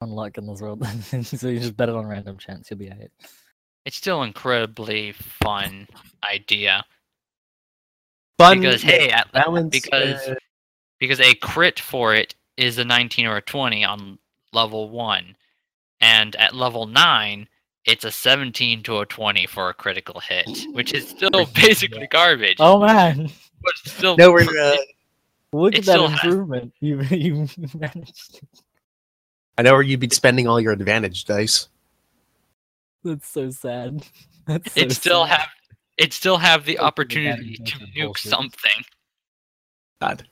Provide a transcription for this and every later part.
on luck in this world. so you just bet it on random chance. You'll be alright. It's still incredibly fun idea Fun because hey, at, balance. because uh, because a crit for it is a 19 or a 20 on level 1 and at level 9 it's a 17 to a 20 for a critical hit which is still basically garbage Oh man, but still no, we're uh, look at that still has- improvement. You you managed. I know where you'd be spending all your advantage dice. That's so sad. That's so it still sad. have it still have the opportunity to is nuke bullshit. something God.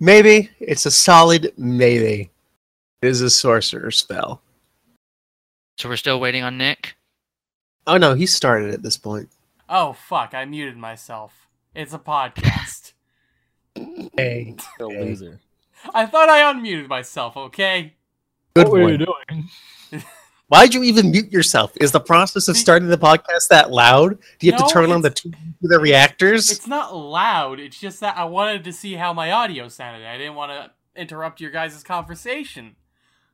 Maybe it's a solid maybe. It is a sorcerer spell. so we're still waiting on nick Oh no, he started at this point. Oh fuck! I muted myself. It's a podcast. Hey, a loser. I thought I unmuted myself. Okay. Good what were one. you doing? Why'd you even mute yourself? Is the process of starting the podcast that loud? Do you have No, to turn on the two the reactors? It's not loud. It's just that I wanted to see how my audio sounded. I didn't want to interrupt your guys' conversation.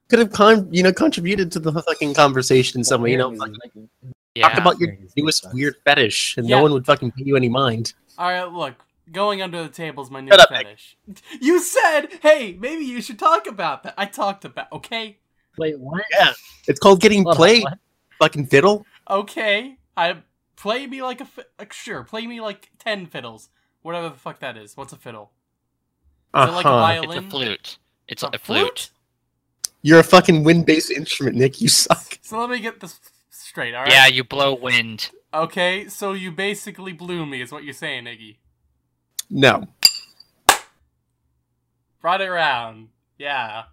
Could have con you know contributed to the fucking conversation in some way. You know, fucking yeah talk about your Yeah, he's- newest weird fetish, and Yeah. no one would fucking pay you any mind. All right, look. Going under the table is my new Shut up, Nick. fetish. You said, "Hey, maybe you should talk about that." I talked about. Okay. Wait, what? Yeah, it's called getting Hold played. what? Fucking fiddle. Okay. I play me like a like, sure. Play me like ten fiddles. Whatever the fuck that is. What's a fiddle? Is it like a Uh-huh. violin? it's a flute it's A a, flute You're a fucking wind-based instrument, Nick. You suck. So let me get this straight. All right. yeah you blow wind Okay. So you basically blew me, is what you're saying, Iggy. No. Brought it around. Yeah.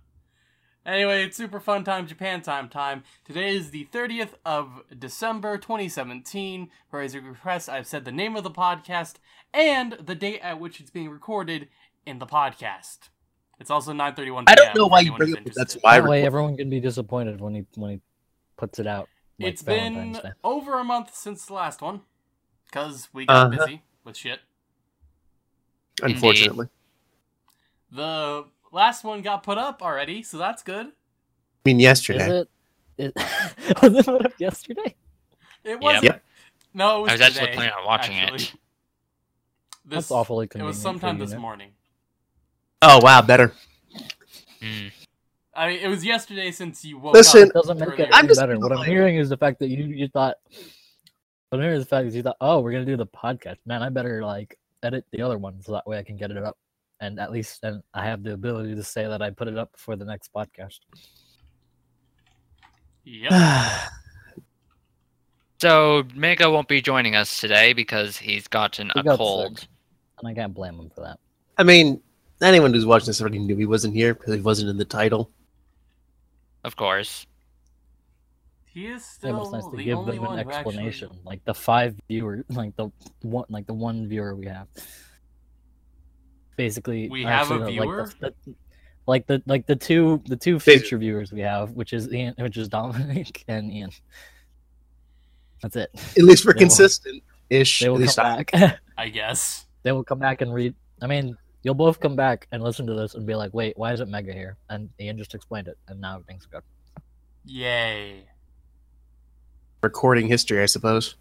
Anyway, it's super fun time, Japan time time. Today is the 30th of December 2017. For as a request, I've said the name of the podcast and the date at which it's being recorded in the podcast. It's also 9:31 I don't PM know why you bring who's up that's why- That way, everyone can be disappointed when he when he puts it out. like It's been Day. over a month since the last one cuz we got Uh-huh. busy with shit. Unfortunately. The last one got put up already, so that's good. I mean, Is yesterday. it? It was it put up yesterday? It wasn't Yep. No, it was i was actually planning on watching actually. it This That's awfully It was sometime this Nick. morning. Oh wow, better. Hmm. I mean, it was yesterday since you woke Listen, up. It doesn't make it earlier. I'm any just better. What I'm hearing is the fact that you you thought. What I'm hearing is the fact that you thought, oh, we're gonna do the podcast. Man, I better like edit the other one so that way I can get it up, and at least and I have the ability to say that I put it up for the next podcast. Yep. So Mega won't be joining us today because he's gotten He a got cold. sick, and I can't blame him for that. I mean, anyone who's watching this already knew he wasn't here because he wasn't in the title. Of course. He is still but it's nice to the give only them an one who actually- explanation, like the five viewers, like the one, like the one viewer we have. Basically, We or have a actually, no, viewer? Like the, the, like the like the two the two They- future viewers we have, which is Ian, which is Dominic and Ian. That's it. At least we're consistent ish. They will come I- back. I guess. they will come back and read. I mean, you'll both come back and listen to this and be like, "Wait, why isn't Mega here?" And Ian just explained it, and now everything's good. Yay. Recording history, I suppose.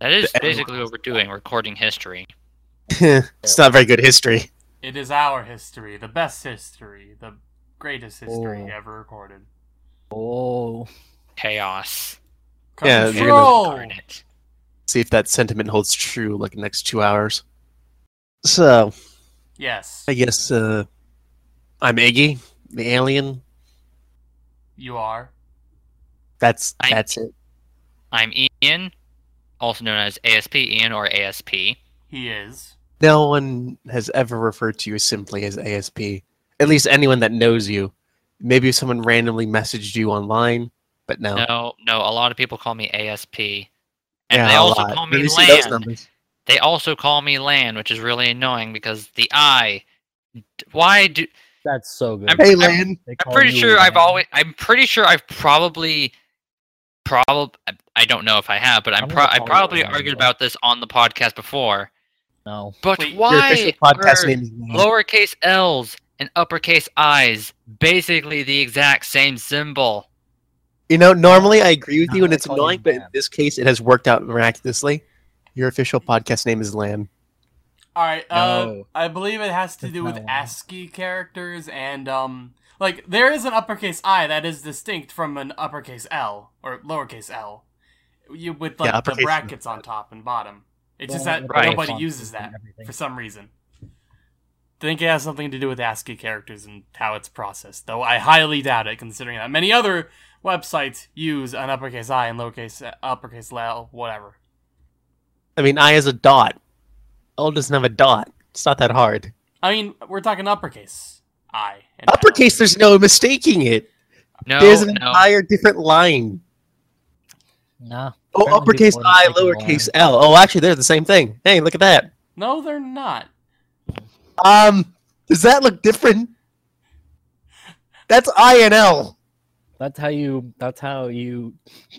That is The- basically what we're doing, recording history. it's not very good history. It is our history, the best history, the greatest history Oh. ever recorded. Oh, Chaos. Yeah, you're Control. Incarnate. See if that sentiment holds true like the next two hours. So, Yes, I guess uh, I'm Iggy, the alien. you are. That's I- that's it. I'm Ian, also known as ASP Ian or ASP. He is. No one has ever referred to you simply as ASP. At least anyone that knows you. Maybe someone randomly messaged you online, but no. No, no, a lot of people call me ASP. And Yeah, they also lot. call Let me see those Land. numbers. They also call me Lan, which is really annoying because the I. Why do that's so good. I'm- Hey, I'm- Lan. They I'm pretty you sure I've always. I'm pretty sure I've probably, probably. I don't know if I have, but I'm, I'm pro- I probably argued about this on the podcast before. No, But Wait, your Your why podcast are name is lowercase L's and uppercase I's basically the exact same symbol. You know, normally I agree with you, No, and it's annoying, but in this case, it has worked out miraculously. Your official podcast name is Lamb. All right. Uh, I believe it has to do with. ASCII characters and um, like there is an uppercase I that is distinct from an uppercase L or lowercase L, you with like the brackets on top and bottom. It's just that Right. nobody uses that for some reason. I think it has something to do with ASCII characters and how it's processed, though I highly doubt it, considering that many other websites use an uppercase I and lowercase uh, uppercase L, whatever. I mean, I is a dot. L doesn't have a dot. It's not that hard. I mean, we're talking uppercase I. and L. Uppercase, there's no mistaking it. No, There's an no. entire different line. No. Oh, uppercase people I, lowercase L. Oh, actually, they're the same thing. Hey, look at that. No, they're not. Um, does that look different? That's I and L. That's how you. That's how you.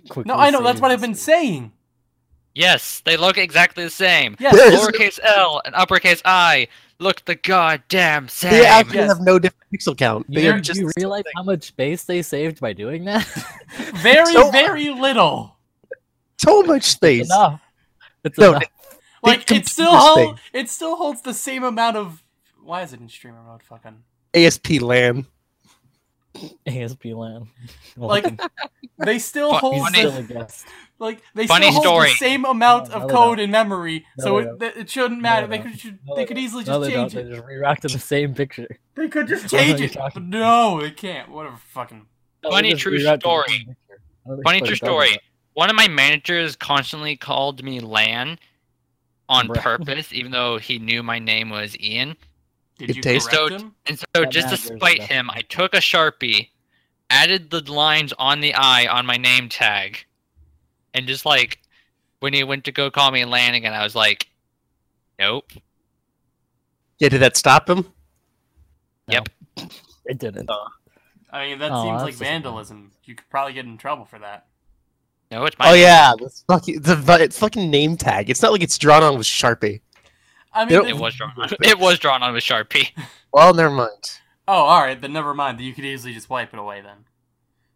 Quickly No, I know. That's what I've been saying. Yes, they look exactly the same. Yes. Yes. Lowercase L and uppercase I look the goddamn same. They actually Yes. have no different pixel count. They You, are do just you realize thing. how much space they saved by doing that? Very, So- very little. so much space. enough. It's No, enough. Like it still hold, it still holds the same amount of. Why is it in streamer mode? Fucking. ASP LAN. ASP LAN. Like, They still Fu- hold He's funny- the, still a guest. like they Funny still hold story. the same amount No, of no, they code don't. in memory, No, so it, it shouldn't No, matter. they they could should, No, they they could easily No, just they change don't. it. They just reacted the same picture. They could just I don't know change it. But no, they can't. Whatever. Fucking. Funny true story. same picture. I don't know Funny true story. about. One of my managers constantly called me Lan on Bruh. purpose, even though he knew my name was Ian. Did Good you taste. correct So- him? And so, That just to spite him, I took a sharpie, added the lines on the I on my name tag, and just like when he went to go call me Lan again, I was like, "Nope." Yeah, did that stop him? Yep. It didn't. Uh, I mean, that Oh, seems like disappointing. vandalism. You could probably get in trouble for that. No, it's my. Oh yeah, this fucking the fu- it's fucking name tag. It's not like it's drawn on with Sharpie. I mean, don't- It was drawn. On, it was drawn on with Sharpie. Well, never mind. Oh, all right. Then never mind. You could easily just wipe it away then,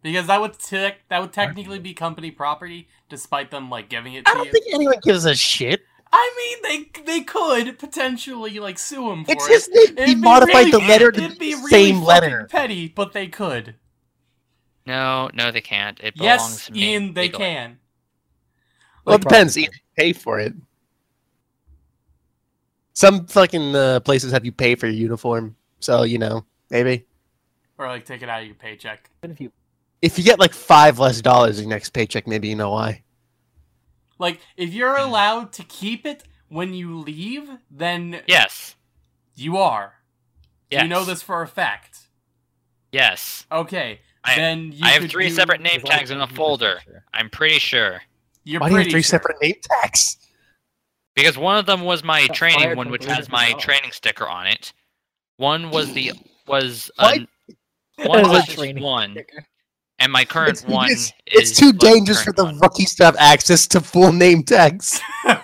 because that would tech that would technically be company property, despite them like giving it I to don't you. think anyone gives a shit. I mean, they they could potentially like sue him for It's it. his name. He modified really- the letter to be be the really same letter. Petty, but they could. No, no, they can't. It belongs Yes, to me. Ian, they legally. can. Well, it depends. You pay for it. Some fucking uh, places have you pay for your uniform, so you know maybe Or like take it out of your paycheck. Even if you if you get like five less dollars in your next paycheck, maybe you know why. Like if you're allowed to keep it when you leave, then Yes. you are. Yes. You know this for a fact. Yes. Okay. I- then you I have three separate name tags in a folder. sure. I'm pretty sure. You're Why do you have three sure. separate name tags? Because one of them was my Got training one, which has my different training sticker on it. One was the was What? an, one was was a just training one, sticker. and my current It's, one it's, is it's too dangerous for the one. rookies to have access to full name tags.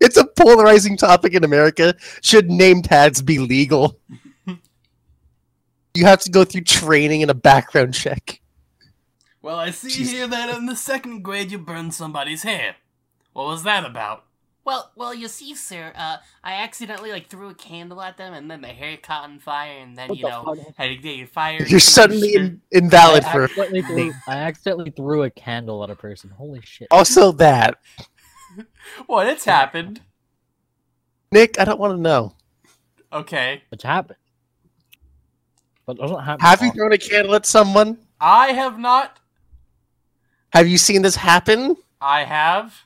It's a polarizing topic in America. Should name tags be legal? you have to go through training and a background check. Well, I see Jesus. here that in the second grade you burned somebody's hair. What was that about? Well, well, you see, sir, uh, I accidentally like threw a candle at them, and then the hair caught on fire, and then What you the know fuck? had to get fire. You're suddenly in, invalid I for accidentally, threw, I accidentally threw a candle at a person. Holy shit. also that. What? It's happened. Nick, I don't want to know. Okay. Which happened. But it doesn't happen. Have you thrown a candle at someone? I have not. Have you seen this happen? I have.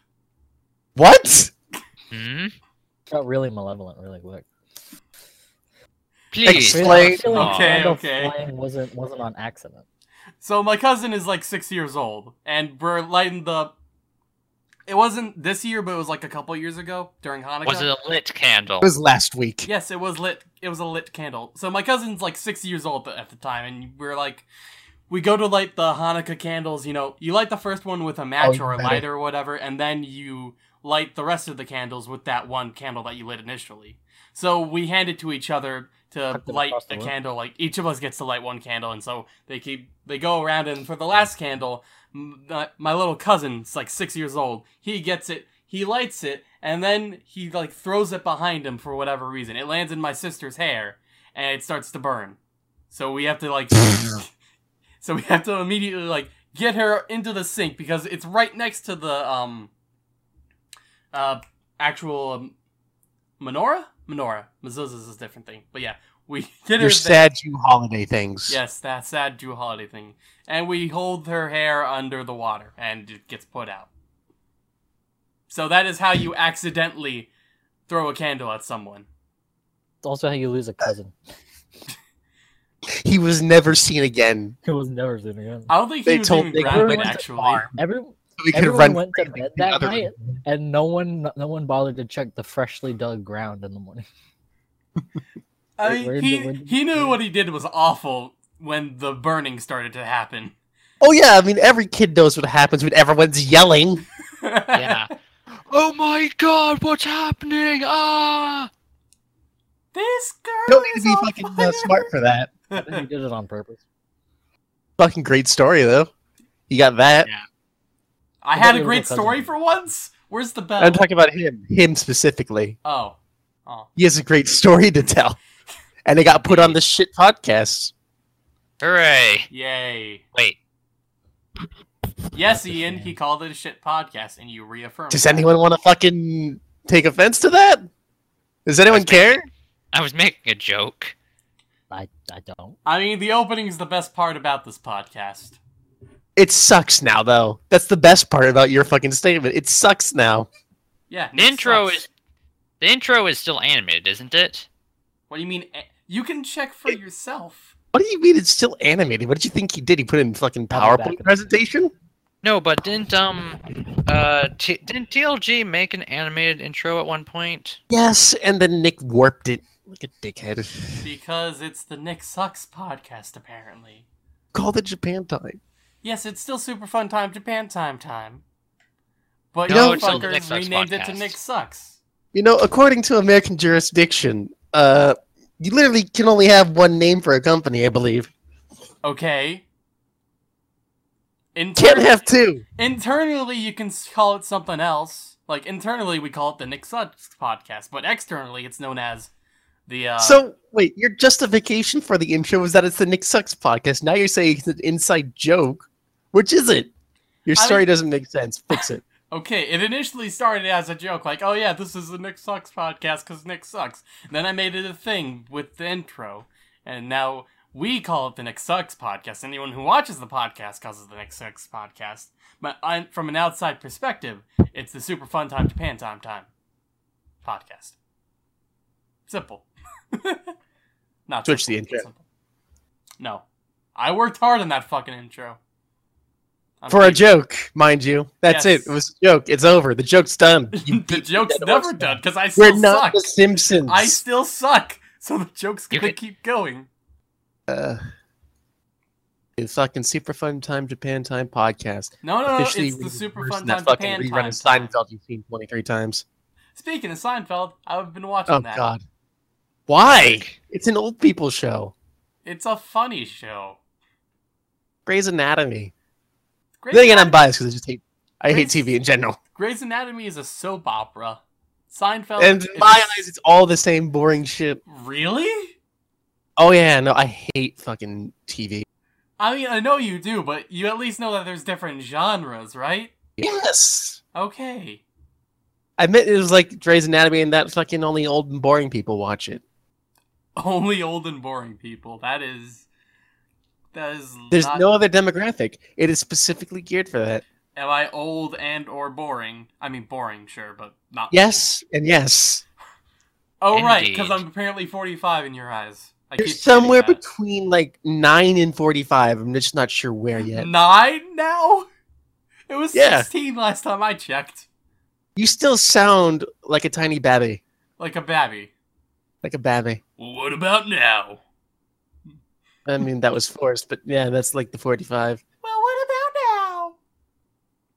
What? Hmm? got really malevolent really quick. Please. Explain. I feel like Okay, candle okay. flying wasn't wasn't on accident. So my cousin is like six years old, and we're lighting the. It wasn't this year, but it was like a couple years ago during Hanukkah. Was it a lit candle? It was last week. Yes, it was lit. It was a lit candle. So my cousin's like six years old at the time, and we're like, we go to light the Hanukkah candles. You know, you light the first one with a match you or a lighter or whatever, and then you light the rest of the candles with that one candle that you lit initially. So we hand it to each other to light a the candle. Like each of us gets to light one candle, and so they keep they go around. And for the last candle, my, my little cousin's like six years old. He gets it. He lights it, and then he like throws it behind him for whatever reason. It lands in my sister's hair, and it starts to burn. So we have to like, so we have to immediately like get her into the sink because it's right next to the um, uh, actual um, menorah. Menorah. Mezuzahs is a different thing, but yeah, we get her. Your sad Jew holiday things. Yes, that sad Jew holiday thing. And we hold her hair under the water, and it gets put out. So that is how you accidentally throw a candle at someone. It's also how you lose a cousin He was never seen again. He was never seen again. I don't think They he was told even Nick grounded, actually. farm. Every, So we could everyone went to bed that night, one. and no one, no one bothered to check the freshly dug ground in the morning. I mean, he, did- where he knew what he did was awful when the burning started to happen. Oh yeah, I mean every kid knows what happens when everyone's yelling. Yeah. oh my god, what's happening? Ah! This girl don't need to be fucking uh, smart for that. I think he did it on purpose. Fucking great story though. You got that. Yeah. I had a great story for once. Where's the bell? I'm talking about him, him specifically. oh, oh. He has a great story to tell, and it got put on the shit podcast. Hooray! Yay! Wait, Yes, Ian, he called it a shit podcast, and you reaffirmed. Does that. anyone want to fucking take offense to that? Does anyone care? I was making a joke. I, I don't. I mean, the opening is the best part about this podcast. It sucks now, though. That's the best part about your fucking statement. It sucks now. Yeah, The intro sucks. is the intro is still animated, isn't it? What do you mean? You can check for yourself. What do you mean it's still animated? What did you think he did? He put it in fucking I'll be back PowerPoint presentation? No, but didn't um uh T- didn't TLG make an animated intro at one point? Yes, and then Nick warped it like a dickhead. Because it's the Nick Sucks podcast, apparently. Called the Japan time. Yes, it's still super fun time, Japan time time. But You you know- it's still the fuckers Sucks renamed it to. Nick Sucks. You know, according to American jurisdiction, uh, you literally can only have one name for a company, I believe. Okay. Can't have two. internally, you can call it something else. Like internally, we call it the Nick Sucks podcast, but externally, it's known as the. Uh, so, wait, your justification for the intro was that it's the Nick Sucks podcast. Now you're saying it's an inside joke. Which is it? Your I story mean- doesn't make sense. Fix it. Okay, it initially started as a joke, like, oh yeah, this is the Nick Sucks podcast because Nick sucks. And then I made it a thing with the intro, and now we call it the Nick Sucks podcast. Anyone who watches the podcast calls it the Nick Sucks podcast. But I, from an outside perspective, it's the Super Fun Time Japan Time Time podcast. Simple. Not Switch simple, the intro. simple. No, I worked hard on that fucking intro. I'm For a joke, mind you. That's Yes. it. It was a joke. It's over. The joke's done. The joke's never horse. done because I still We're not suck. the Simpsons. I still suck, so the joke's gonna can- keep going. uh, it's fucking Super Fun Time Japan Time podcast. No, no, no, it's the Super Fun than that Time fucking Japan rerun time. of time. Seinfeld you've seen 23 times. Speaking of Seinfeld, I've been watching Oh, that. Oh God. Why? It's an old people show. It's a funny show. Grey's Anatomy. Grey's, then again, I'm biased because I just hate I hate TV in general. Grey's Anatomy is a soap opera. Seinfeld. And in my eyes, it's all the same boring shit. really? Oh yeah, no, I hate fucking TV. I mean, I know you do, but you at least know that there's different genres, right? Yes. Okay. I admit it was like Grey's Anatomy and that fucking only old and boring people watch it. Only old and boring people. That is. That is. There's not, no other demographic. It is specifically geared for that. Am I old and or boring? I mean, boring, sure, but not. Yes and yes. Oh, right, because I'm apparently 45 in your eyes. I You're keep somewhere between like 9 and 45. I'm just not sure where that. yet. Nine now? It was Yeah. 16 last time I checked. You still sound like a tiny babby. Like a babby. Like a babby. Well, what about now? I mean, that was forced, but yeah, that's like the 45. Well, what about now?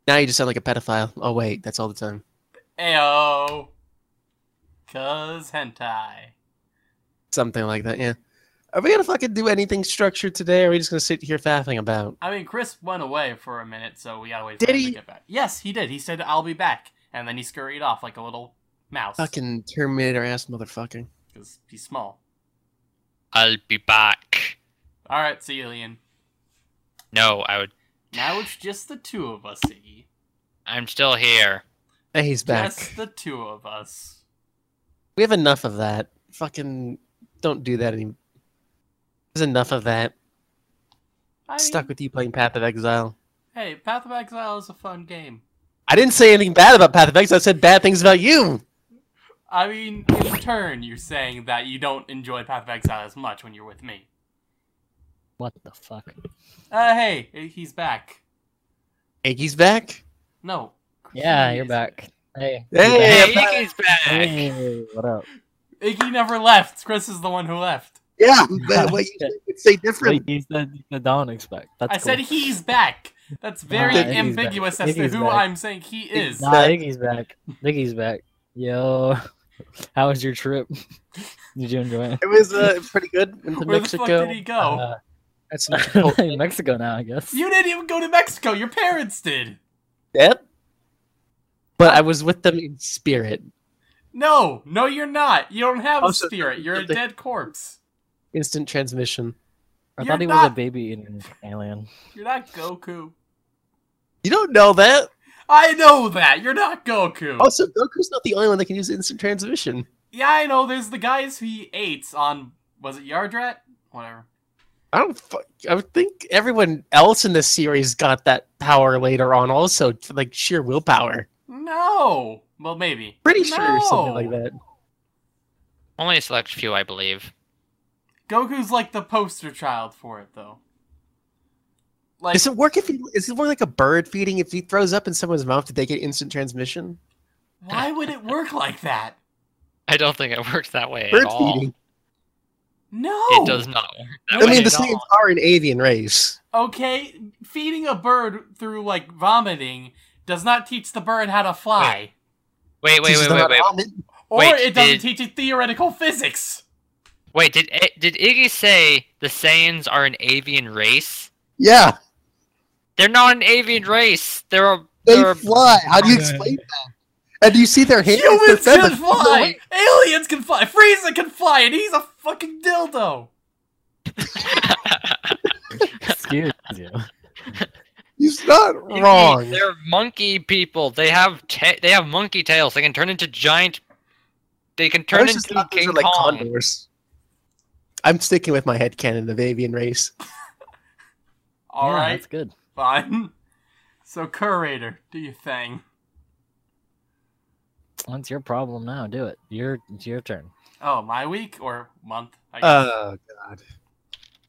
Now you just sound like a pedophile. Oh, wait, that's all the time. Ayo. Cause hentai. Something like that, yeah. Are we gonna fucking do anything structured today, or are we just gonna sit here faffing about? I mean, Chris went away for a minute, so we gotta wait Did for him he? to get back. Yes, he did. He said, I'll be back. And then he scurried off like a little mouse. Fucking Terminator ass motherfucker. Because he's small. I'll be back. Alright, see you, Ian. No, I would. Now it's just the two of us, Iggy. I'm still here. Hey, he's back. Just the two of us. We have enough of that. Fucking don't do that anymore. There's enough of that. I Stuck with you playing Path of Exile. Hey, Path of Exile is a fun game. I didn't say anything bad about Path of Exile. I said bad things about you. I mean, in turn, you're saying that you don't enjoy Path of Exile as much when you're with me. What the fuck? Uh, hey, he's back. Iggy's back. No. Yeah, he you're is back. Hey. Hey, Hey, Iggy's back. Hey, what up? Iggy never left. Chris is the one who left. Yeah, but what you could say different. Wait, you said, you said don't expect. That's I cool. said he's back. That's very Nah, Iggy's back. ambiguous as to who back. I'm saying he is. Nah. Iggy's back. Iggy's back. Yo, how was your trip? Did you enjoy it? It was uh, pretty good. Went to Where the fuck did he go? Uh, That's not in Mexico now, I guess. you didn't even go to Mexico. Your parents did. Yep. But I was with them in spirit. No, no, you're not. You don't have a Also, spirit. You're a dead corpse. Instant transmission. I You're thought he was a baby in alien. You're not Goku. You don't know that. I know that. You're not Goku. Also, Goku's not the only one that can use instant transmission. Yeah, I know. There's the guys he ate on. Was it Yardrat? Whatever. I don't. I would think everyone else in this series got that power later on, also like sheer willpower. No. Well, maybe. Pretty sure something like that. Only a select few, I believe. Goku's like the poster child for it, though. Like, Does it work if he? Is it more like a bird feeding? If he throws up in someone's mouth, did they get instant transmission? why would it work like that? I don't think it works that way Bird at all. feeding. No. It does not work that I way mean, the at. Saiyans are an avian race. Okay, feeding a bird through like vomiting does not teach the bird how to fly, Wait, wait, Teaches wait, wait, wait. or Wait, it doesn't did- teach it theoretical physics. Wait, did did Iggy say the Saiyans are an avian race? Yeah, They're not an avian race. They're a they they're a- fly. How do you explain that? And do you see their hands? Humans can feathered. fly. Aliens can fly. Frieza can fly, and he's a fucking dildo. Excuse you. He's not Iggy, wrong. They're monkey people. They have ta- they have monkey tails. They can turn into giant. They can turn into thought King like Kong. condors. I'm sticking with my headcanon of avian race. All yeah, right, that's good. fine. So, curator, do your thing. That's your problem now. Do it. Your it's your turn. Oh, my week or month? I guess. Oh god.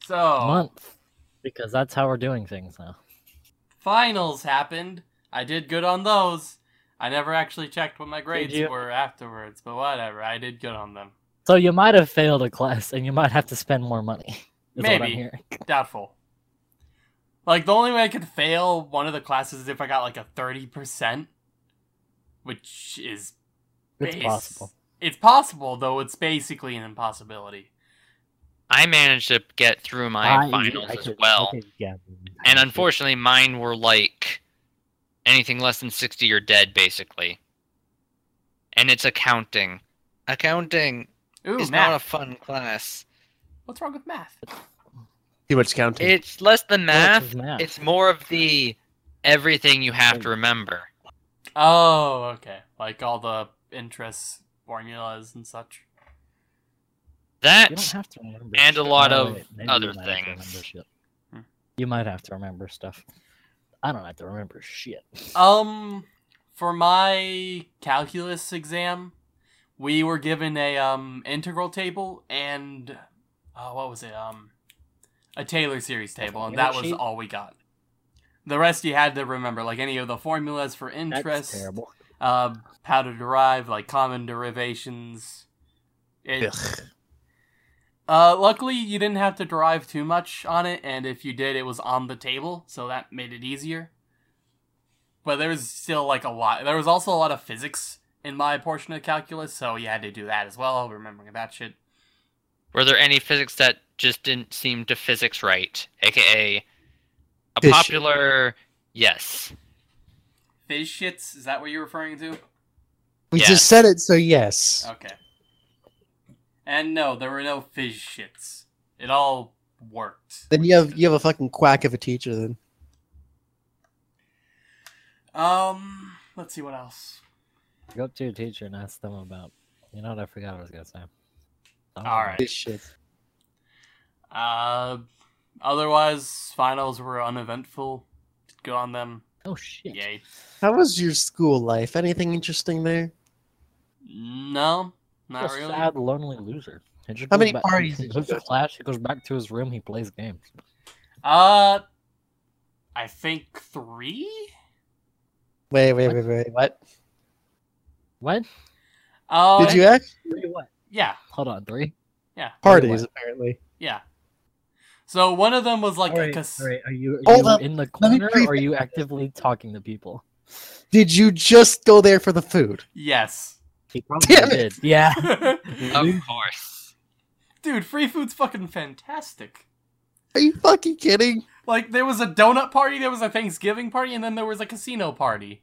so, Month, because that's how we're doing things now. finals happened. I did good on those. I never actually checked what my grades were afterwards, but whatever. I did good on them. So you might have failed a class, and you might have to spend more money. is what I'm Maybe. Doubtful. Like the only way I could fail one of the classes is if I got like a thirty percent, which is It's base- possible. It's possible, though. It's basically an impossibility. I managed to get through my I- finals I as could- well, could- yeah, and I could- unfortunately, mine were like anything less than sixty, you're dead, basically. And it's accounting. Accounting Ooh, is math. not a fun class. What's wrong with math? Too much counting. It's less than Well, math. it's math. It's more of the everything you have to remember. Oh, okay. Like all the interest formulas and such. That You don't have to remember. and a lot No, of wait, other you might have to things. remember shit. Hmm. You might have to remember stuff. I don't have to remember shit. Um, for my calculus exam, we were given a um integral table and uh, what was it? Um, a Taylor series table, and that was all we got. The rest you had to remember, like any of the formulas for interest. That's interest, terrible. Uh, how to derive, like common derivations. It, Ugh. Uh, luckily, you didn't have to derive too much on it, and if you did, it was on the table, so that made it easier. But there was still like a lot. There was also a lot of physics in my portion of calculus, so you had to do that as well. Remembering that shit. Were there any physics that just didn't seem to physics right? AKA a Fish. popular yes. Fizz shits, is that what you're referring to? We Yes. just said it, so yes. Okay. And no, there were no fizz shits. It all worked. Then you have you have a fucking quack of a teacher then. Um, let's see what else. Go up to your teacher and ask them about. You know what? I forgot what I was gonna say. Oh, All right. This shit. Uh, otherwise, finals were uneventful. Good on them. Oh shit. Yay. How was your school life? Anything interesting there? No, not Just really. sad, lonely loser. How many back- parties He did goes you to go to? class. He goes back to his room. He plays games. Uh, I think three. Wait, wait, wait, wait. What? What? Uh, Did you act? Three what? Yeah, Hold on, three. yeah, Parties, apparently. yeah. So one of them was like a Alright, cas- alright, Are you, are Hold you up. in the corner or are you actively talking to people? Did you just go there for the food? Yes. He probably Damn it. Yeah. Of course. Dude, free food's fucking fantastic. Are you fucking kidding? Like there was a donut party, there was a Thanksgiving party, and then there was a casino party.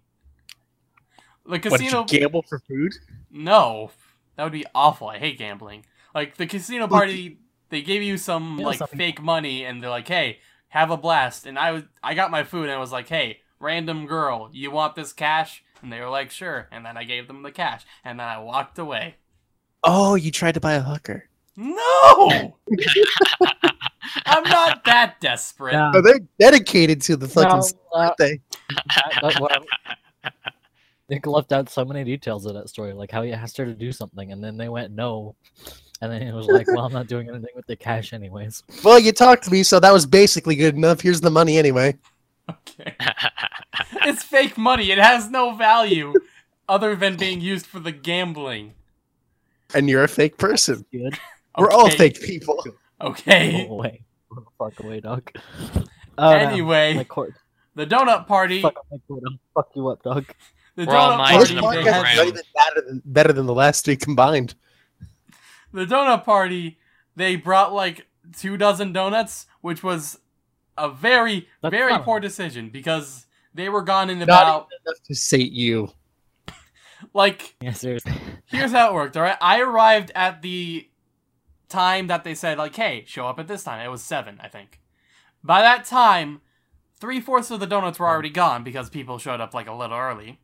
The What, did casino you gamble for food? No, that would be awful. I hate gambling. Like the casino party, they gave you some Yeah, like something- fake money, and they're like, "Hey, have a blast." And I was, I got my food, and I was like, "Hey, random girl, you want this cash?" And they were like, "Sure." And then I gave them the cash, and then I walked away. Oh, you tried to buy a hooker. No, I'm not that desperate. Yeah. Oh, they're dedicated to the fucking No, uh, birthday. that- that- what- Nick left out so many details of that story, like how he asked her to do something, and then they went no, and then he was like, "Well, I'm not doing anything with the cash, anyways." Well, you talked to me, so that was basically good enough. Here's the money anyway. Okay, it's fake money. It has no value other than being used for the gambling. And you're a fake person. Good. We're all fake people. Okay. Go away. Go fuck away, dog. Oh, no. anyway, My court. the donut party. Fuck my court. Fuck you up, dog. The We're all donut minds This in party. a podcast is program. not even better than, better than the last three combined. The donut party. They brought like two dozen donuts, which was a very, That's very poor decision because they were gone in about even enough to sate you. like. Yeah, seriously. Here's how it worked. All right, I arrived at the time that they said like, "Hey, show up at this time." It was seven, I think. By that time, three fourths of the donuts were already gone because people showed up like a little early.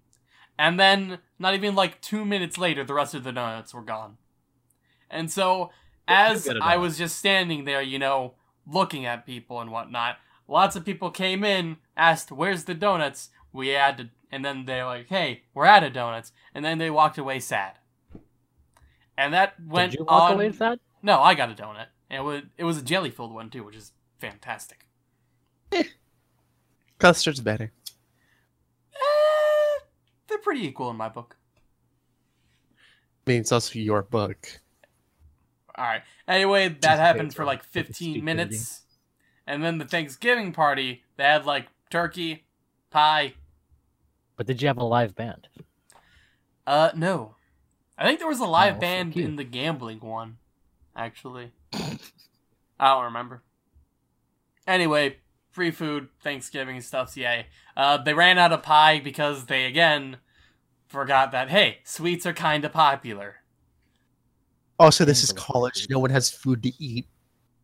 And then, not even like two minutes later, the rest of the donuts were gone. And so, as I was just standing there, you know, looking at people and whatnot, lots of people came in, asked, Where's the donuts? We had to, and then they're like, Hey, we're out of donuts. And then they walked away sad. And that went Did you walk on. away sad? No, I got a donut. And it was, it was a jelly filled one too, which is fantastic. Custard's better. Eh, they're pretty equal in my book. I mean, it's also your book. All right. Anyway, that Just happened for for like 15 minutes. And then the Thanksgiving party, they had like turkey, pie. But did you have a live band? Uh, no. I think there was a live Oh, band in the gambling one, actually. I don't remember. Anyway, free food, Thanksgiving stuffs, yay. Uh, they ran out of pie because they again forgot that hey, sweets are kind of popular. Also, this is Thanks a lot. college. No one has food to eat.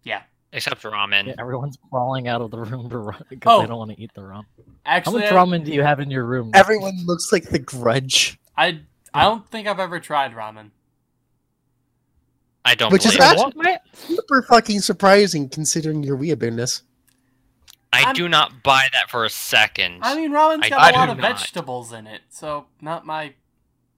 Yeah. Except ramen. Yeah, everyone's crawling out of the room to run because Oh. they don't want to eat the ramen. How much ramen do you have in your room? Everyone looks like the grudge. I I don't think I've ever tried ramen. I don't Which is actually- Super fucking surprising considering your weeaboutiness. I I'm- do not buy that for a second. I mean, ramen's I got a lot of not. vegetables in it, so not my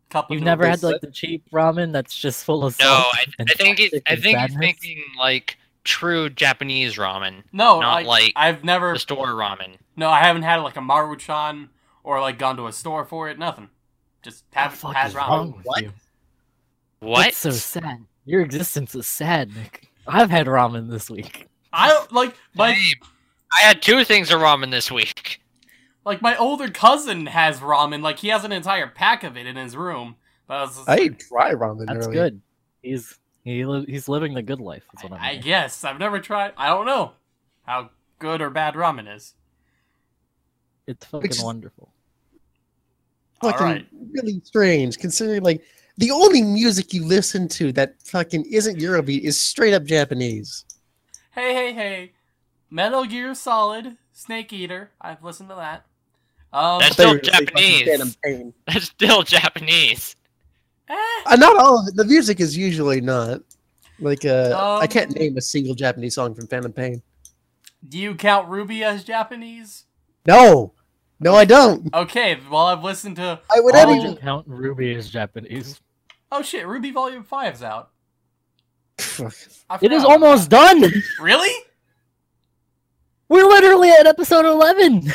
cup You've never had noodles. like the cheap ramen that's just full of no, salt. I, and I think he's, I and think he's sadness? thinking like true Japanese ramen, No, not like, like I've never. the store ramen. No, I haven't had like a Maruchan or like gone to a store for it. Nothing. Just have the fuck had is ramen. wrong with What? you? What? That's so sad. Your existence is sad, Nick. I've had ramen this week. I don't like my Babe, I had two things of ramen this week. Like my older cousin has ramen. Like he has an entire pack of it in his room. That was just- I ate dry ramen That's earlier. good. He's he li- he's living the good life. Is what I'm I, I guess I've never tried. I don't know how good or bad ramen is. It's fucking Which is- wonderful. Fucking All right. really strange, considering like the only music you listen to that fucking isn't Eurobeat is straight up Japanese. Hey, hey, hey! Metal Gear Solid, Snake Eater. I've listened to that. Um, That's still were really fucking Japanese. That's still Japanese. eh, Uh, not all of it. The music is usually not. Like, uh, I Um, can't name a single Japanese song from Phantom Pain. do you count RWBY as Japanese? No! No, I don't. Okay, well I've listened to. I would edit you count RWBY as Japanese? Oh shit, RWBY Volume 5's out. It is almost done. Really? We're literally at episode eleven.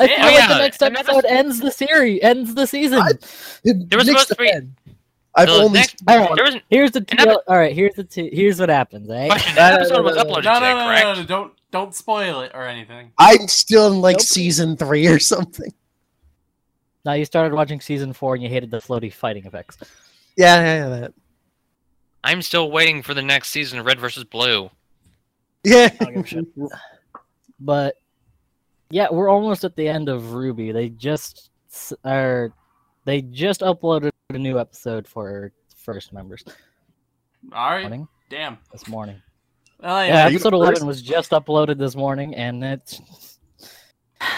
I Yeah. feel Oh, like yeah, the next and episode ends the series, ends the season. I- It There was supposed to be- pen. I've The only next- All right, There was here's the Another- TL all right. Here's the t- here's what happens. Eh? question. No, That episode was uploaded No, no, today, no, no, no, no, don't don't spoil it or anything. I'm still in like Nope. season three or something. Now you started watching season four and you hated the floaty fighting effects. Yeah, yeah, yeah. That. I'm still waiting for the next season of Red versus Blue. Yeah. I don't give a shit. But yeah, we're almost at the end of RWBY. They just are they just uploaded a new episode for first members All right. morning Damn. this morning. Oh Yeah, yeah. Episode the eleven first? was just uploaded this morning, and it's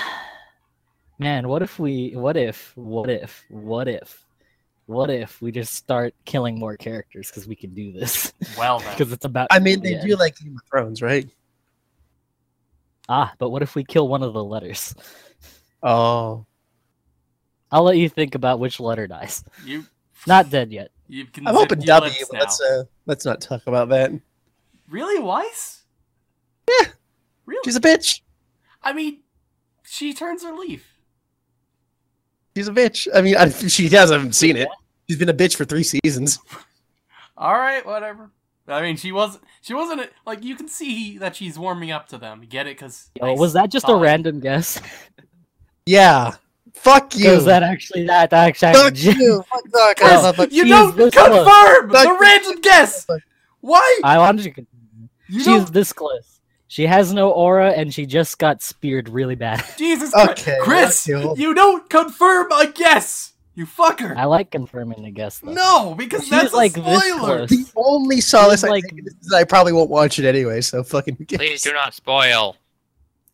man. What if we? What if? What if? What if? What if we just start killing more characters because we can do this? Well. Because it's about. I mean, they yeah. do like Game of Thrones, right? Ah, but what if we kill one of the letters? Oh. I'll let you think about which letter dies. You Not dead yet. you can I'm hoping W, but now. let's uh, let's not talk about that. Really, Weiss? Yeah. Really? She's a bitch. I mean, she turns her leaf. She's a bitch. I mean, I, she hasn't seen it. She's been a bitch for three seasons. All right, whatever. I mean, she wasn't. She wasn't like you can see that she's warming up to them. Get it? Because Oh, was that just a random guess? Yeah. Fuck you. Because that actually that actually Fuck you. Fuck, fuck, Chris, fuck, fuck. you don't confirm close. the random guess. Why? I wanted to. You She's don't. this close. She has no aura, and she just got speared really bad. Jesus Christ, Okay, Chris, okay, you don't confirm a guess. You fucker. I like confirming the guess. Though. No, because She's that's like a this spoiler. close. The only solace I like- take in is I probably won't watch it anyway, so fucking who? Please do not spoil.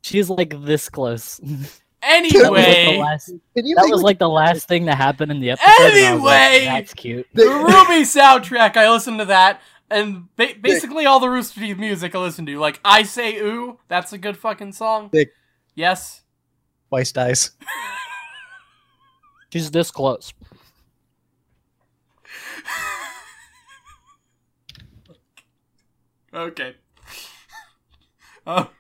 She's like this close. That That was like the Anyway, last. Can That was like the last thing that happened in the episode. and I was like, Anyway! that's cute. the RWBY soundtrack, I listened to that, and ba- basically all the Rooster Teeth music I listened to. Like, I Say Ooh, that's a good fucking song. Dick. Yes. Twice dies. She's this close. Okay. Oh,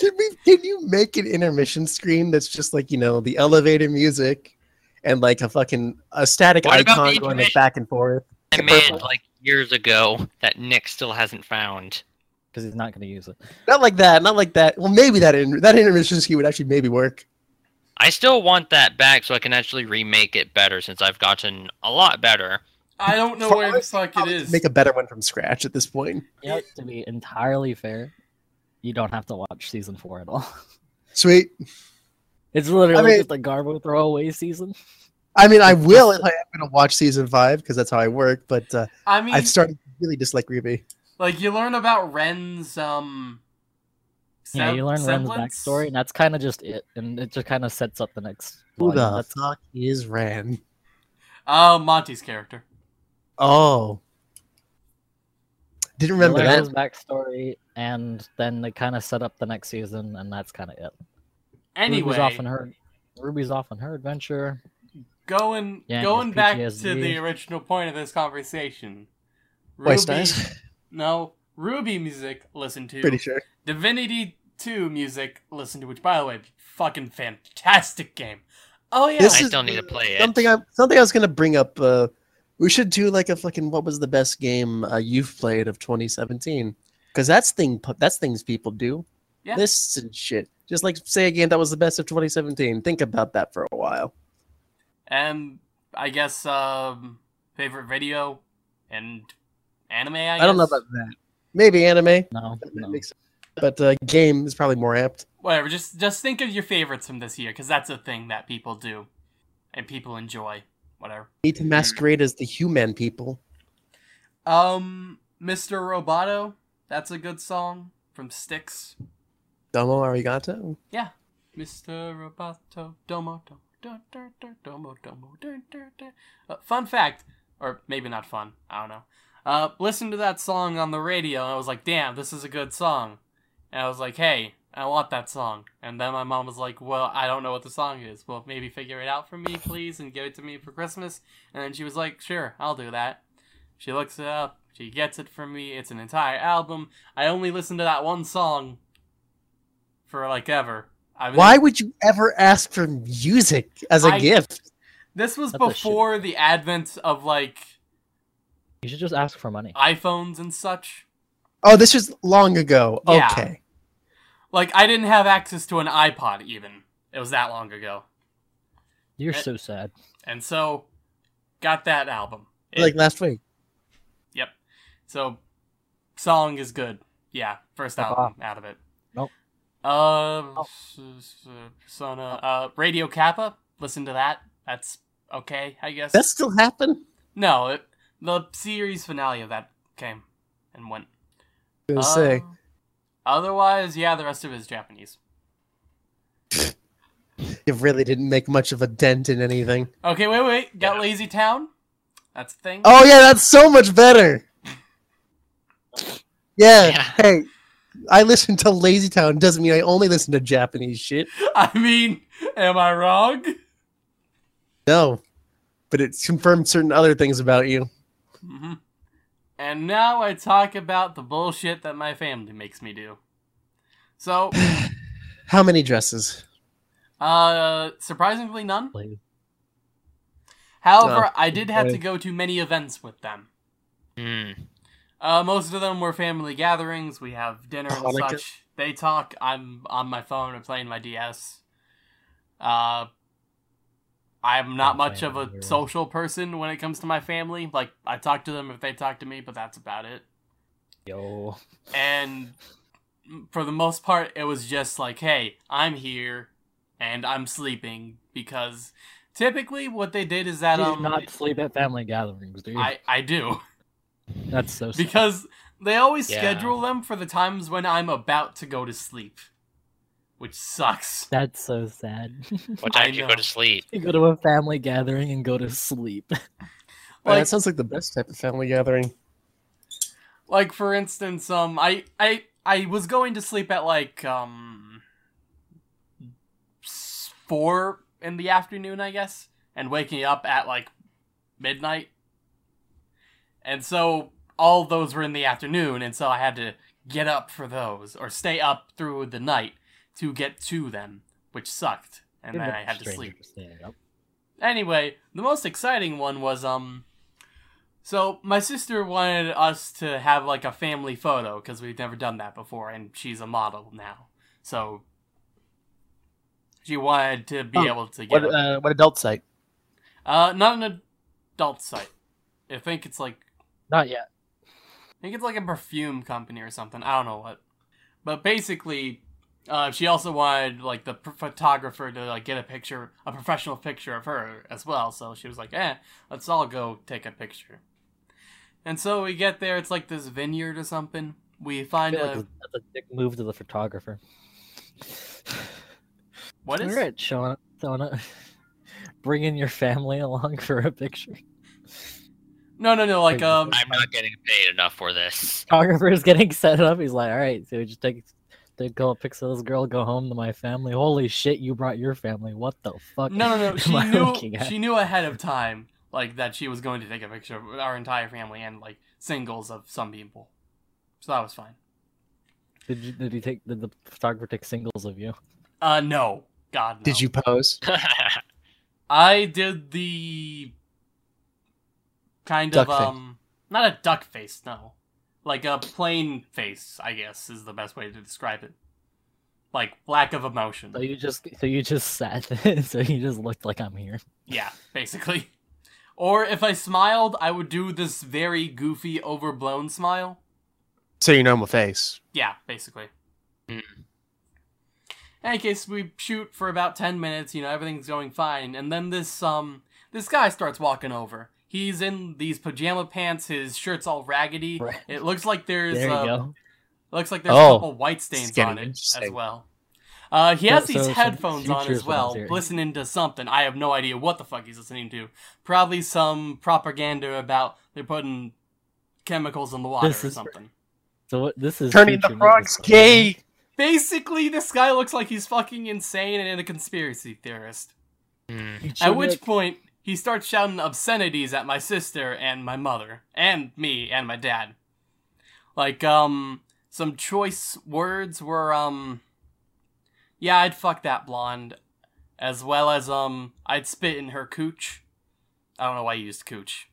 Can we? Can you make an intermission screen that's just like you know the elevator music, and like a fucking a static What icon going like back and forth? I made like years ago that Nick still hasn't found. Because he's not going to use it. Not like that. Not like that. Well, maybe that in, that intermission screen would actually maybe work. I still want that back so I can actually remake it better since I've gotten a lot better. I don't know For where the us, fuck it Probably is. Make a better one from scratch at this point. You know, to be entirely fair, you don't have to watch season four at all. Sweet. It's literally I mean- just a Garbo throwaway season. I mean, I will if I am going to watch season five because that's how I work. But uh, I mean, I've started to really dislike RWBY. like you learn about Ren's um. Yeah, you learn Ren's semblance? backstory, and that's kind of just it. And it just kind of sets up the next. Who volume. the That's fuck is Ran? Oh, uh, Monty's character. Oh, didn't you remember learn that. his backstory, and then they kind of set up the next season, and that's kind of it. Anyway, Ruby's off on her. Ruby's off on her adventure. going Yeah, going his back to the original point of this conversation. Twice Ruby, dies. no RWBY music. Listen to Pretty sure. Divinity Two music. Listen to which, by the way, fucking fantastic game. Oh yeah, This I is still need to play it. Something I something I was gonna bring up. Uh, we should do like a fucking what was the best game uh, you've played of 2017? Because that's thing that's things people do. Yeah. Lists and shit. Just like say a game that was the best of 2017. Think about that for a while. and I guess um, favorite video and anime. I, I don't know about that. Maybe anime. No, no. But uh, game is probably more apt. Whatever. Just just think of your favorites from this year, because that's a thing that people do, and people enjoy. Whatever. Need to masquerade as the human people. Um, Mr. Roboto. That's a good song from Styx. Domo arigato. Yeah. Mr. Roboto, domo, domo, do, do, do, domo, domo, do, do, do. Uh, fun fact, or maybe not fun, I don't know. Uh, listened to that song on the radio, and I was like, damn, this is a good song. And I was like, hey, I want that song. And then my mom was like, well, I don't know what the song is. Well, maybe figure it out for me, please, and give it to me for Christmas. And then she was like, sure, I'll do that. She looks it up, she gets it from me, it's an entire album. I only listened to that one song for like ever. I mean, Why would you ever ask for music as a I- gift? This was That's before the advent of like You should just ask for money. iPhones and such. Oh, this was long ago. Yeah. Okay. Like I didn't have access to an iPod even. It was that long ago. You're so sad. And so got that album. It- Like last week. yep. So song is good. Yeah, first Uh-huh. album out of it. Nope. Uh, Oh. s- s- Persona uh Radio Kappa, listen to that. That's okay, I guess. That still happen? no, it, the series finale of that came and went. I was gonna uh, say. Otherwise, yeah, the rest of it is Japanese. It really didn't make much of a dent in anything. Okay, wait, wait. Got Yeah. Lazy Town. That's the thing. Oh yeah, that's so much better. Yeah. Yeah. Hey, I listen to Lazy Town doesn't mean I only listen to Japanese shit. I mean, am I wrong? No. But it confirmed certain other things about you. Hmm And now I talk about the bullshit that my family makes me do. So, How many dresses? uh, surprisingly none. Please. However, Oh, I did have to go to many events with them. Hmm. Uh, most of them were family gatherings. We have dinner and Hanukkah. such. They talk. I'm on my phone or playing my DS. Uh, I'm not much of a social person when it comes to my family. Like, I talk to them if they talk to me, but that's about it. Yo. And for the most part, it was just like, hey, I'm here and I'm sleeping because typically what they did is that You do um not sleep at family gatherings, do you? I I do. That's so sad. because they always Yeah. schedule them for the times when I'm about to go to sleep, which sucks. That's so sad. What I time do you know. go to sleep? you go to a family gathering and go to sleep. Oh, Like- that sounds like the best type of family gathering. Like for instance, um, I I I was going to sleep at like um four in the afternoon, I guess, and waking up at like midnight, and so all those were in the afternoon, and so I had to get up for those or stay up through the night to get to them, which sucked, and then I had to sleep. for standing up. Anyway, the most exciting one was um so my sister wanted us to have like a family photo because we've never done that before and she's a model now. So she wanted to be Oh, able to get What uh, what adult site? uh not an adult site. I think it's like Not yet. I think it's like a perfume company or something. I don't know what. But basically, uh, she also wanted like the ph- photographer to like get a picture, a professional picture of her as well. So she was like, "Eh, let's all go take a picture." And so we get there. It's like this vineyard or something. We find a like that's a dick move to the photographer. what is All right, Shauna, Shauna, bringing your family along for a picture. no no no like um I'm not getting paid enough for this. Photographer is getting set up. He's like, all right, so we just take take a picture of this girl, go home to my family. Holy shit, you brought your family. What the fuck? no no no she knew she knew ahead of time like that she was going to take a picture of our entire family and like singles of some people. So that was fine. Did you did he take did the photographer take singles of you? Uh no. God no. Did you pose? I did the kind Duck of face. um not a duck face, no. Like a plain face, I guess is the best way to describe it. Like lack of emotion. So you just so you just sat so you just looked like I'm here. Yeah, basically. Or if I smiled, I would do this very goofy, overblown smile. So your normal face. Yeah, basically. Hmm. In any case, we shoot for about ten minutes. You know, everything's going fine, and then this um this guy starts walking over. He's in these pajama pants. His shirt's all raggedy. Right. It looks like there's There you uh, looks like there's a Oh, couple white stains getting on it as well. Uh, he So- has these so headphones on as well, listening to something. I have no idea what the fuck he's listening to. Probably some propaganda about they're putting chemicals in the water This or is- something. So what, this is Turning the future frogs niggas. gay. Basically, this guy looks like he's fucking insane and a conspiracy theorist. Future At which point, he starts shouting obscenities at my sister and my mother, and me and my dad. Like, um, some choice words were, um, yeah, I'd fuck that blonde, as well as, um, I'd spit in her cooch. I don't know why I used cooch.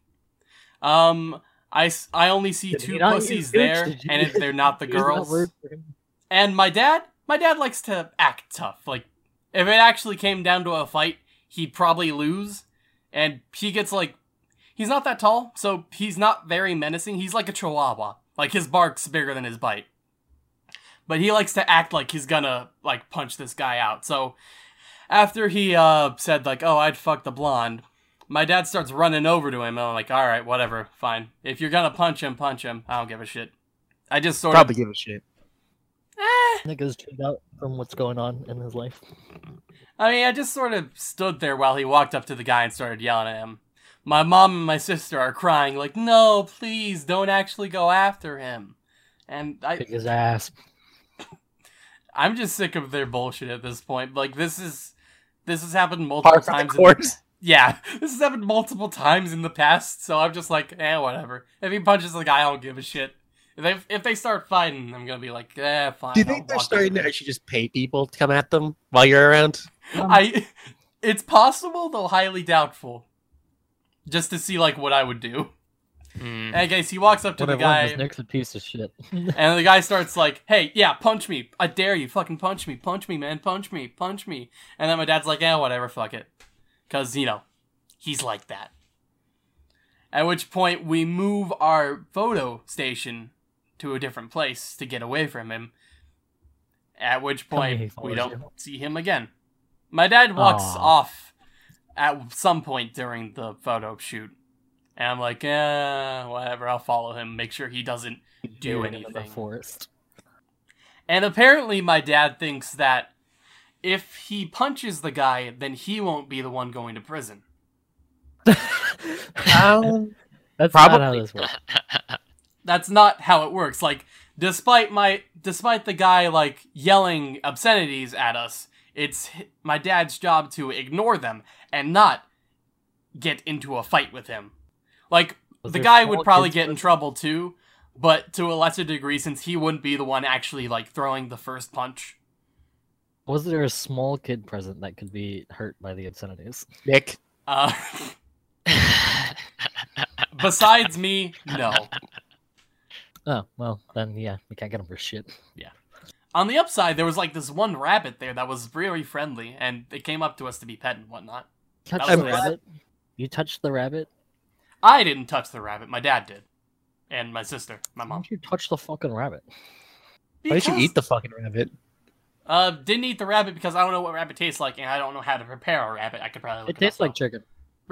Um, I, I only see Did two you not use pussies there, you and if they're not the girls. word for him? And my dad, my dad likes to act tough. Like, if it actually came down to a fight, he'd probably lose. And he gets like, he's not that tall, so he's not very menacing. He's like a chihuahua. Like his bark's bigger than his bite. But he likes to act like he's gonna like punch this guy out. So after he uh said like, "Oh, I'd fuck the blonde," my dad starts running over to him, and I'm like, "All right, whatever, fine. If you're gonna punch him, punch him. I don't give a shit." I just sort of Probably of give a shit. Eh, Niggas tuned out from what's going on in his life. I mean, I just sort of stood there while he walked up to the guy and started yelling at him. My mom and my sister are crying, like, no, please, don't actually go after him. And I, Kick his ass. I'm just sick of their bullshit at this point. Like, this is, this has happened multiple Par for the times. in course. yeah, this has happened multiple times in the past, so I'm just like, eh, whatever. If he punches the guy, I don't give a shit. If they, if they start fighting, I'm gonna be like, eh, fine. Do you I'll think they're starting to actually just pay people to come at them while you're around? I it's possible though highly doubtful. Just to see like what I would do. Hmm. And guys, he walks up to What the I learned guy Nick's a piece of shit. and the guy starts like, "Hey, yeah, punch me. I dare you. Fucking punch me. Punch me, man. Punch me. Punch me." And then my dad's like, "Yeah, whatever. Fuck it." Cuz, you know, he's like that. At which point we move our photo station to a different place to get away from him. At which point we don't you. see him again. My dad walks Aw. off at some point during the photo shoot. And I'm like, eh, whatever, I'll follow him, make sure he doesn't do Buried in the anything. forest. And apparently, my dad thinks that if he punches the guy, then he won't be the one going to prison. Um, That's not how this works. That's not how it works. Like, despite my, despite the guy like yelling obscenities at us, it's my dad's job to ignore them and not get into a fight with him. Like, the guy would probably get in trouble too, but to a lesser degree since he wouldn't be the one actually like throwing the first punch. Was there a small kid present that could be hurt by the obscenities? Nick, Uh, besides me, no. Oh, well, then yeah, we can't get them for shit. Yeah. On the upside, there was like this one rabbit there that was very friendly, and it came up to us to be pet and whatnot. Touch the nice. rabbit? You touched the rabbit? I didn't touch the rabbit, my dad did. And my sister, my Why mom. don't you touch the fucking rabbit? why did you eat the fucking rabbit? Uh, didn't eat the rabbit because I don't know what rabbit tastes like, and I don't know how to prepare a rabbit. I could probably look It it, tastes up, like though. chicken.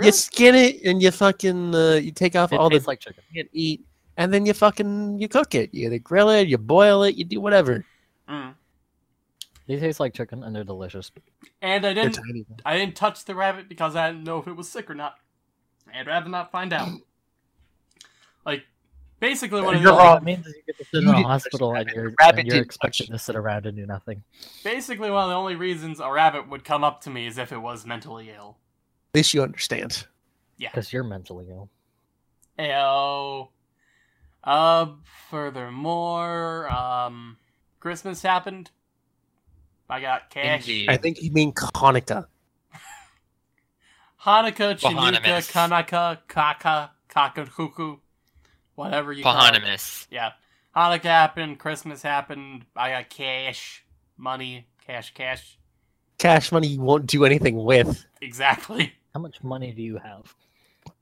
You skin it and you fucking uh, you take off It all the tastes like chicken. you can eat, and then you fucking you cook it. You either grill it, you boil it, you do whatever. Mm. They taste like chicken and they're delicious. And I didn't, tiny. I didn't touch the rabbit because I didn't know if it was sick or not. I'd rather not find out. Like, basically, one of You're the wrong. All means is you get to sit in You a hospital and you're, The and you're expected touch to sit around and do nothing. basically one of the only reasons a rabbit would come up to me is if it was mentally ill. At least you understand. Yeah, because you're mentally ill. Ayo. Uh, furthermore, um, Christmas happened. I got cash. Indeed. I think you mean Hanukkah. Hanukkah, Chanukah, Bahanamus. Kanaka, Kaka, Kakakuku, whatever you call it. Yeah. Hanukkah happened, Christmas happened, I got cash, money, cash, cash. Cash money you won't do anything with. Exactly. How much money do you have?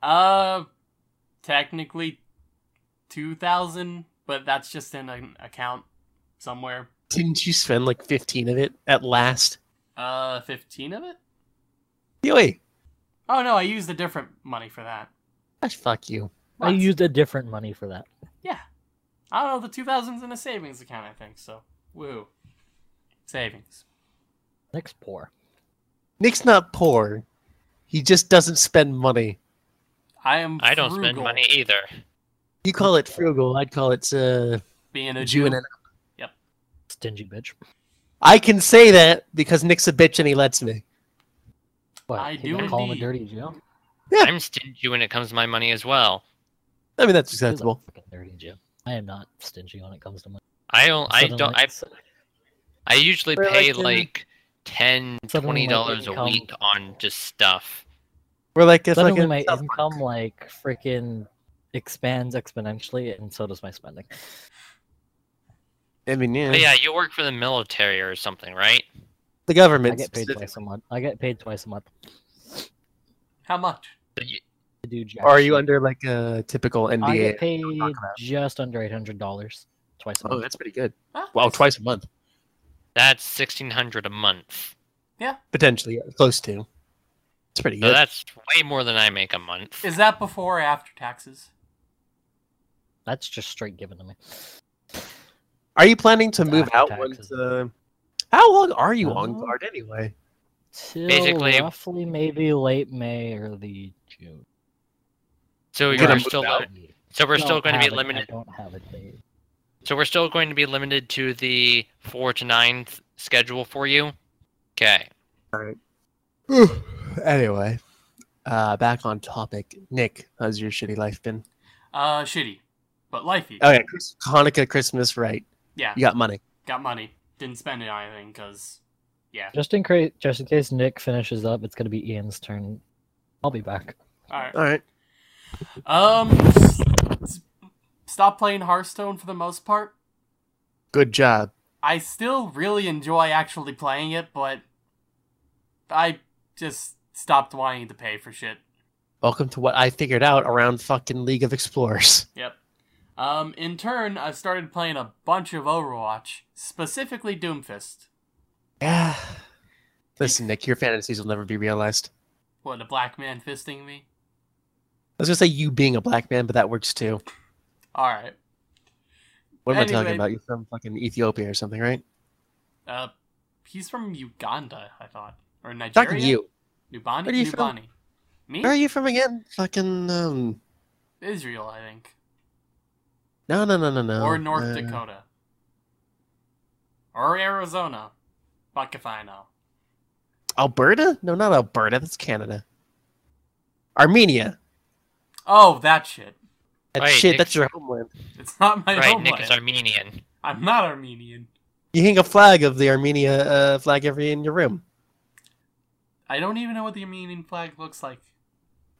Uh, technically, two thousand, but that's just in an account somewhere. Didn't you spend like 15 of it at last? Uh, fifteen of it. Yoi. Oh no, I used a different money for that. Gosh, fuck you. I used a different money for that. Yeah. I don't know, the 2000's in a savings account, I think, so. Woo. Savings. Nick's poor. Nick's not poor. He just doesn't spend money. I am I don't spend money either. You call it frugal. I'd call it uh, Being a Jew Jew. and Stingy bitch. I can say that because Nick's a bitch and he lets me. What? I you do gonna call him a indeed. dirty Joe? Yeah. I'm stingy when it comes to my money as well. I mean, that's He's acceptable. dirty Joe. I am not stingy when it comes to money. I don't. I don't. I I usually pay like, like ten, suddenly twenty my dollars a week on just stuff. We're like a Suddenly fucking my income like freaking expands exponentially, and so does my spending. I mean, yeah, But yeah, you work for the military or something, right? the government. I get paid twice a month. I get paid twice a month How much? To do Or are you under like a typical NDA? I get paid just under eight hundred dollars twice a month. Oh, month. that's pretty good. Ah, Wow, nice. twice a month, That's sixteen hundred a month. Yeah, potentially yeah, close to. It's pretty So good. that's way more than I make a month. Is that before or after taxes? That's just straight given to me. Are you planning to move after out once? Uh, how long are you on Uh, guard anyway? Till Basically- roughly maybe late May, early June. So You're you're still out? so we're still going to be have it- I limited. don't have a date. So we're still going to be limited to the four to nine schedule for you. Okay. anyway, uh, back on topic. Nick, how's your shitty life been? Uh, shitty. But lifey. Oh yeah, Chris- Hanukkah, Christmas, right? yeah, You got money. got money. Didn't spend it on anything, because, yeah. Just in case, just in case Nick finishes up, it's gonna be Ian's turn. I'll be back. Alright. All right. Um, s- s- stop playing Hearthstone for the most part. Good job. I still really enjoy actually playing it, but I just stopped wanting to pay for shit. Welcome to what I figured out around fucking League of Explorers. Yep. Um, in turn, I've started playing a bunch of Overwatch, specifically Doomfist. Yeah. Listen, Nick, your fantasies will never be realized. What, a black man fisting me? I was gonna say you being a black man, but that works too. Alright. What am I talking about? You're from fucking Ethiopia or something, right? Uh, he's from Uganda, I thought. Or Nigeria? Talking to you. Nubani? Where are you from? Nubani. Me? Where are you from again? Fucking um. Israel, I think. No, no, no, no, no. or North Uh, Dakota. Or Arizona. Fuck if I know. Alberta? No, not Alberta. That's Canada. Armenia. Oh, that shit. That Right, shit. Nick- That's your homeland. It's not my right. homeland. Nick is Armenian. I'm not Armenian. You hang a flag of the Armenia uh, flag every in your room. I don't even know what the Armenian flag looks like.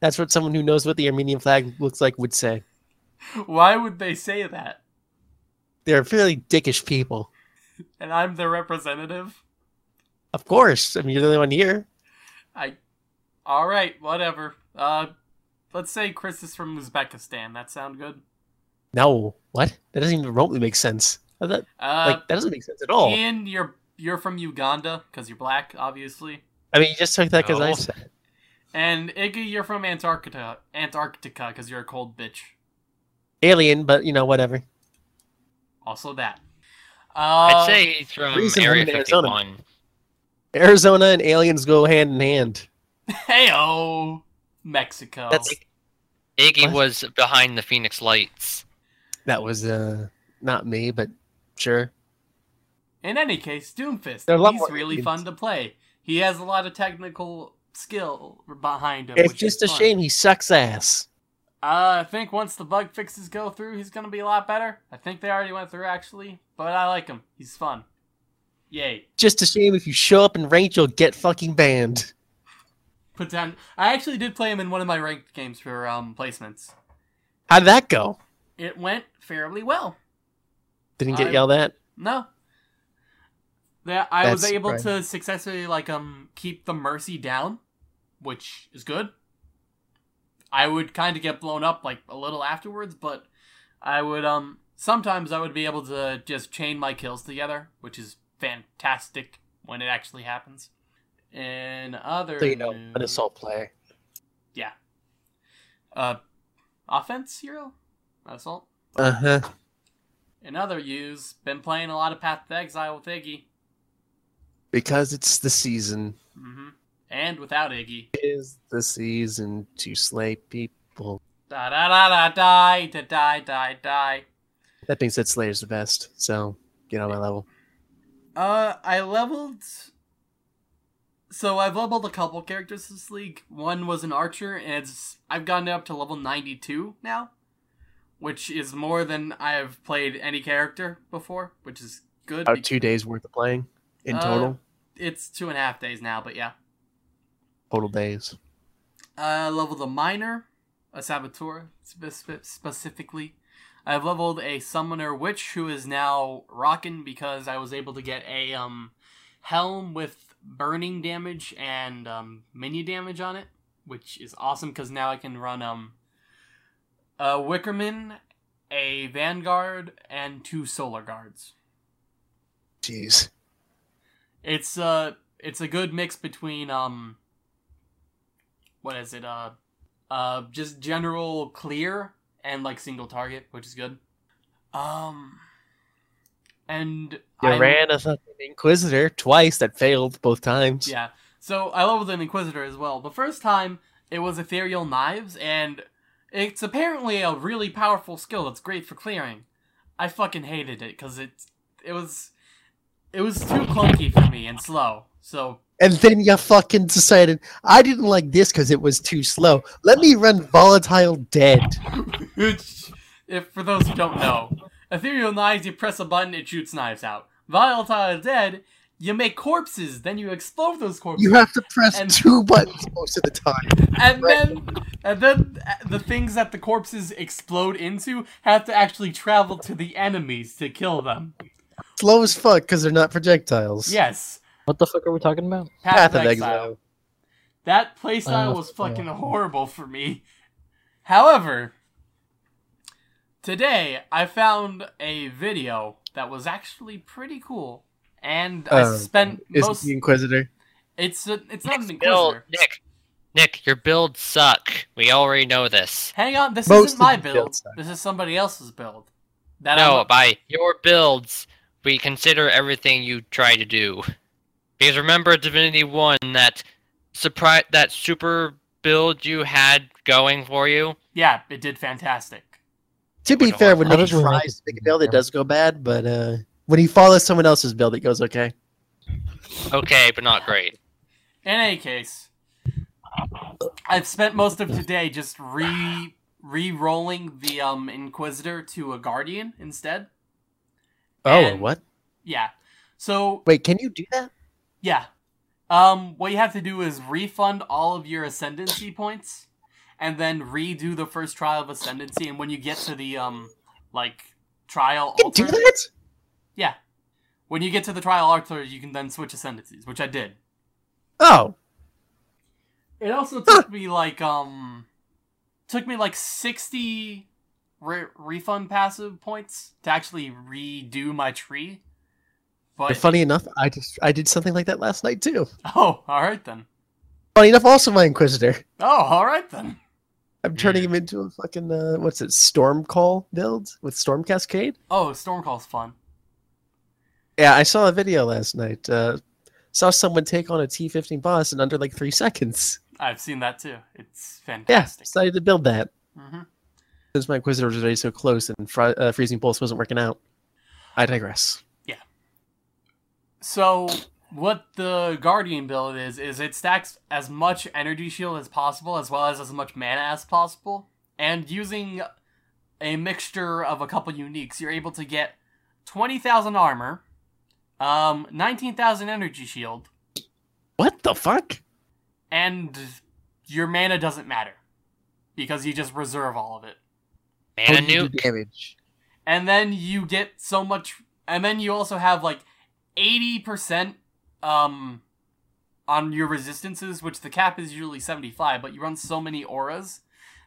That's what someone who knows what the Armenian flag looks like would say. Why would they say that? They're fairly dickish people. And I'm their representative? Of course. I mean, you're the only one here. I. Alright, whatever. Uh, let's say Chris is from Uzbekistan. That sound good? No. What? That doesn't even remotely make sense. That, Uh, like, that doesn't make sense at all. And you're you're from Uganda because you're black, obviously. I mean, you just took that because I said. And Iggy, you're from Antarctica, Antarctica because you're a cold bitch. Alien, but, you know, whatever. Also that. I'd Uh, say he's from Area in Arizona. Arizona and aliens go hand in hand. Heyo, Mexico. That's Iggy What? was behind the Phoenix Lights. that was uh not me, but sure. In any case, Doomfist. There are a lot He's really aliens. fun to play. He has a lot of technical skill behind him. It's just a fun. shame he sucks ass. Uh, I think once the bug fixes go through, he's gonna be a lot better. I think they already went through actually, but I like him. He's fun. Yay. Just a shame if you show up in ranked, you'll get fucking banned. Potent- I actually did play him in one of my ranked games for um placements. How did that go? It went fairly well. Didn't get I- yelled at? No. That I was able right. to successfully like um keep the mercy down, which is good. I would kind of get blown up like a little afterwards, but I would um sometimes I would be able to just chain my kills together, which is fantastic when it actually happens. In other So you know, an assault player. Yeah. Uh offense hero, Not assault. Uh huh. In other news, been playing a lot of Path to Exile with Iggy. Because it's the season. hmm And without Iggy. Is the season to slay people. Da da da da die da die die die. That being said, Slayer's the best. So get on my level. Uh, I leveled. So I've leveled a couple characters this league. One was an archer, and it's I've gotten up to level ninety-two now, which is more than I have played any character before, which is good. About two days worth of playing in Uh, total. It's two and a half days now, but yeah. Total days. I leveled a miner, a saboteur spe- spe- specifically. I've leveled a summoner witch who is now rocking because I was able to get a um helm with burning damage and um mini damage on it, which is awesome because now I can run um a Wickerman, a Vanguard, and two Solar Guards. Jeez. It's uh it's a good mix between um what is it uh uh just general clear and like single target, which is good. Um and You I- ran a fucking Inquisitor twice that failed both times. yeah. So I leveled an Inquisitor as well. The first time it was Ethereal Knives and it's apparently a really powerful skill that's great for clearing. I fucking hated it cuz it it was it was too clunky for me and slow. So And then you fucking decided, I didn't like this because it was too slow. Let me run Volatile Dead. Which, if for those who don't know, ethereal knives, you press a button, it shoots knives out. Volatile dead, you make corpses, then you explode those corpses, You have to press And- two buttons most of the time. and then and then uh, the things that the corpses explode into have to actually travel to the enemies to kill them. Slow as fuck because they're not projectiles. Yes, What the fuck are we talking about? Path, Path of Exile. That playstyle Oh, was fucking yeah. horrible for me. However, today I found a video that was actually pretty cool, and I Uh, spent Is most. the Inquisitor? It's a, it's not an Nick's build, inquisitor. Nick, Nick, your builds suck. We already know this. Hang on, this Most isn't my of build. This is somebody else's build. That No, I'm- by your builds, we consider everything you try to do. Because remember Divinity One, that surprise, that super build you had going for you. yeah, it did fantastic. To be fair, when on. How Nick did we make tries to make a build, it does go bad, but uh, when he follows someone else's build, it goes okay. Okay, but not great. In any case, I've spent most of today just re re-rolling the um Inquisitor to a Guardian instead. Oh, And- what? Yeah. So Wait, can you do that? Yeah. Um what you have to do is refund all of your ascendancy points and then redo the first trial of ascendancy and when you get to the um like trial You can do that? Yeah. When you get to the trial altar you can then switch ascendancies, which I did. Oh, It also took me like um took me like 60 re- refund passive points to actually redo my tree. But funny enough, I just I did something like that last night too. oh, all right then. Funny enough, also my Inquisitor. Oh, all right then. I'm turning him into a fucking uh, what's it? Storm Call build with Storm Cascade. Oh, Storm Stormcall's fun. Yeah, I saw a video last night. Uh, saw someone take on a T15 boss in under like three seconds. I've seen that too. It's fantastic. Yeah, decided to build that hmm since my Inquisitor was already so close and fr uh, Freezing Pulse wasn't working out. I digress. So what the Guardian build is is it stacks as much energy shield as possible as well as as much mana as possible, and using a mixture of a couple uniques, you're able to get twenty thousand armor, um, nineteen thousand energy shield, What the fuck? and your mana doesn't matter because you just reserve all of it. Mana nuke. damage? and then you get so much and then you also have like 80% um on your resistances which the cap is usually 75 but you run so many auras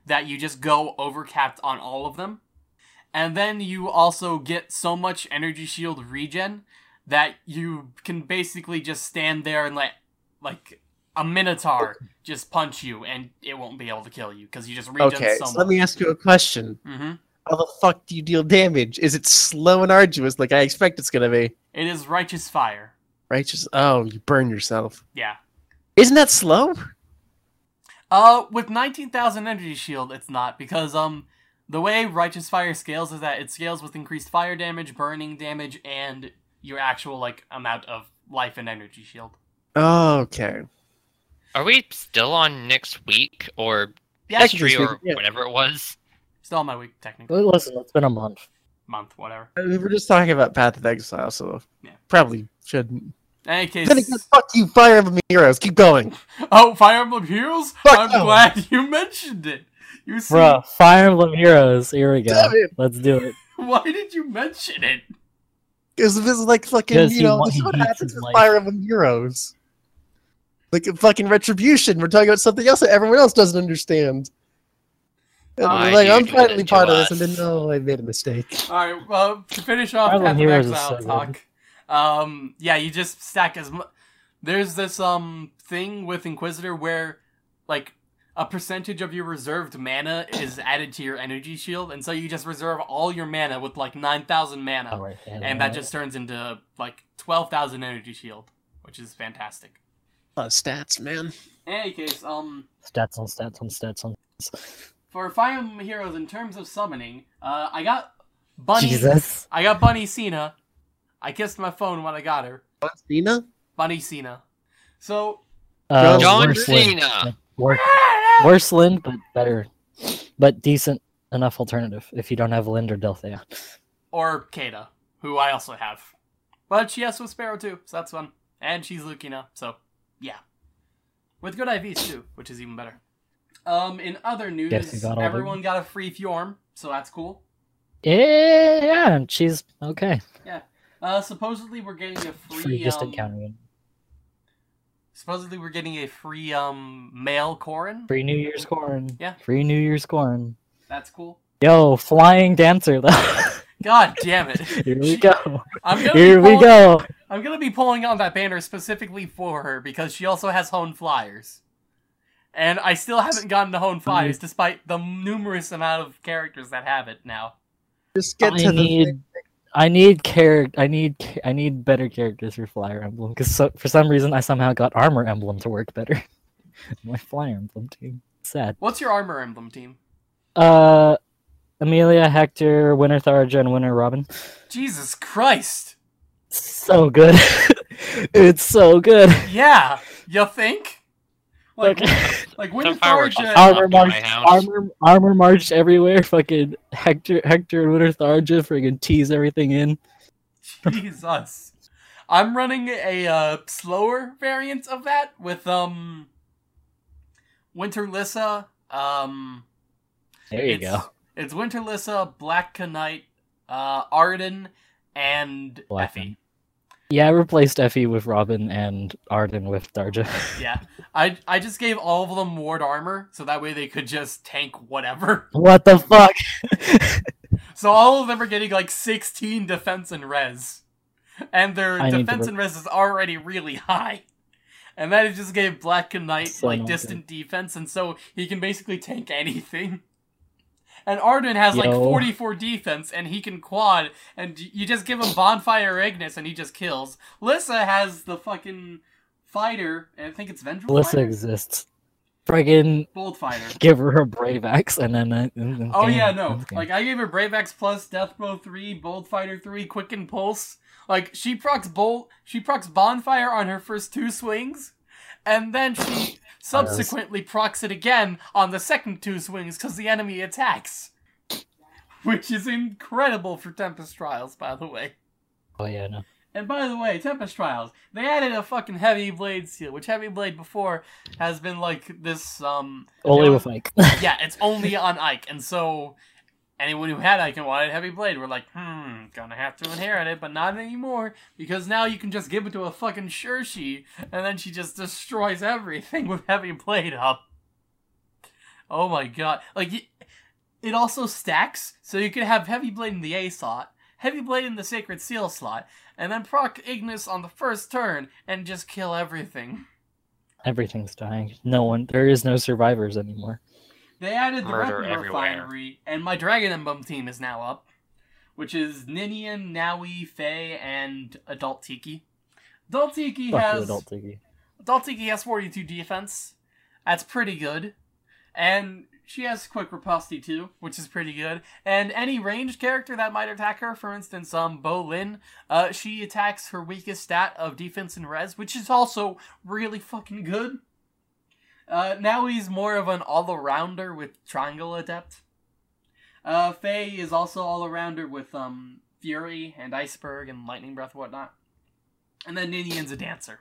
that you just go overcapped on all of them. And then you also get so much energy shield regen that you can basically just stand there and let like a minotaur just punch you and it won't be able to kill you because you just regen Okay, so so much. let me ask you a question. hmm How the fuck do you deal damage? Is it slow and arduous like I expect it's gonna be? It is righteous fire. Righteous. Oh, you burn yourself. Yeah. Isn't that slow? Uh, with 19,000 energy shield, it's not because um, the way righteous fire scales is that it scales with increased fire damage, burning damage, and your actual like amount of life and energy shield. Oh, okay. Are we still on next week or Yeah, history this or yeah. whatever it was? Still on my week technically, Well, Listen, it's been a month. month, whatever. Uh, we were just talking about Path of Exile, so Yeah. probably shouldn't. In any case, Then again, fuck you, Fire Emblem Heroes. Keep going. oh, Fire Emblem Heroes! Fuck I'm no. glad you mentioned it. You see, Bruh, Fire Emblem Heroes. Here we go. Let's do it. why did you mention it? Because this is like fucking, you know, wa- this is he what happens his with life. Fire Emblem Heroes. Like a fucking retribution. We're talking about something else that everyone else doesn't understand. And I'm like, I'm do finally part of this, and us? then no, I made a mistake. All right. Well, to finish off Fire Emblem Path of Heroes is Exile talk, um, yeah, you just stack as much. There's this um thing with Inquisitor where, like, a percentage of your reserved mana is added to your energy shield, and so you just reserve all your mana with like nine thousand mana, All right, and that just turns into like twelve thousand energy shield, which is fantastic. Uh, stats, man. In any case, um, stats on stats on stats on. For Fire Emblem Heroes, in terms of summoning, uh, I got Bunny. Jesus. I got Bunny Cena. I kissed my phone when I got her. Cena? Bunny Cena. So Uh, John worse Lind. Cena. Worse, worse Lind, but better, but decent enough alternative if you don't have Lind or Delthea. or Kata, who I also have. But she has Swift Sparrow too, so that's fun. And she's Lucina, so yeah. With good IVs too, which is even better. Um, in other news, got everyone got a free Fjorm, so that's cool. Yeah, and she's okay. Yeah. Uh, supposedly we're getting a free, Free just um, encountering. supposedly we're getting a free um male Corrin. Free New Year's corn. Yeah. Free New Year's corn. That's cool. Yo, flying dancer though. God damn it! Here we go. I'm Here be we pulling- go. I'm gonna be pulling on that banner specifically for her because she also has Hone Flyers. And I still haven't gotten to Hone Flyers despite the numerous amount of characters that have it now. Just get I to the need, thing. I need char- I need, I need better characters for Flyer Emblem because so, for some reason I somehow got Armor Emblem to work better. My Flyer Emblem team. Sad. What's your armor emblem team? Uh, Amelia, Hector, Winter Tharja, and Winter Robin. Jesus Christ! So good. it's so good. Yeah, you think? Like, Okay. like Winter Some fireworks Tharja- armor Up in my march, house. armor, armor march everywhere. Fucking Hector, Hector, and Winter Tharja, friggin' tease everything in. Jesus. I'm running a uh, slower variant of that with um Winter Lissa. Um There you it's, go. It's Winter Lissa, Black Knight, uh Arden, and Black Effie. Yeah, I replaced Effie with Robin and Arden with Tharja. Yeah. I I just gave all of them ward armor so that way they could just tank whatever. what the fuck? So all of them are getting like 16 defense and res. And their I defense and res is already really high. And then it just gave Black Knight So like distant defense, and so he can basically tank anything. And Arden has like 44 defense, and he can quad, and you just give him Bonfire Ignis, and he just kills. Lissa has the fucking fighter, and I think it's Vengeful Lissa Fighter? exists. Friggin' Bold Fighter. give her a brave axe and then. Uh, and Oh game. yeah, no. Like I gave her Brave Axe plus, Death Blow three, Bold Fighter three, Quicken Pulse. Like she procs bolt, she procs Bonfire on her first two swings, and then she subsequently procs it again on the second two swings because the enemy attacks, which is incredible for Tempest Trials, by the way. oh yeah, no. And by the way, Tempest Trials, they added a fucking Heavy Blade seal, which Heavy Blade before has been like this um Only know- with Ike. yeah, it's only on Ike, and so anyone who had Ike and wanted Heavy Blade were like, hmm, gonna have to inherit it, but not anymore, because now you can just give it to a fucking Shurshi, and then she just destroys everything with Heavy Blade up. Oh my god! Like it, also stacks, so you can have heavy blade in the A slot, heavy blade in the sacred seal slot, and then proc Ignis on the first turn and just kill everything. Everything's dying. No one. There is no survivors anymore. They added the Murder weapon everywhere. refinery, and my Dragon Emblem team is now up, which is Ninian, Nowi, Fae, and Adult Tiki. Adult Tiki Fuck you, has adult Tiki. Adult Tiki has 42 defense. That's pretty good. And she has quick riposte too, which is pretty good. And any ranged character that might attack her, for instance, um, Bo Lin, uh, she attacks her weakest stat of defense and res, which is also really fucking good. Uh, now he's more of an all-arounder with Triangle Adept. Uh, Fae is also all-arounder with, um, Fury and Iceberg and Lightning Breath and whatnot. And then Ninian's a dancer.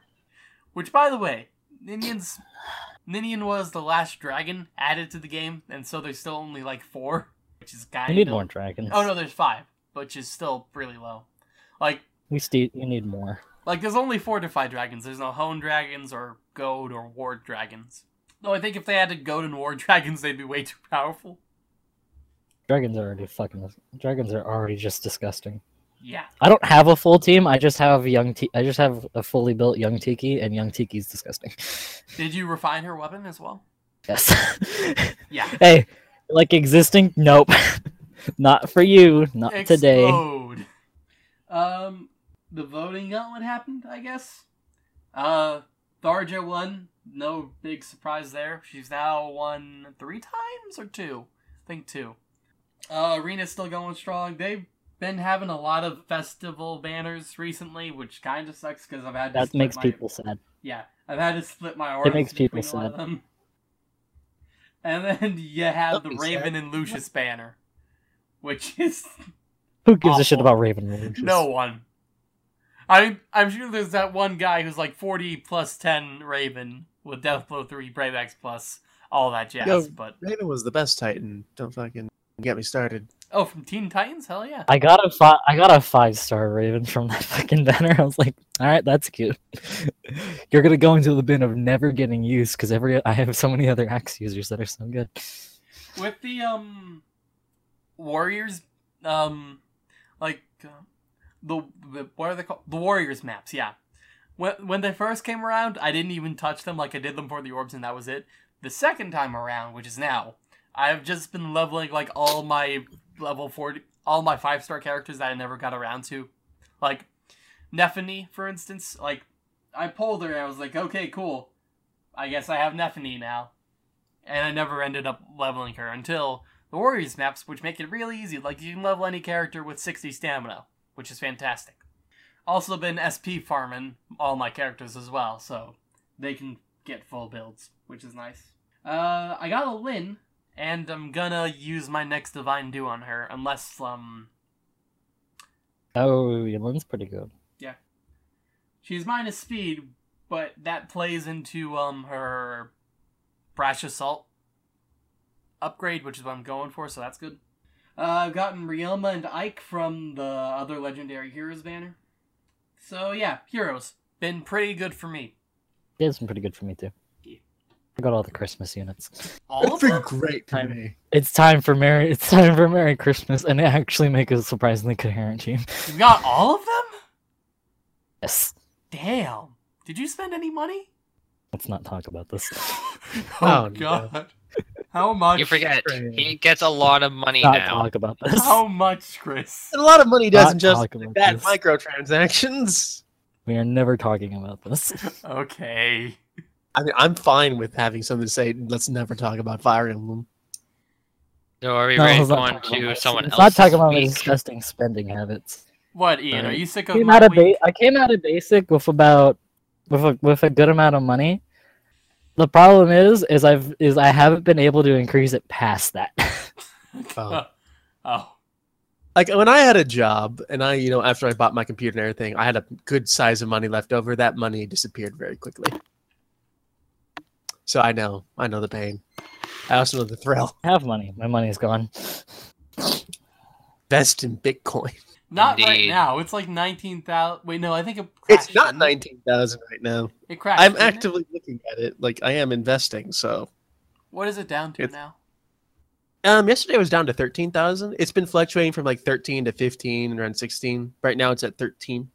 Which, by the way, Ninian's Ninian was the last dragon added to the game, and so there's still only like four, which is kind We need of. more dragons. Oh no, there's five, which is still really low. Like, We st- we need more. like there's only four to five dragons. There's no hone dragons or goad or ward dragons. Though I think if they had to go to War dragons, they'd be way too powerful. Dragons are already fucking. Dragons are already just disgusting. Yeah. I don't have a full team. I just have young. T- I just have a fully built young Tiki, and young Tiki's disgusting. Did you refine her weapon as well? Yes. Yeah. hey, like existing? Nope. Not for you. Not today. Um, the voting got what happened, I guess. Uh, Tharja won. No big surprise there. She's now won three times or two. I think two. Uh, Arena's still going strong. They've been having a lot of festival banners recently, which kind of sucks because I've had to That split makes my- people sad. yeah, I've had to split my orders makes people between a lot of sad. them. And then you have the Don't be sad. Raven and Lucius banner, which is Who gives a shit about Raven Rouge? no one. I I'm sure there's that one guy who's like 40 plus 10 Raven with Deathblow 3 Brave Axe plus all that jazz. Yo. But Raven was the best Titan. Don't fucking get me started. oh, from Teen Titans, hell yeah. I got a fi- I got a five star Raven from that fucking banner. I was like, all right, that's cute. You're gonna go into the bin of never getting used because every I have so many other axe users that are so good. With the um Warriors um like uh, the, the what are they called? The Warriors maps, yeah. When when they first came around, I didn't even touch them like I did them for the orbs and that was it. The second time around, which is now, I've just been leveling like all my level 40 all my 5 star characters that I never got around to. Like Nephenee, for instance, like I pulled her and I was like, "Okay, cool. I guess I have Nephenee now." And I never ended up leveling her until the Warriors maps, which make it really easy. Like you can level any character with 60 stamina, which is fantastic. Also been SP farming all my characters as well, so they can get full builds, which is nice. Uh, I got a Lin, and I'm gonna use my next Divine Dew on her, unless um Oh, Lynn's pretty good. Yeah. She's minus speed, but that plays into um her Brash Assault upgrade, which is what I'm going for, so that's good. Uh, I've gotten Ryoma and Ike from the other Legendary Heroes banner. So yeah, heroes. Been pretty good for me. Yeah, it's been pretty good for me too. Yeah. I got all the Christmas units. All of been them? great for Time. me. It's time for Merry. It's time for Merry Christmas, and actually make a surprisingly coherent team. You got all of them? Yes. Damn. Did you spend any money? Let's not talk about this. oh, Oh, no. God. How much? You forget Right. he gets a lot of money Not now. talk about this. How much, Chris? And a lot of money doesn't Not just talk that this. microtransactions. We are never talking about this. Okay. I mean, I'm fine with having someone say, "Let's never talk about Fire Emblem." So are we No, ready to go on to someone Let's not talking about my disgusting spending habits. What, Ian? Are you sick of came my out of I came out of basic with about with a, with a good amount of money. The problem is, is I've is I haven't been able to increase it past that. Oh. oh. Like when I had a job, and I, you know, after I bought my computer and everything, I had a good size of money left over. That money disappeared very quickly. So I know, I know the pain. I also know the thrill. I have money. My money is gone. Invest in Bitcoin. Not right now. It's like 19,000. Wait, no, I think it It's crashed, not didn't nineteen thousand right now. It crashed. I'm didn't it? actively looking at it. Like I am investing. So What is it down to It's- now? Um, yesterday it was down to 13,000. It's been fluctuating from like 13 to 15 and around 16. Right now it's at 13.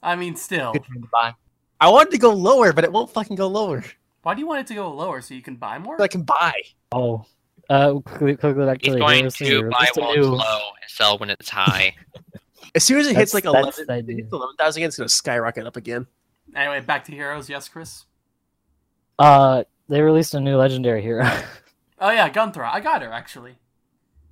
I mean, still. Good time to buy. I wanted to go lower, but it won't fucking go lower. Why do you want it to go lower so you can buy more? I can buy. Oh, uh, quickly, quickly back to He's the going to they buy released while it's low and sell when it's high. As soon as it hits like That's- 11, that's the it idea. hits 11,000 again, it's going to skyrocket up again. Anyway, back to heroes. Yes, Chris. Uh, they released a new legendary hero. Oh yeah, Gunnthrá. I got her actually.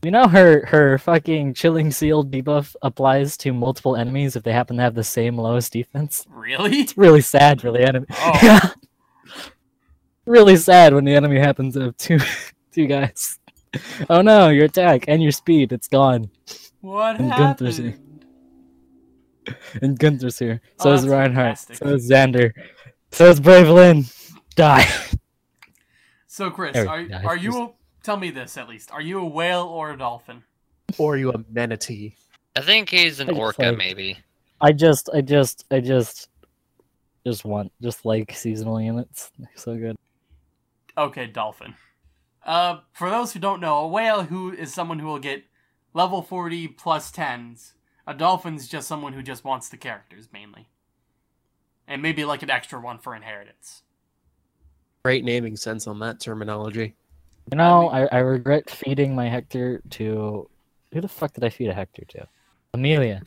you know her her fucking chilling seal debuff applies to multiple enemies if they happen to have the same lowest defense. Really? It's really sad for the enemy. Oh. Yeah. really sad when the enemy happens to have two two guys. Oh no, your attack and your speed, it's gone. What And Gunther's here. happened? And Gunther's here. Oh, So is that's Reinhardt. fantastic. So is Xander. So is Brave Lyn. Die. So Chris, There are go. are you? A, tell me this at least. Are you a whale or a dolphin? Or you a manatee. I think he's an orca, like- maybe. I just I just I just just want just like seasonal units. So good. Okay, dolphin. Uh, for those who don't know, a whale who is someone who will get level forty plus tens. A dolphin's just someone who just wants the characters mainly, and maybe like an extra one for inheritance. Great naming sense on that terminology. You know, I, I regret feeding my Hector to who the fuck did I feed a Hector to? Amelia.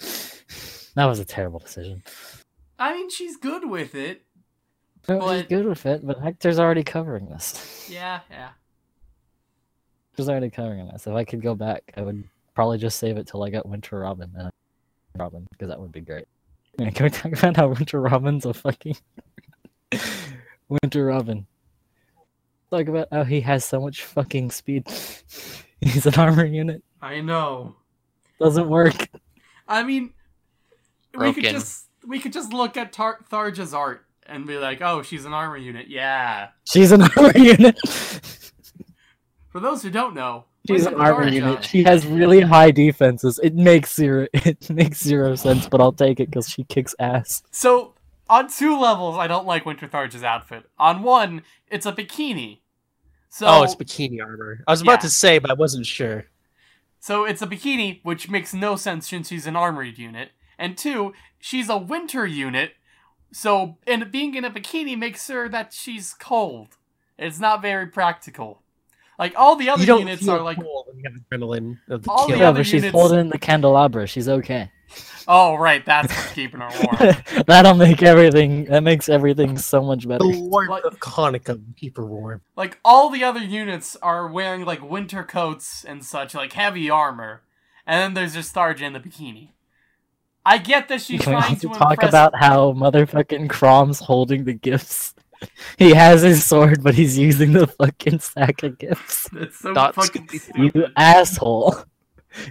That was a terrible decision. I mean, she's good with it. No, she's But- good with it, but Hector's already covering this. Yeah, yeah. She's already covering this. If I could go back, I would probably just save it till I got Winter Robin and Robin, because that would be great. Yeah, can we talk about how Winter Robin's a fucking Winter Robin? Talk about how he has so much fucking speed. He's an armor unit. I know. Doesn't work. I mean, we could just we could just look at Tar- Tharja's art and be like, "Oh, she's an armor unit." Yeah. She's an armor unit. For those who don't know, She's an armor unit. She has really high defenses. It makes zero. It makes zero sense, but I'll take it because she kicks ass. So on two levels, I don't like Winter Tharja's outfit. On one, it's a bikini. So oh, it's bikini armor. I was about Yeah. to say, but I wasn't sure. so it's a bikini, which makes no sense since she's an armored unit. And two, she's a winter unit. So and being in a bikini makes sure that she's cold. It's not very practical. Like all the other you don't units feel are like cool when you have adrenaline of the All the kill. Yeah, other but she's units- holding the candelabra. She's okay. Oh, right, that's what's keeping her warm. That'll make everything. That makes everything so much better. The warmth Like- of Hanukkah will keep her warm. like, all the other units are wearing, like, winter coats and such, like, heavy armor. And then there's just Tharja in the bikini. I get that she's Can we trying to talk impress... about how motherfucking Chrom's holding the gifts? He has his sword, but he's using the fucking sack of gifts. That's so That's fucking good. You asshole.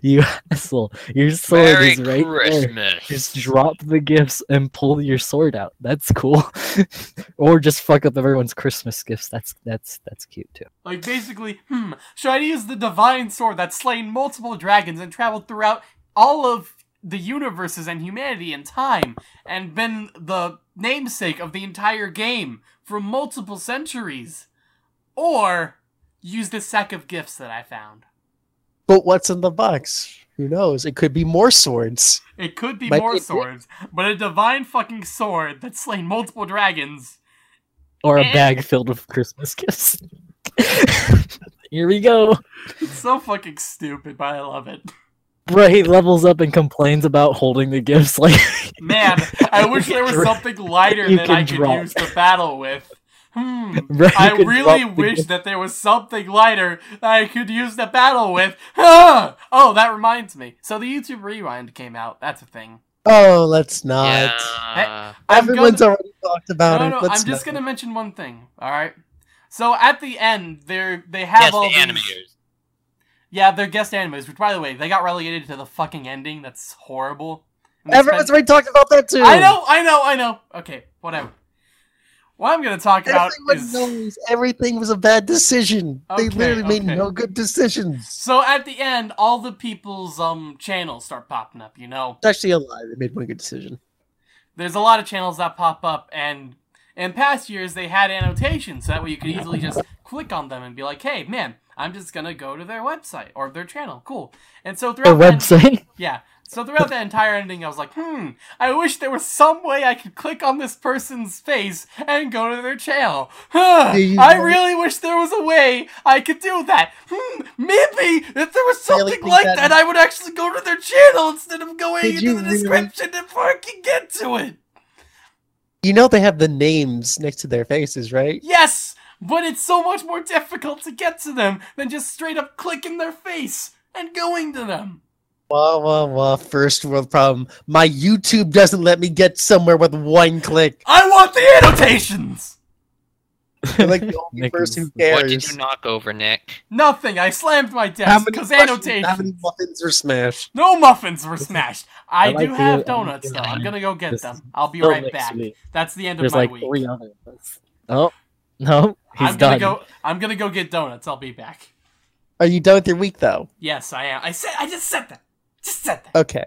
You asshole. Your sword Merry is right there. Christmas. Just drop the gifts and pull your sword out. That's cool. or just fuck up everyone's Christmas gifts. That's that's that's cute too. Like, basically, hmm, should I use the divine sword that's slain multiple dragons and traveled throughout all of the universes and humanity and time, and been the namesake of the entire game for multiple centuries? Or use this sack of gifts that I found? But what's in the box? Who knows? It could be more swords. It could be Might more be swords, but a divine fucking sword that's slain multiple dragons. Or a Eh. bag filled with Christmas gifts. Here we go. It's so fucking stupid, but I love it. Bro, he levels up and complains about holding the gifts like Man, I wish there was something lighter you that I could drop. use to battle with. Hmm. Bro, I really drop the wish gift- that there was something lighter that I could use to battle with. Ah! Oh, that reminds me. So the YouTube Rewind came out. That's a thing. Oh, let's not. Yeah. I'm Everyone's gonna- already talked about no, it. no, Let's I'm just not. gonna mention one thing. All right. So at the end, they're they have yes, all the these. animators. Yeah, they're guest animators, which by the way, they got relegated to the fucking ending. That's horrible. Everyone's spent- already talked about that too. I know, I know, I know. Okay, whatever. What I'm gonna talk about Everyone is knows everything was a bad decision. they Okay, literally made okay. no good decisions. so at the end, all the people's um channels start popping up. You know, It's actually a lie. They made one good decision. there's a lot of channels that pop up, and In past years, they had annotations, so that way you could easily just click on them and be like, "Hey, man, I'm just gonna go to their website or their channel. Cool." And so throughout that- website. yeah. So throughout that entire ending, I was like, hmm, I wish there was some way I could click on this person's face and go to their channel. Huh, I really wish there was a way I could do that. Hmm, maybe if there was something think like that- that, I would actually go to their channel instead of going into the really- description before I can get to it. You know they have the names next to their faces, right? Yes, but it's so much more difficult to get to them than just straight up clicking their face and going to them. Wah, wah, wah, first world problem. My YouTube doesn't let me get somewhere with one click. I want the annotations. You're like the only Nick person who cares. What did you knock over, Nick? Nothing. I slammed my desk because annotations. how many muffins were smashed? No muffins were smashed. I, I like do the- have I donuts like though. I'm gonna go get them. I'll be so right back. week. That's the end There's of my like week. three others. Oh no, he's I'm gonna done. go. I'm gonna go get donuts. I'll be back. Are you done with your week, though? Yes, I am. I said. I just said that. Just said that. Okay.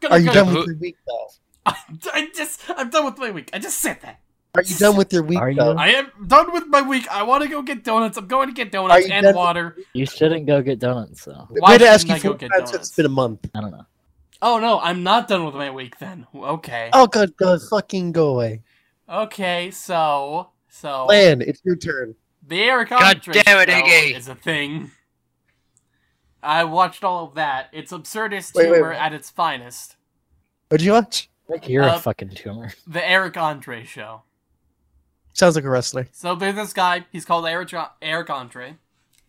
Gonna Are you go- done with your week, though? I just. I'm done with my week. I just said that. Are you done with your week, Are you? though? I am done with my week. I want to go get donuts. I'm going to get donuts and done with- water. You shouldn't go get donuts though. Why Way to ask you I go get donuts? it's been a month. I don't know. Oh no, I'm not done with my week then. Okay. Oh, God, God, fucking go away. Okay. So. So. Lan, it's your turn. The Eric God Andre damn it, show Iggy. is a thing. I watched all of that. It's absurdist Wait, wait, humor wait. at its finest. What'd you watch? Nick, you're Uh, a fucking tumor. The Eric Andre show. Sounds like a wrestler. So there's this guy. He's called Eric Eric Andre.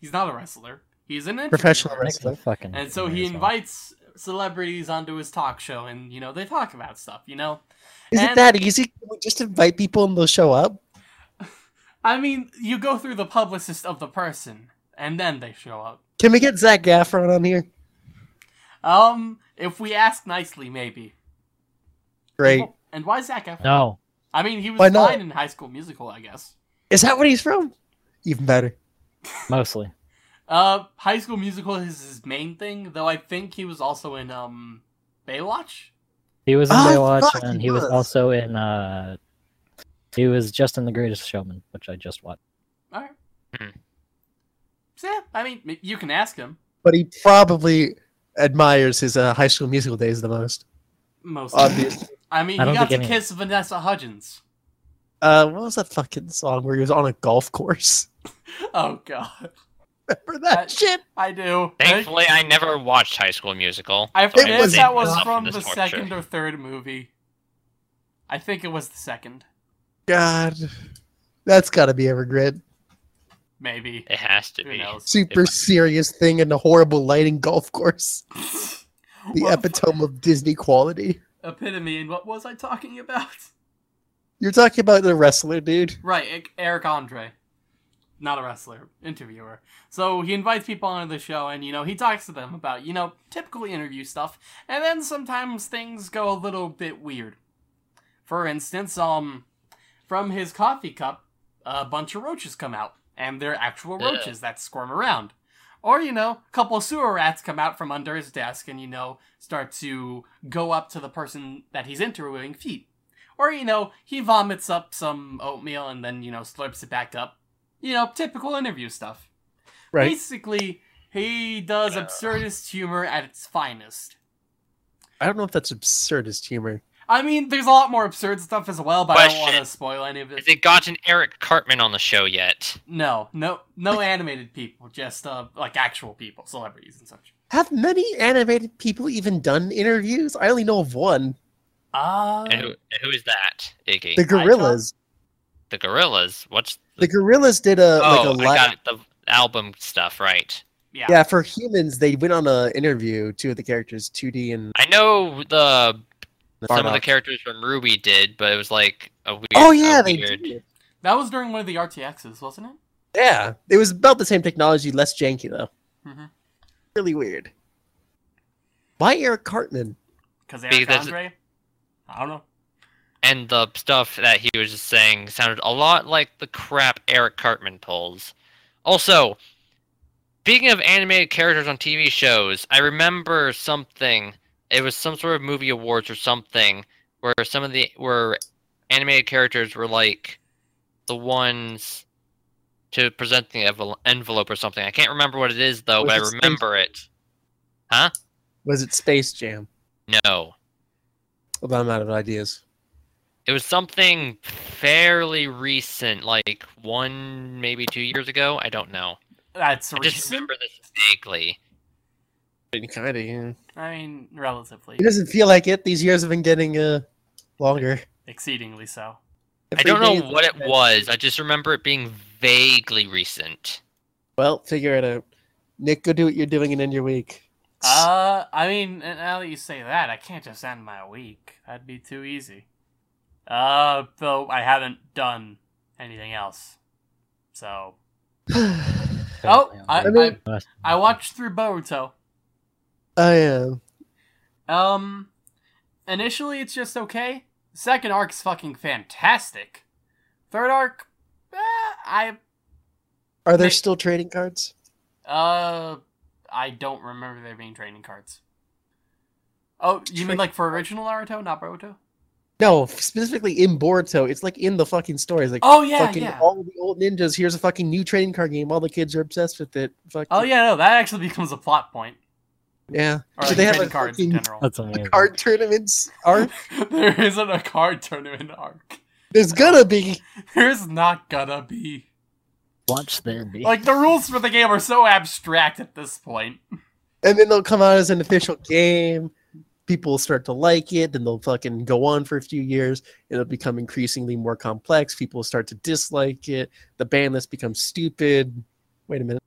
He's not a wrestler. He's an Professional interviewer. Wrestler. fucking. And so he invites celebrities onto his talk show, and you know they talk about stuff. You know, Is it that easy? Can we just invite people and they'll show up? I mean, you go through the publicist of the person, and then they show up. Can we get Zach Gaffron on here? Um, if we ask nicely, maybe. Great. And why Zac Efron? No, I mean, he was fine in High School Musical, I guess. Is that where he's from? Even better. mostly. Uh, High School Musical is his main thing, though I think he was also in um Baywatch. He was in Oh, Baywatch, and he he was was. also in. uh He was just in The Greatest Showman, which I just watched. All right. Hmm. So yeah, I mean, you can ask him. But he probably admires his uh, high school musical days the most. Most. Obviously. I mean, I he got to think any- kiss Vanessa Hudgens. Uh, what was that fucking song where he was on a golf course? Oh God, Remember that Uh, shit? I do. Thankfully, I never watched High School Musical. I so forget didn't was that was from the torture. second or third movie. I think it was the second, God, that's got to be a regret. maybe. It has to Who be. knows? Super serious thing in a horrible lighting golf course. The What epitome of Disney quality. epitome. And what was I talking about? You're talking about the wrestler, dude. Right, Eric Andre. Not a wrestler, interviewer. So he invites people onto the show and, you know, he talks to them about, you know, typical interview stuff. And then sometimes things go a little bit weird. For instance, um, from his coffee cup, a bunch of roaches come out. And they're actual roaches that squirm around. Or, you know, a couple of sewer rats come out from under his desk and, you know, start to go up to the person that he's interviewing feet. Or, you know, he vomits up some oatmeal and then, you know, slurps it back up. You know, typical interview stuff. Right. Basically, he does absurdist humor at its finest. I don't know if that's absurdist humor. I mean, there's a lot more absurd stuff as well, but I don't want to spoil any of it. Has it. it gotten Eric Cartman on the show yet? No, no, no animated people, just uh, like actual people, celebrities and such. Have many animated people even done interviews? I only know of one. Uh, And who, who is that, Iggy? The Gorillaz. The Gorillaz? What's The Gorillaz did a oh, like a I got it, the album stuff right. yeah. Yeah, for humans, they went on a interview. Two of the characters, 2D and I know the some of the characters from RWBY did, but it was like a weird. Oh yeah, they weird, did. That was during one of the RTXs, wasn't it? Yeah, it was about the same technology, less janky though. Mhm. Really weird. Why Eric Cartman? Because Eric Because- Andre? I don't know. And the stuff that he was just saying sounded a lot like the crap Eric Cartman pulls. Also, speaking of animated characters on TV shows, I remember something. It was some sort of movie awards or something where some of the where animated characters were like the ones to present the envelope or something. I can't remember what it is though, Was but I it Space- remember it. Huh? Was it Space Jam? No, Well, I'm out of ideas. It was something fairly recent, like one maybe two years ago. I don't know. That's I just remember this vaguely. Kind of, yeah. I mean, relatively, It doesn't feel like it. These years have been getting uh longer. exceedingly so. I don't know what it was. I just remember it being vaguely recent. Well, figure it out. Nick, go do what you're doing and end your week. Uh, I mean, now that you say that, I can't just end my week. That'd be too easy. Uh, though I haven't done anything else. So, oh, I, I I, I watched through Boruto. I am. Um, initially it's just okay. Second arc's fucking fantastic. Third arc, eh, I Are there Nick- still trading cards? uh, I don't remember there being trading cards. Oh, you mean like for original Naruto, not Boruto? No, specifically in Boruto. It's like in the fucking story. It's like Oh yeah, fucking yeah. all the old ninjas. Here's a fucking new trading card game. All the kids are obsessed with it. Fuck Oh yeah, no, that actually becomes a plot point. yeah. Or Should like they have trading a cards in general. That's amazing. card tournaments? Arc? there isn't a card tournament arc. There's gonna be. There's not gonna be. Watch there be. Like the rules for the game are so abstract at this point. And then they'll come out as an official game. People will start to like it. Then they'll fucking go on for a few years. It'll become increasingly more complex. People will start to dislike it. The ban list becomes stupid. Wait a minute.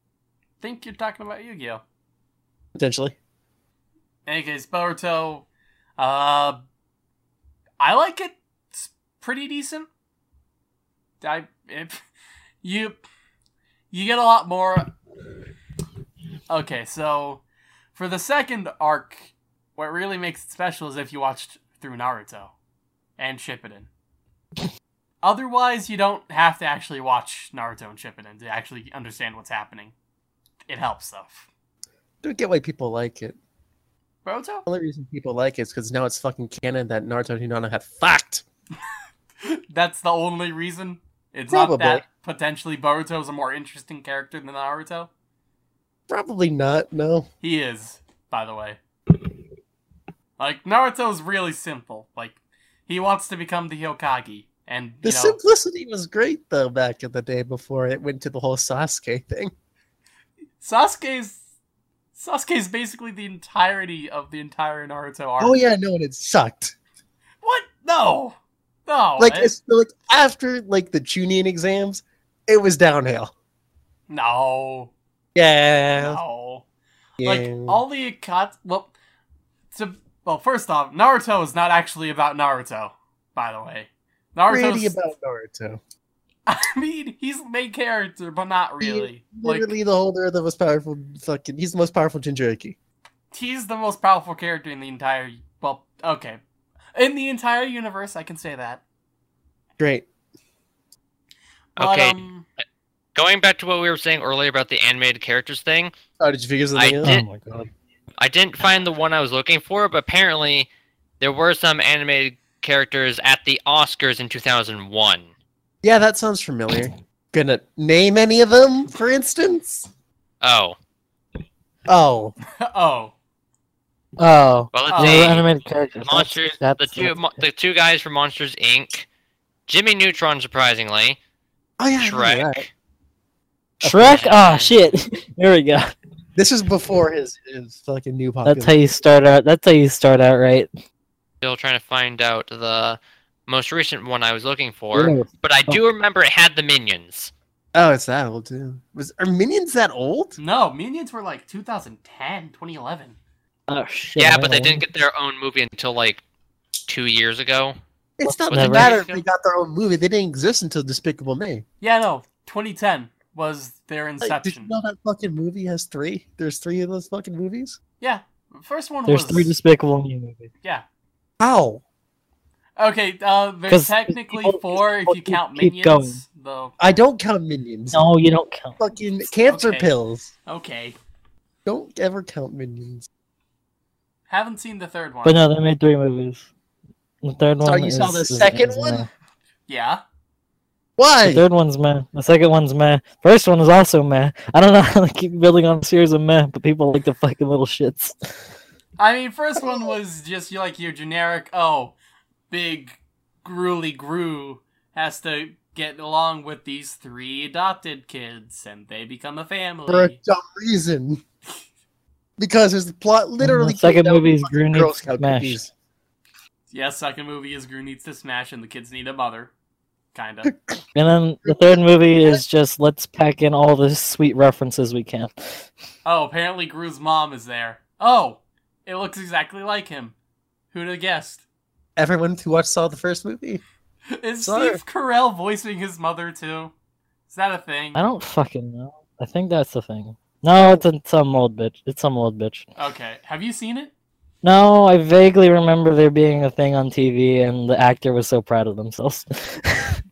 think you're talking about Yu-Gi-Oh. Potentially. In any case, Boruto, uh, I like it. It's pretty decent. I if you you get a lot more. Okay, so for the second arc, what really makes it special is if you watched through Naruto and Shippuden. Otherwise, you don't have to actually watch Naruto and Shippuden to actually understand what's happening. It helps, though. Don't get why people like it. Boruto? The only reason people like it is because now it's fucking canon that Naruto and Hinata had fucked. That's the only reason. It's Probably. not that potentially Boruto's a more interesting character than Naruto. Probably not. No. He is, by the way. Like Naruto's really simple. Like he wants to become the Hokage, and The know, simplicity was great though back in the day before it went to the whole Sasuke thing. Sasuke's Sasuke's basically the entirety of the entire Naruto arc. Oh yeah, no, and it sucked. What? No, no. like it- it's like after like the Chunin exams, it was downhill. no, Yeah. no. yeah. Like all the Akatsuki. Well, to well, first off, Naruto is not actually about Naruto. By the way, Naruto's really about Naruto. I mean, he's the main character, but not really. Like Literally the holder of the most powerful fucking he's the most powerful Jinchuriki. he's the most powerful character in the entire. Well, okay, in the entire universe, I can say that. Great. But, Okay. um, Going back to what we were saying earlier about the animated characters thing, Oh, did you figure something I out? did- oh my god. I didn't find the one I was looking for, but apparently there were some animated characters at the Oscars in 2001. Yeah, that sounds familiar. Gonna name any of them, for instance? Oh, Oh. oh, Oh. well, let's Oh. The see. animated characters. Monsters, that's- the two, that's- mo- the two guys from Monsters Inc. Jimmy Neutron, surprisingly. Oh yeah, I remember that. Shrek. Shrek? Ah, shit. There we go. This is before his, his fucking new popular. That's how you start out. That's how you start out, right? Still trying to find out the most recent one I was looking for, Yeah. but I do remember it had the minions. Oh, it's that old too. Was are minions that old? no, Minions were like 2010, 2011. Oh shit. Yeah, but they didn't get their own movie until like two years ago. It's not Was that it matter if they got their own movie. They didn't exist until Despicable Me. Yeah, no, 2010 was their Like, did you know that fucking movie has three? There's three of those fucking movies. Yeah, first one was There's was three Despicable Me movies. yeah. How? Okay, uh, there's 'Cause technically people- four if you count keep minions. Though, I don't count minions. No, you don't count. Fucking cancer Okay. pills. okay, Don't ever count minions. haven't seen the third one. But no, they made three movies. The third So one. you saw the second is, one? uh, yeah, Why? The third one's meh. The second one's meh. First one is also meh. I don't know how they keep building on a series of meh, but people like the fucking little shits. I mean, first one was just you like your generic, oh, big gruely Gru has to get along with these three adopted kids and they become a family. For a dumb reason. Because his plot literally The second movie is fucking Gru needs Scout Smash. cookies. Yes, second movie is Gru needs to smash and the kids need a mother. Kinda. And then the third movie is just let's pack in all the sweet references we can. oh, apparently Gru's mom is there. Oh, it looks exactly like him. Who'd have guessed? Everyone who watched saw the first movie. Is Sorry. Steve Carell voicing his mother too? Is that a thing? I don't fucking know. I think that's the thing. No, it's some old bitch. It's some old bitch. Okay, have you seen it? No, I vaguely remember there being a thing on TV, and the actor was so proud of themselves.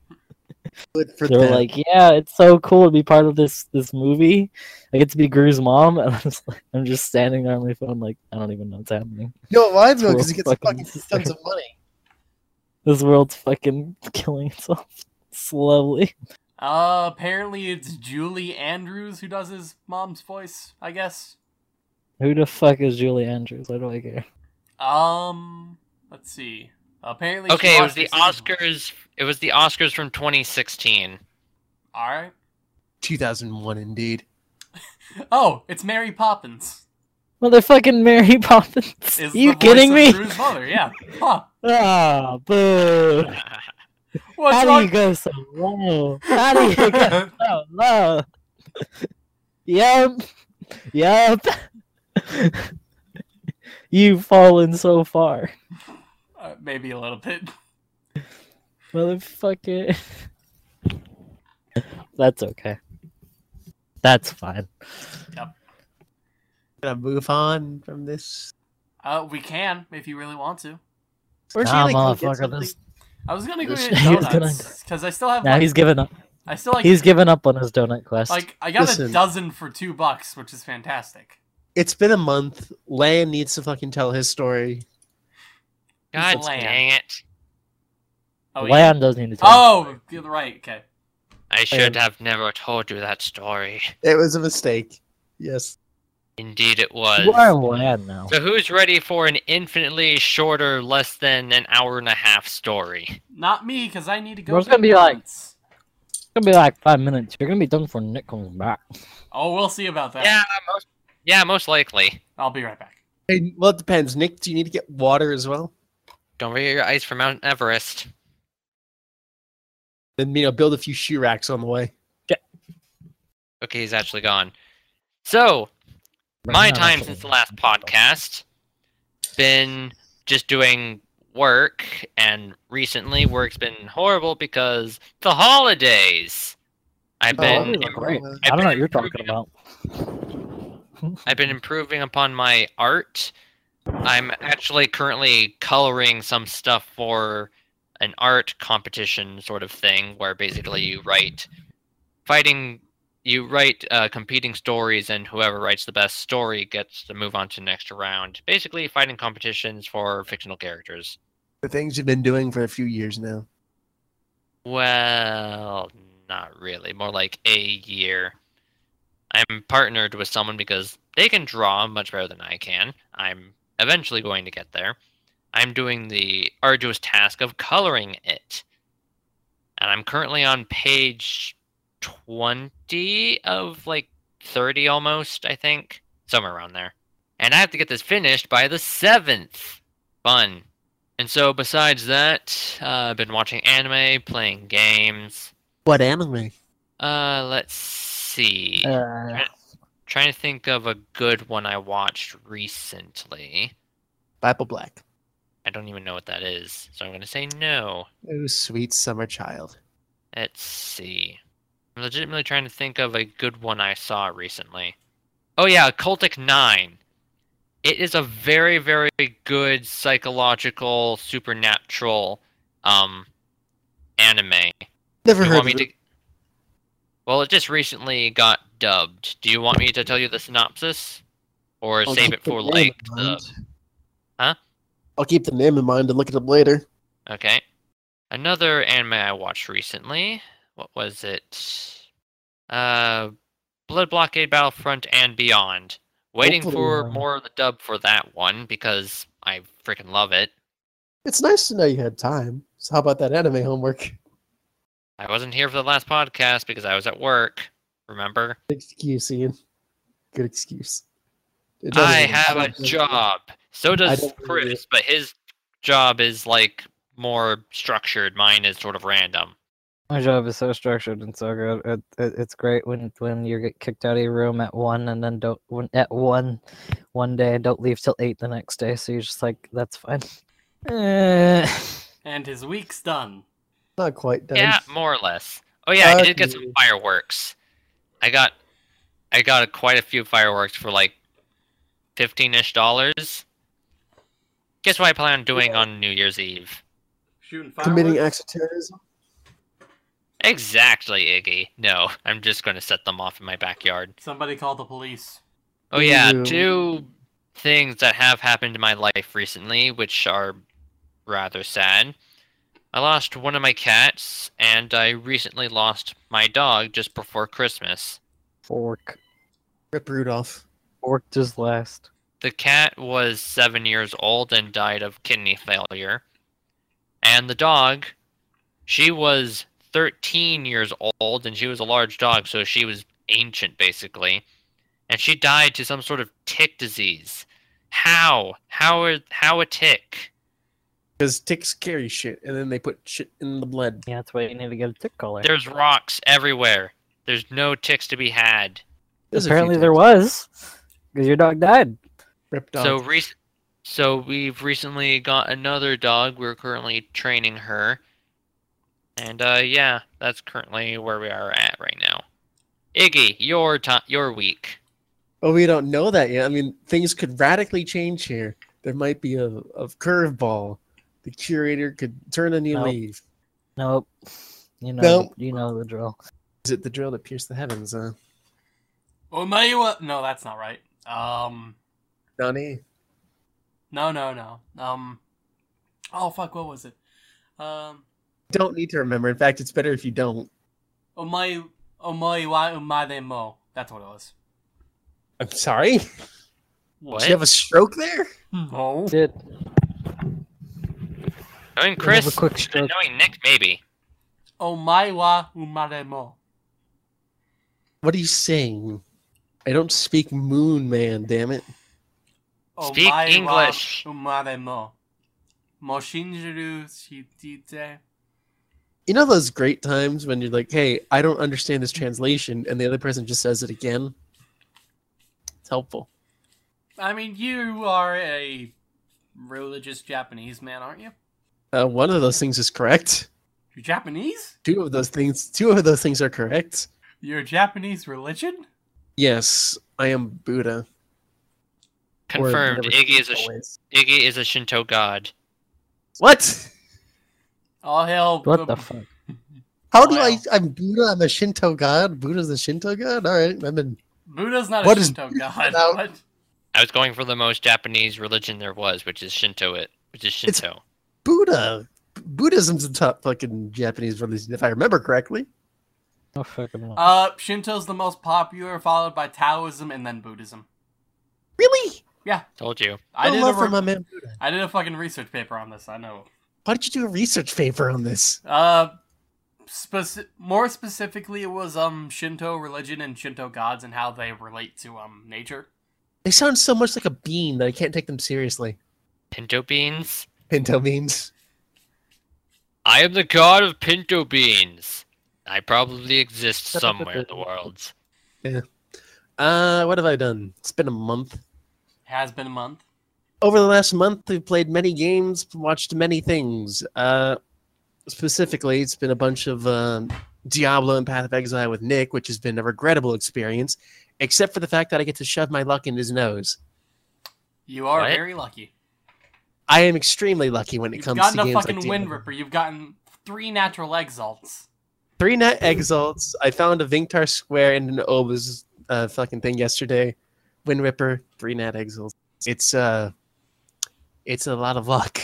Good for they were them. like, "Yeah, it's so cool to be part of this this movie. I get to be Gru's mom." And I'm just, like, I'm just standing there on my phone, like, I don't even know what's happening. no, it reminds me because he gets fucking fucking tons of money. This world's fucking killing itself slowly. Uh, apparently it's Julie Andrews who does his mom's voice, I guess. Who the fuck is Julie Andrews? Why do I care? Um, let's see. Apparently, Okay, it was the season. Oscars. It was the Oscars from 2016. All right. 2001, indeed. Oh, it's Mary Poppins. Motherfucking Mary Poppins. Is you kidding me? Gru's mother, yeah. Huh. Ah, boo. What's How do you go so low? How do you go so low? Yup. Yup. You've fallen so far. Uh, maybe a little bit. Motherfucker. That's okay. That's fine. Yep. Gonna move on from this. Uh, we can if you really want to. Where'd Nah, you, like, motherfucker, this- I was gonna go This- get He was gonna- donuts because I still have. Now like, he's given up. I still like. He's given up on his donut quest. like I got a Listen. dozen for two bucks, which is fantastic. It's been a month. Lan needs to fucking tell his story. God Land. dang it! Oh, yeah. Land doesn't need to. Tell. Oh, you're right. Okay. I should have never told you that story. It was a mistake. Yes. Indeed, it was. You are Land now. So who's ready for an infinitely shorter, less than an hour and a half story? Not me, because I need to go. Bro, it's gonna be like- It's gonna be like five minutes. You're gonna be done before Nick comes back. Oh, we'll see about that. Yeah, most, yeah, most likely. I'll be right back. Hey, well, it depends. Nick, do you need to get water as well? Don't forget your ice from Mount Everest. Then, you know, build a few shoe racks on the way. Yeah. Okay, he's actually gone. So, my time since the last podcast been just doing work and recently work's been horrible because the holidays i've Oh, been those are great. I don't know what you're talking improving- about. i've been improving upon my art. I'm actually currently coloring some stuff for an art competition sort of thing where basically you write fighting you write uh, competing stories and whoever writes the best story gets to move on to the next round. Basically fighting competitions for fictional characters. The things you've been doing for a few years now. well not really. More like a year i'm partnered with someone because they can draw much better than i can i'm eventually going to get there i'm doing the arduous task of coloring it and i'm currently on page 20 of like 30 almost, I think. Somewhere around there. And I have to get this finished by the 7th. Fun. And so, besides that, uh, I've been watching anime, playing games. What anime? Uh, let's see. Uh, Trying to think of a good one I watched recently. Bible Black. I don't even know what that is, so I'm going to say no. Oh, sweet summer child. Let's see. I'm legitimately trying to think of a good one I saw recently. Oh yeah, Occultic 9. It is a very, very good psychological, supernatural um anime. Never you heard of me it. to Well, it just recently got dubbed. Do you want me to tell you the synopsis? Or I'll save it for like the. Huh? I'll keep the name in mind and look it up later. Okay. Another anime I watched recently what was it? Uh, Blood Blockade Battlefront and Beyond. Waiting Hopefully, for uh, more of the dub for that one because I freaking love it. It's nice to know you had time. So how about that anime homework? I wasn't here for the last podcast because I was at work. Remember? Excuse, Ian. Good excuse. I have a job. So does Chris, but his job is like more structured. Mine is sort of random. My job is so structured and so good. It, it, it's great when when you get kicked out of your room at one and then don't when, at one one day and don't leave till eight the next day. So you're just like, that's fine. And his week's done. Not quite done. Yeah, more or less. Oh yeah, I did get some fireworks. I got, I got quite a few fireworks for like fifteen-ish dollars. Guess what I plan on doing on New Year's Eve? Shooting Committing fireworks. acts of terrorism. Exactly, Iggy. No, I'm just going to set them off in my backyard. Somebody call the police. Oh yeah, Ew. two things that have happened in my life recently, which are rather sad. I lost one of my cats, and I recently lost my dog just before Christmas. Fork. Rip Rudolph. Fork just last. The cat was seven years old and died of kidney failure. And the dog, she was 13 years old, and she was a large dog, so she was ancient, basically. And she died to some sort of tick disease. How? How? Are, how a tick? Because ticks carry shit, and then they put shit in the blood. Yeah, that's why you need to get a tick collar. There's rocks everywhere. There's no ticks to be had. There's Apparently there was, because your dog died. Rip dog. So rec- so we've recently got another dog. We're currently training her. And uh yeah, that's currently where we are at right now. Iggy, your time your week. Oh, we don't know that yet. I mean, things could radically change here. There might be a, a curveball. The curator could turn a new Nope. leaf. Nope. You know, Nope. you know the drill. Is it the drill that pierced the heavens? Uh, Omaewa. No, that's not right. Um. Nani? No, no, no. Um. Oh fuck! What was it? Um. Don't need to remember. In fact, it's better if you don't. Omai. Omaewa umade mo. That's what it was. I'm sorry? What? Did you have a stroke there? No. Did Knowing have a Chris, quick and stroke. knowing Nick, maybe. Omaiwa umade mo. What are you saying? I don't speak moon, man, damn it. Speak Omaiwa English. Umaremo. Moshinjiru shitite. You know those great times when you're like, hey, I don't understand this translation, and the other person just says it again? It's helpful. I mean, you are a religious Japanese man, aren't you? Uh, one of those things is correct. You're Japanese? Two of those things, two of those things are correct. You're a Japanese religion? Yes, I am Buddha. Confirmed. whatever Iggy is a sh- Shinto is. Iggy is a Shinto god. What? All hail. What the fuck? How do Wow. I? I'm Buddha. I'm a Shinto god. Buddha's a Shinto god. All right, I've been. Buddha's not What a Shinto Buddha god. What? I was going for the most Japanese religion there was, which is Shinto. It, which is It's- Shinto. Buddha. Buddhism's the top fucking Japanese religion, if I remember correctly. Oh fucking no. Uh, Shinto's the most popular, followed by Taoism and then Buddhism. Really? Yeah. Told you. I No did, a love for re- my man Buddha. I did a fucking research paper on this. I know. Why did you do a research paper on this? Uh, speci- more specifically, it was um Shinto religion and Shinto gods and how they relate to um nature. They sound so much like a bean that I can't take them seriously. Pinto beans. Pinto beans. I am the god of pinto beans. I probably exist somewhere in the world. Uh, what have I done? It's been a month. Has been a month. Over the last month, we've played many games, watched many things. Uh, specifically, it's been a bunch of uh, Diablo and Path of Exile with Nick, which has been a regrettable experience, except for the fact that I get to shove my luck in his nose. You are What? very lucky. I am extremely lucky when it You've comes gotten to a fucking like Wind Ripper. You've gotten three natural exalts. Three net exalts. I found a Vinktar Square and an Obas uh, fucking thing yesterday. Windripper, three net exalts. It's uh, it's a lot of luck.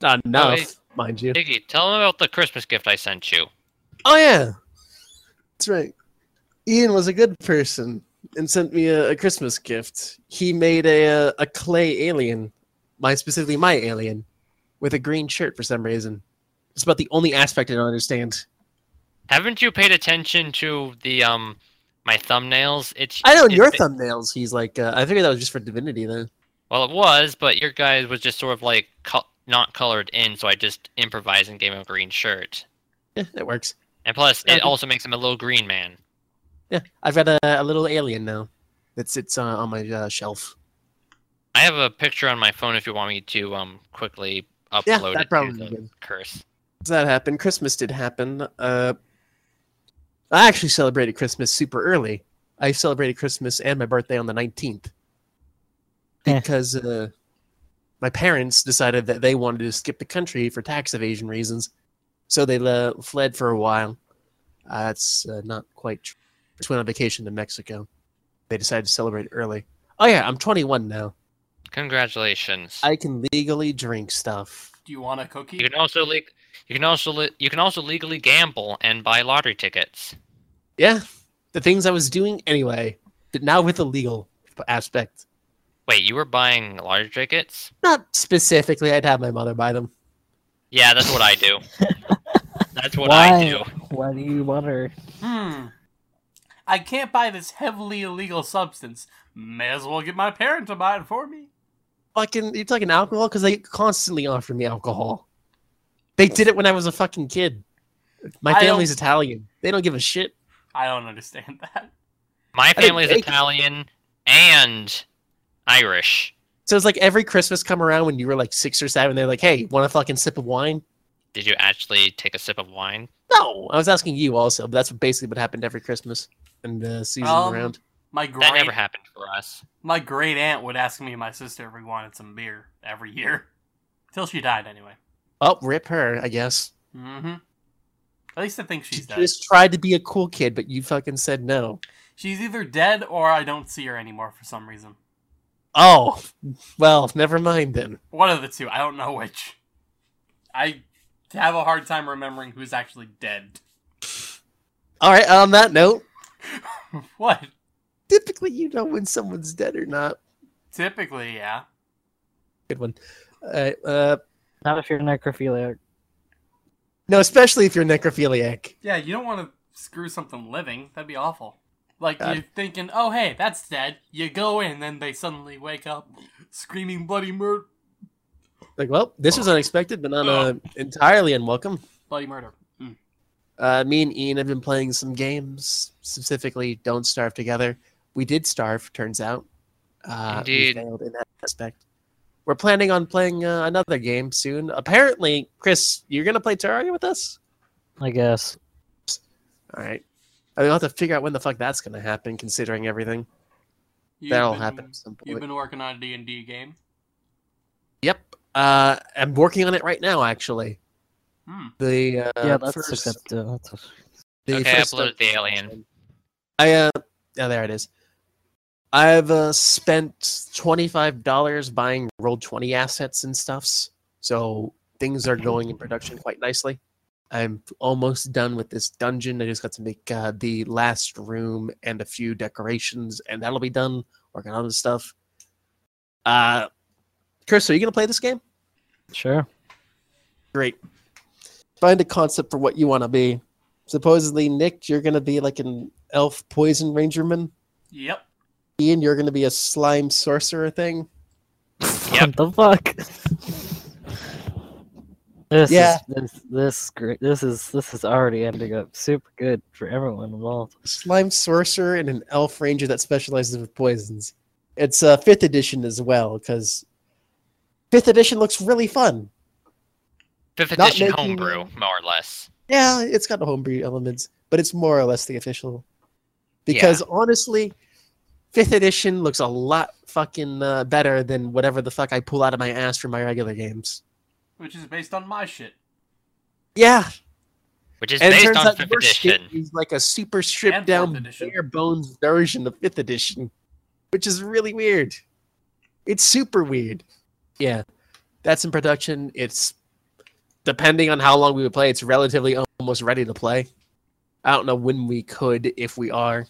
Not enough, wait. mind you. Iggy, tell him about the Christmas gift I sent you. Oh yeah, That's right. Ian was a good person and sent me a, a Christmas gift. He made a, a a clay alien, my specifically my alien, with a green shirt for some reason. It's about the only aspect I don't understand. Haven't you paid attention to the um my thumbnails? It's I know in your thumbnails, he's like, uh, I figured that was just for Divinity then. Well, it was, but your guys was just sort of like co- not colored in, so I just improvised and gave him a green shirt. Yeah, it works. And plus, it also makes him a little green man. Yeah, I've got a, a little alien now that sits uh, on my uh, shelf. I have a picture on my phone if you want me to um quickly upload Yeah, it that to probably the be good. curse. That happened. Christmas did happen. Uh, I actually celebrated Christmas super early. I celebrated Christmas and my birthday on the 19th. Eh. Because uh, my parents decided that they wanted to skip the country for tax evasion reasons. So they uh, fled for a while. Uh, that's uh, not quite true. Just went on vacation to Mexico. They decided to celebrate early. Oh yeah, I'm 21 now. Congratulations. I can legally drink stuff. Do you want a cookie? You can also le- you can also le- you can also legally gamble and buy lottery tickets. Yeah, the things I was doing anyway, but now with the legal aspect. Wait, you were buying lottery tickets? Not specifically, I'd have my mother buy them. Yeah, that's what I do. that's what Why? I do. Why do you want her? Hmm. I can't buy this heavily illegal substance. May as well get my parent to buy it for me. Fucking, you're talking alcohol? Because they constantly offer me alcohol. They did it when I was a fucking kid. My family's Italian. They don't give a shit. I don't understand that. My didn't family is. Italian and Irish. So it's like every Christmas come around when you were like six or seven, they're like, hey, want a fucking sip of wine? Did you actually take a sip of wine? No, I was asking you also, but that's basically what happened every Christmas and uh, season Um, around. My That great never happened for us. my great aunt would ask me and my sister if we wanted some beer every year. Till she died anyway. Oh, rip her, I guess. Mm-hmm. At least I think She she's dead. just tried to be a cool kid, but you fucking said no. She's either dead or I don't see her anymore for some reason. Oh, well, never mind then. One of the two. I don't know which. I have a hard time remembering who's actually dead. All right, on that note, what? Typically you know when someone's dead or not. Typically, yeah. Good one. Uh, uh, Not if you're necrophiliac. no, especially if you're necrophiliac. Yeah, you don't want to screw something living. That'd be awful. Like God. you're thinking, oh hey, that's dead. You go in, then they suddenly wake up, screaming bloody murder, Like, well, this was unexpected, but not uh, entirely unwelcome. bloody murder. Mm. Uh, me and Ian have been playing some games, specifically Don't Starve Together. We did starve, turns out. Uh, Indeed. We failed in that aspect. We're planning on playing uh, another game soon. Apparently, Chris, you're going to play Terraria with us? I guess. All right. I will have to figure out when the fuck that's going to happen, considering everything. You've That'll been- happen at some point. You've been working on a D and D game. Yep. Uh, I'm working on it right now, actually. Hmm. The uh, yeah, that's first, accept, uh, that's the Okay, I first uploaded the alien. I uh, yeah, there it is. I've uh, spent twenty five dollars buying roll twenty assets and stuffs, so things are going in production quite nicely. I'm almost done with this dungeon. I just got to make uh, the last room and a few decorations, and that'll be done. Working on other stuff. Uh, Chris, are you gonna play this game? sure. Great. Find a concept for what you want to be. Supposedly, Nick, you're gonna be like an elf poison rangerman. Yep. Ian, you're going to be a slime sorcerer thing. What the fuck? This Yeah. is this this great. This is this is already ending up super good for everyone involved. Slime sorcerer and an elf ranger that specializes with poisons. It's uh, fifth edition as well because fifth edition looks really fun. Fifth Not edition making- homebrew, more or less. Yeah, it's got the homebrew elements, but it's more or less the official. Because honestly, fifth edition looks a lot fucking uh, better than whatever the fuck I pull out of my ass for my regular games. Which is based on my shit. Yeah, Which is and based turns on out fifth your shit edition. is like a super stripped And down, fourth edition. bare bones version of fifth edition, which is really weird. It's super weird. Yeah, that's in production. It's depending on how long we would play. It's relatively almost ready to play. I don't know when we could, if we are.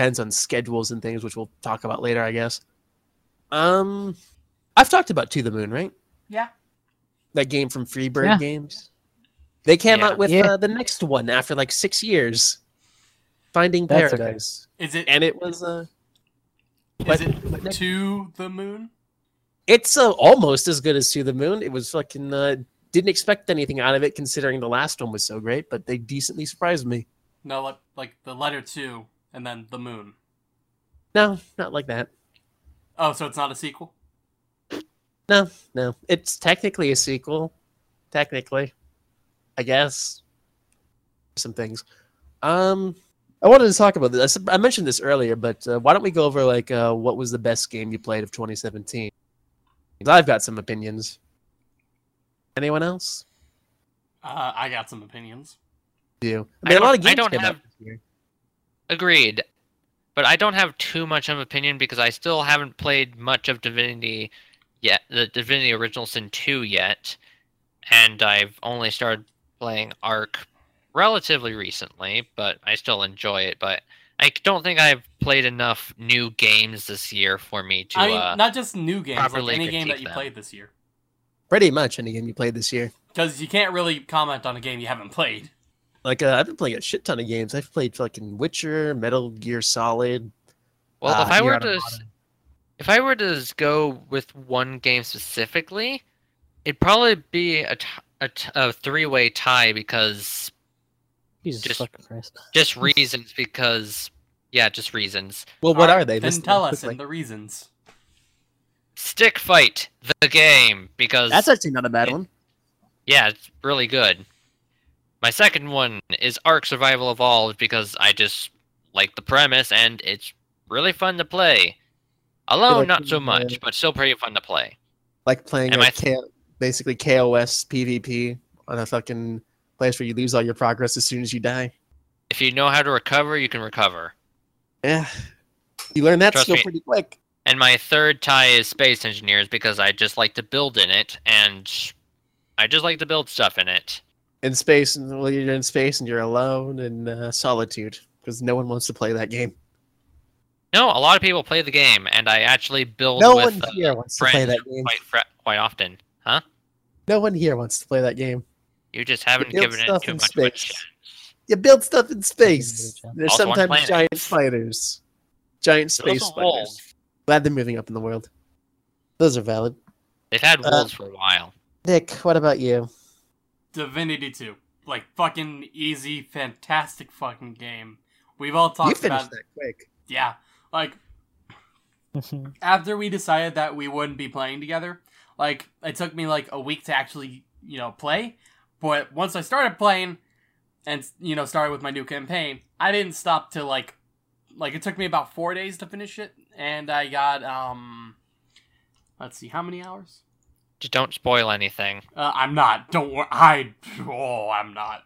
Depends on schedules and things, which we'll talk about later, I guess. Um, I've talked about To the Moon, right? Yeah. That game from Freebird Yeah. Games. They came Yeah. out with Yeah. uh, the next one after like six years. Finding That's okay. Paradise. Is it? And it was uh Is what- it what to the moon? it's uh, almost as good as To the Moon. It was fucking uh, didn't expect anything out of it considering the last one was so great, but they decently surprised me. No, like like the letter two and then the moon. No, not like that. Oh, so it's not a sequel. No, no. It's technically a sequel. Technically. I guess. Some things. Um I wanted to talk about this. I mentioned this earlier, but uh, why don't we go over like uh, what was the best game you played of 2017? I've got some opinions. Anyone else? Uh, I got some opinions. Do you? I a lot don't- of I games don't came out have-. Agreed. But I don't have too much of an opinion because I still haven't played much of Divinity yet, the Divinity Original Sin 2 yet. And I've only started playing Ark relatively recently, but I still enjoy it. But I don't think I've played enough new games this year for me to. I mean, uh, not just new games, like any game that you them. played this year. Pretty much any game you played this year. Because you can't really comment on a game you haven't played. Like uh, I've been playing a shit ton of games. I've played fucking Witcher, Metal Gear Solid. well, uh, if I were to. If I were to s- go with one game specifically, it'd probably be a, t- a, t- a three-way tie because Jesus Just- fucking Christ. just reasons because yeah, just reasons. Well, what Alright, are they? Then List them tell us quickly. and the reasons. Stick Fight, the game, because That's actually not a bad one. yeah, it's really good. My second one is Ark Survival Evolved because I just like the premise and it's really fun to play. Alone, like not so much, but still pretty fun to play. Like playing I- K- basically KOS PvP on a fucking place where you lose all your progress as soon as you die. If you know how to recover, you can recover. Yeah, you learn that Trust skill me. pretty quick. And my third tie is Space Engineers because I just like to build in it, and I just like to build stuff in it. In space, and well, you're in space and you're alone in uh, solitude because no one wants to play that game. No, a lot of people play the game, and I actually build No with one uh, here wants to play that game. quite quite often. Huh? No one here wants to play that game. You just haven't build given it too much a space. chance. You build stuff in space. There's Also sometimes giant spiders, giant Those space spiders. wolves. Glad they're moving up in the world. Those are valid. They've had Uh, for a while. Nick, what about you? Divinity 2. Like, fucking easy, fantastic fucking game. We've all You talked finished about that quick. Yeah. Like, after we decided that we wouldn't be playing together, like, it took me like a week to actually, you know, play. But once I started playing and, you know, started with my new campaign, I didn't stop till like, like, it took me about four days to finish it. And I got, um, let's see, how many hours? Just don't spoil anything. Uh, I'm not. Don't worry. I, oh, I'm not.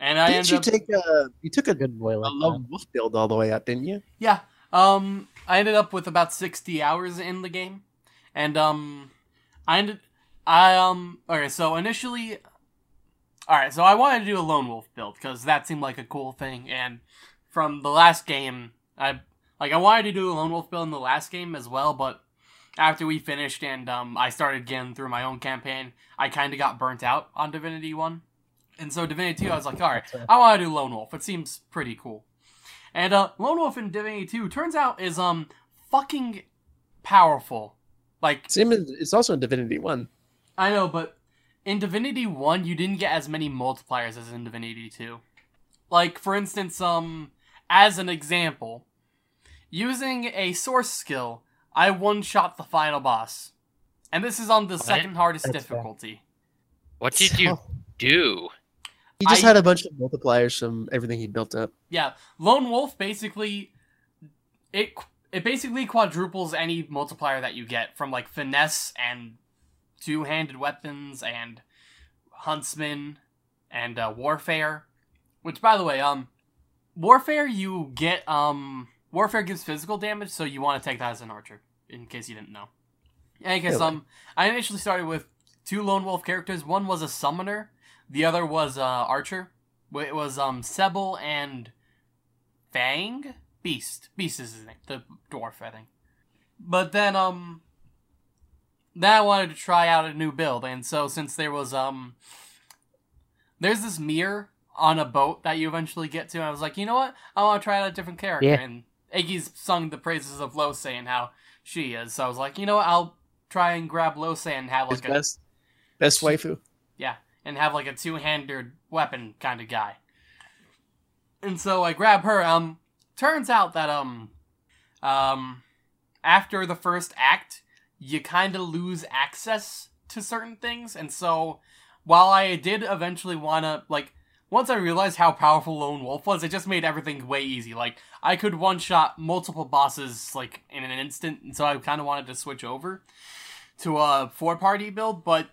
And I Didn't you up, take a you took a, Good boy a like lone wolf build all the way up, didn't you? Yeah. Um, I ended up with about sixty hours in the game, and um, I ended. I um. Okay, so initially, all right. So I wanted to do a lone wolf build because that seemed like a cool thing, and from the last game, I like I wanted to do a lone wolf build in the last game as well, but after we finished and um, I started again through my own campaign, I kind of got burnt out on Divinity One, and so Divinity Two, I was like, all right, I want to do lone wolf. It seems pretty cool. And uh Lone Wolf in Divinity 2 turns out is um fucking powerful. Like Same as it's also in Divinity One. I know, but in Divinity 1 you didn't get as many multipliers as in Divinity 2. Like for instance, um as an example, using a source skill, I one-shot the final boss. And this is on the What? second hardest That's fair. difficulty. What did you do? He just I- had a bunch of multipliers from everything he built up. Yeah, Lone Wolf basically it it basically quadruples any multiplier that you get from like finesse and two-handed weapons and huntsman and uh, warfare. Which, by the way, um, warfare you get um warfare gives physical damage, so you want to take that as an archer in case you didn't know. In any case, Really? um, I initially started with two lone wolf characters. One was a summoner, the other was uh, archer. It was um Sebille and Fang Beast. Beast is his name, the dwarf, I think. But then um then I wanted to try out a new build, and so since there was um there's this mirror on a boat that you eventually get to, and I was like, you know what? I want to try out a different character. Yeah. And Iggy's sung the praises of Lohse and how she is, so I was like, you know what? I'll try and grab Lohse and have His like a best, best waifu. yeah, and have like a two-handed weapon kind of guy. And so I grab her. Um, turns out that um, um, after the first act, you kind of lose access to certain things, and so while I did eventually wanna like. Once I realized how powerful Lone Wolf was, it just made everything way easy. Like, I could one shot multiple bosses, like, in an instant, and so I kind of wanted to switch over to a four party build, but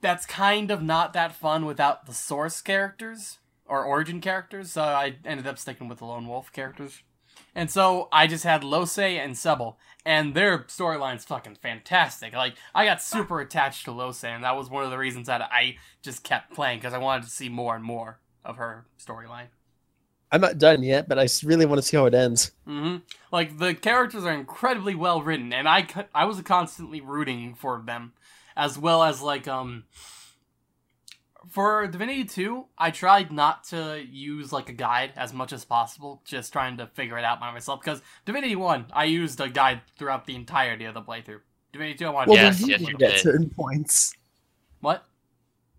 that's kind of not that fun without the source characters or origin characters, so I ended up sticking with the Lone Wolf characters. And so I just had Lohse and Sebille, and their storyline's fucking fantastic. Like, I got super attached to Lohse, and that was one of the reasons that I just kept playing, because I wanted to see more and more of her storyline. I'm not done yet, but I really want to see how it ends. hmm Like the characters are incredibly well written, and I I was constantly rooting for them, as well as like um. For Divinity Two, I tried not to use like a guide as much as possible, just trying to figure it out by myself. Because Divinity One, I used a guide throughout the entirety of the playthrough. Divinity Two, I wanted Well, to Yes, yes, needed you it at certain points. what?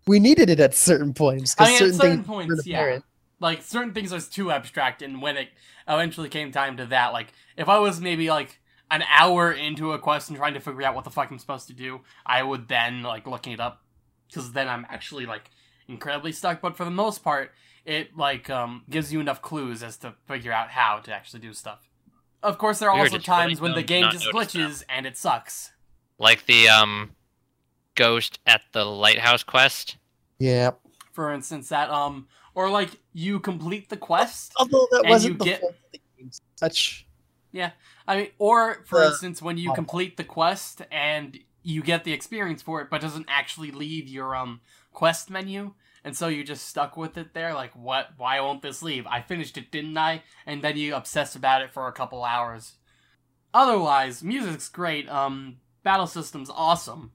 We needed it at certain points I because mean, at certain, certain points, yeah. apparent. like certain things was too abstract and when it eventually came time to that like if i was maybe like an hour into a quest and trying to figure out what the fuck i'm supposed to do i would then like looking it up because then i'm actually like incredibly stuck but for the most part it like um gives you enough clues as to figure out how to actually do stuff of course there are We also just really times when the game just notice them. glitches and it sucks Like the um ghost at the lighthouse quest. Yeah. for instance that um or like you complete the quest Although that And wasn't you the get- fault of. Such. Yeah. I mean, or for Uh, instance, when you oh. complete the quest and you get the experience for it, but doesn't actually leave your um quest menu, and so you're just stuck with it there. Like, what? Why won't this leave? I finished it, didn't I? And then you obsess about it for a couple hours. Otherwise, music's great. Um, battle system's awesome.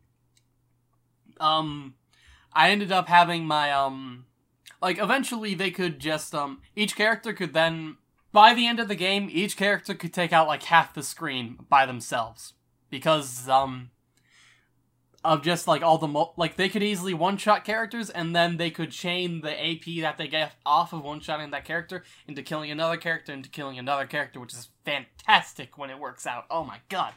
Um, I ended up having my um, like eventually they could just um, each character could then by the end of the game, each character could take out like half the screen by themselves because um of just like all the mo- like they could easily one shot characters and then they could chain the AP that they get off of one shotting that character into killing another character into killing another character, which is fantastic when it works out. Oh my god!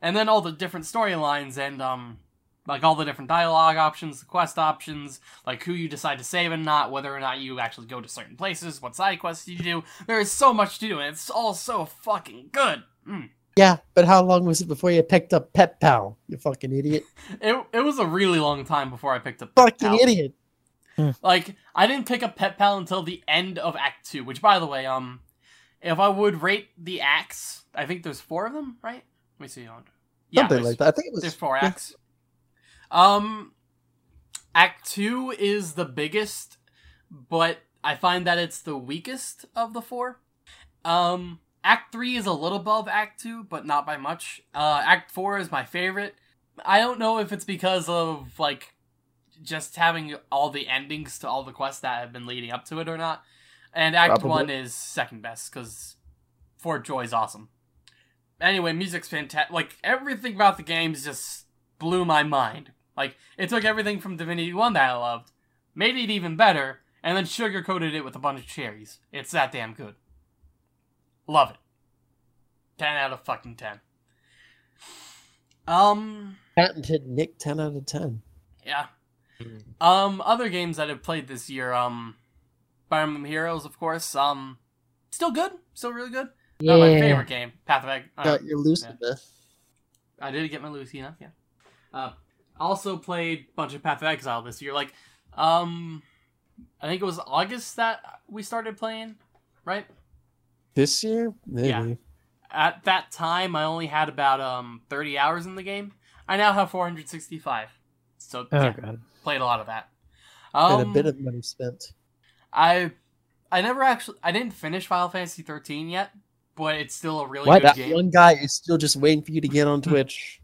And then all the different storylines and um like all the different dialogue options, the quest options, like who you decide to save and not, whether or not you actually go to certain places, what side quests you do. There is so much to do, and it's all so fucking good. Mm. Yeah, but how long was it before you picked up Pet Pal? You fucking idiot. It it was a really long time before I picked up Fucking Pal. idiot. Like I didn't pick up Pet Pal until the end of Act Two, which, by the way, um, if I would rate the acts, I think there's four of them, right? Let me see. on- Yeah, Something like that. I think it was. There's four yeah. acts. Um, Act Two is the biggest, but I find that it's the weakest of the four. Um, Act Three is a little above Act Two, but not by much. Uh, Act Four is my favorite. I don't know if it's because of like just having all the endings to all the quests that have been leading up to it or not. And Act Probably. One is second best because Fort Joy is awesome. Anyway, music's fantastic. Like everything about the games just blew my mind. Like it took everything from Divinity One that I loved, made it even better, and then sugarcoated it with a bunch of cherries. It's that damn good. Love it. Ten out of fucking ten. Um, Patented Nick 10 out of 10. yeah. Um, other games that I've played this year, um, Fire Emblem Heroes, of course. Um, still good, still really good. Not my favorite game, Path of Ex- uh, Got your Lucina. I did get my Lucina, yeah. Uh, also played a bunch of Path of Exile this year. Like, um, I think it was August that we started playing, right? This year? Maybe. Yeah. At that time, I only had about um 30 hours in the game. I now have 465. So Oh yeah, god. played a lot of that. And Um, a bit of money spent. I I never actually I didn't finish Final Fantasy 13 yet, but it's still a really What? good That game. one guy is still just waiting for you to get on Twitch.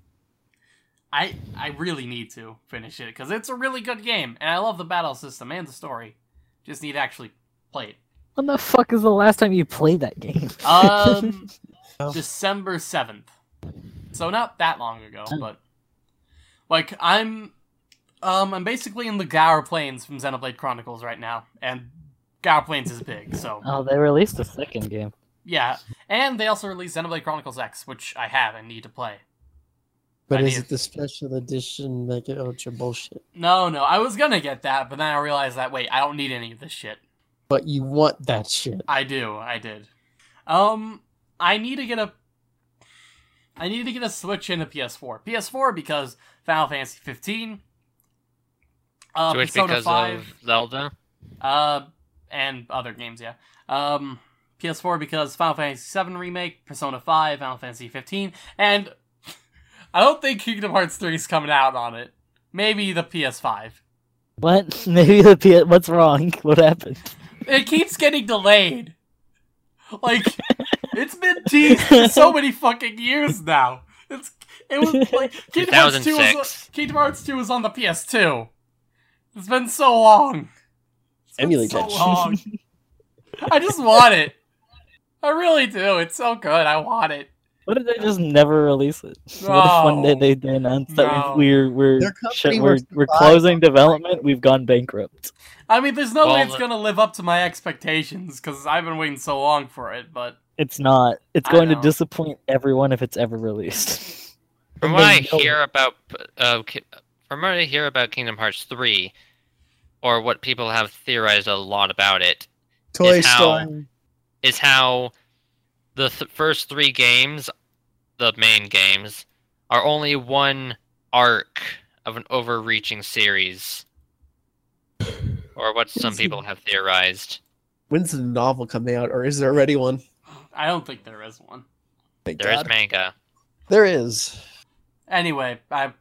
I I really need to finish it because it's a really good game, and I love the battle system and the story. Just need to actually play it. When the fuck is the last time you played that game? Um, Oh. December seventh, so not that long ago, but like I'm, um, I'm basically in the Gaur Plains from Xenoblade Chronicles right now, and Gaur Plains is big, so oh, they released a second game. yeah. And they also released Xenoblade Chronicles X, which I have and need to play. But I is need- it the special edition Mega Ultra bullshit? No, no, I was gonna get that, but then I realized that wait, I don't need any of this shit. But you want that shit. I do, I did. Um, I need to get a. I need to get a Switch and a PS4. PS4 because Final Fantasy 15. Uh, Switch Persona because 5, of Zelda. uh, and other games, yeah. Um, PS4 because Final Fantasy 7 remake, Persona 5, Final Fantasy 15, and I don't think Kingdom Hearts 3 is coming out on it. Maybe the PS5. What? Maybe the P- what's wrong? What happened? It keeps getting delayed. Like it's been teased for so many fucking years now. It's it was like Kingdom Hearts 2 was Kingdom Hearts 2 was on the PS2. It's been so long. It's been Emulate so that. long. I just want it. I really do. It's so good. I want it. What if they just never release it? What if one day they, they announce that No. we're we're Their we're, we're closing development? We've gone bankrupt. I mean, there's no way it's the- gonna live up to my expectations because I've been waiting so long for it. But It's not. It's going to disappoint everyone if it's ever released. From what I they know hear about, uh, from what I hear about Kingdom Hearts three, or what people have theorized a lot about it, Toy Is how- how the th- first three games, the main games, are only one arc of an overreaching series, or what some people have theorized. When's the novel coming out, or is there already one? I don't think there is one. Thank There is God. manga. There is. Anyway, I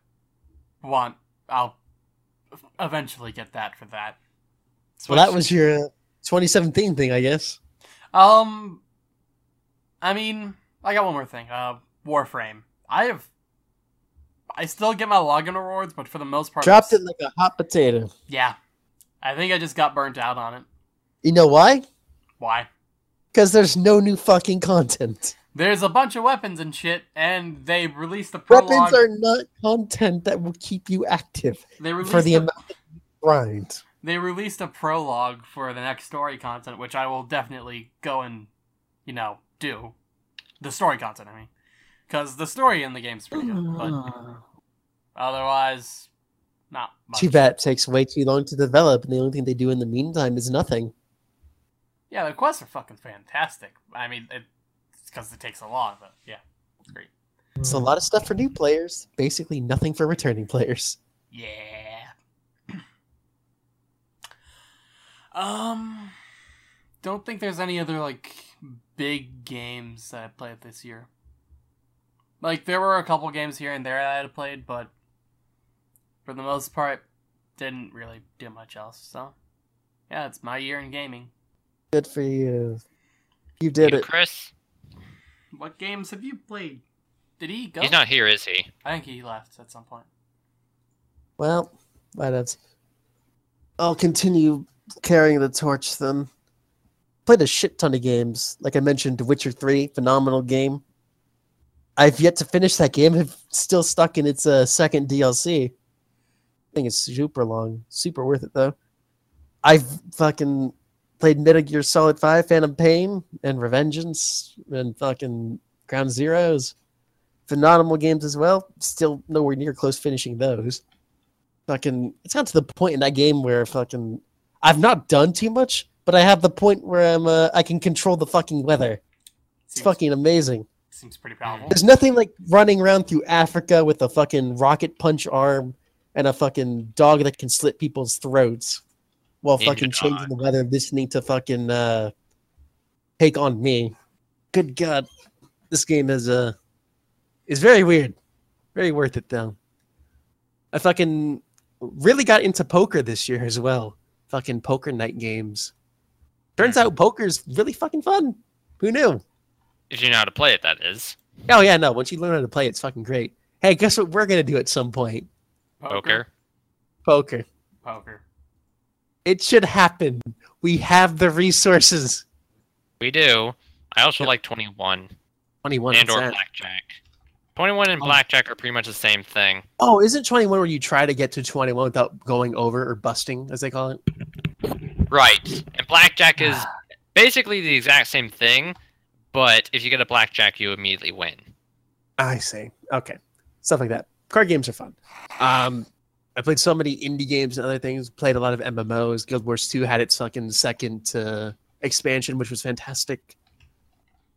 want. I'll eventually get that for that. Well, that was your uh, 2017 thing, I guess. Um, I mean, I got one more thing. Uh, Warframe. I have. I still get my login rewards, but for the most part, Dropped it like a hot potato. Yeah, I think I just got burnt out on it. You know why? Why? Because there's no new fucking content. There's a bunch of weapons and shit, and they released the prologue. Weapons are not content that will keep you active they released for the a, amount of grind. they released a prologue for the next story content, which I will definitely go and you know do the story content. I mean, because the story in the game's pretty good, but otherwise, not much. Too bad it takes way too long to develop, and the only thing they do in the meantime is nothing. Yeah, the quests are fucking fantastic. I mean, it, it's because it takes a long, but yeah, it's great. It's a lot of stuff for new players, basically nothing for returning players. Yeah. um, don't think there's any other like big games that I played this year. Like there were a couple games here and there that I had played, but for the most part, didn't really do much else. So, yeah, it's my year in gaming. Good for you. You did You, it. Chris? What games have you played? Did he go? He's not here, is he? I think he left at some point. Well, why that's. I'll continue carrying the torch then. Played a shit ton of games. Like I mentioned, The Witcher 3, phenomenal game. I've yet to finish that game. I'm still stuck in its uh, second DLC. I think it's super long. Super worth it, though. I've fucking played Metal Gear Solid 5, Phantom Pain, and Revengeance, and fucking Ground Zeroes. Phenomenal games as well. Still nowhere near close finishing those fucking it's got to the point in that game where fucking I've not done too much, but I have the point where I'm uh, I can control the fucking weather. It's fucking amazing. Seems pretty powerful. There's nothing like running around through Africa with a fucking rocket punch arm and a fucking dog that can slit people's throats while Ninja fucking changing the weather, listening to fucking uh take on me. Good God, this game is uh is very weird, very worth it though. I fucking really got into poker this year as well. Fucking poker night games. Turns out poker's really fucking fun. Who knew? If you know how to play it, that is. Oh yeah, no. Once you learn how to play, it's fucking great. Hey, guess what we're gonna do at some point? Poker. Poker. Poker. It should happen. We have the resources. We do. I also Yep. like 21 Twenty-one. and or that? blackjack. 21 and Oh. blackjack are pretty much the same thing. Oh, isn't twenty-one where you try to get to twenty-one without going over or busting, as they call it? Right. And blackjack is ah. basically the exact same thing, but if you get a blackjack, you immediately win. I see. Okay, stuff like that. Card games are fun. Um, I played so many indie games and other things. Played a lot of MMOs. Guild Wars 2 had its fucking second uh, expansion, which was fantastic.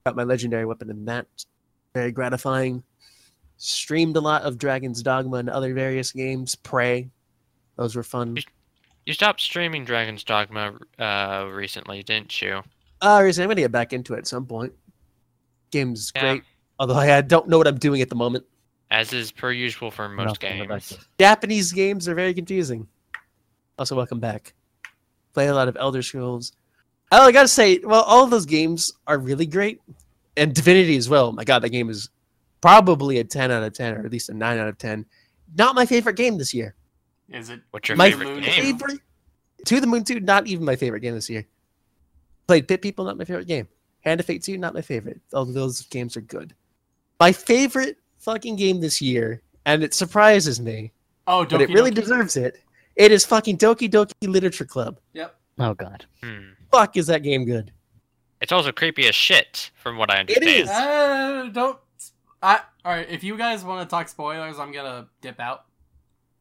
Got my legendary weapon in that. Very gratifying. Streamed a lot of Dragon's Dogma and other various games. Prey. Those were fun. You stopped streaming Dragon's Dogma uh, recently, didn't you? Uh, recently, I'm going to get back into it at some point. Game's Yeah. great. Although I don't know what I'm doing at the moment. As is per usual for most Nothing games. Japanese games are very confusing. Also, welcome back. Play a lot of Elder Scrolls. Oh, I gotta say, well, all of those games are really great, and Divinity as well. My God, that game is probably a ten out of ten, or at least a nine out of ten. Not my favorite game this year. Is it? What's your my favorite game? favorite To the Moon 2, not even my favorite game this year. Played Pit People, not my favorite game. Hand of Fate 2, not my favorite. Although those games are good. My favorite fucking game this year, and it surprises me, Oh, but it really Doki. deserves it. It is fucking Doki Doki Literature Club. Yep. Oh god. Hmm. Fuck, is that game good? It's also creepy as shit, from what I understand. It is. Uh, don't. I, all right, If you guys want to talk spoilers, I'm gonna dip out.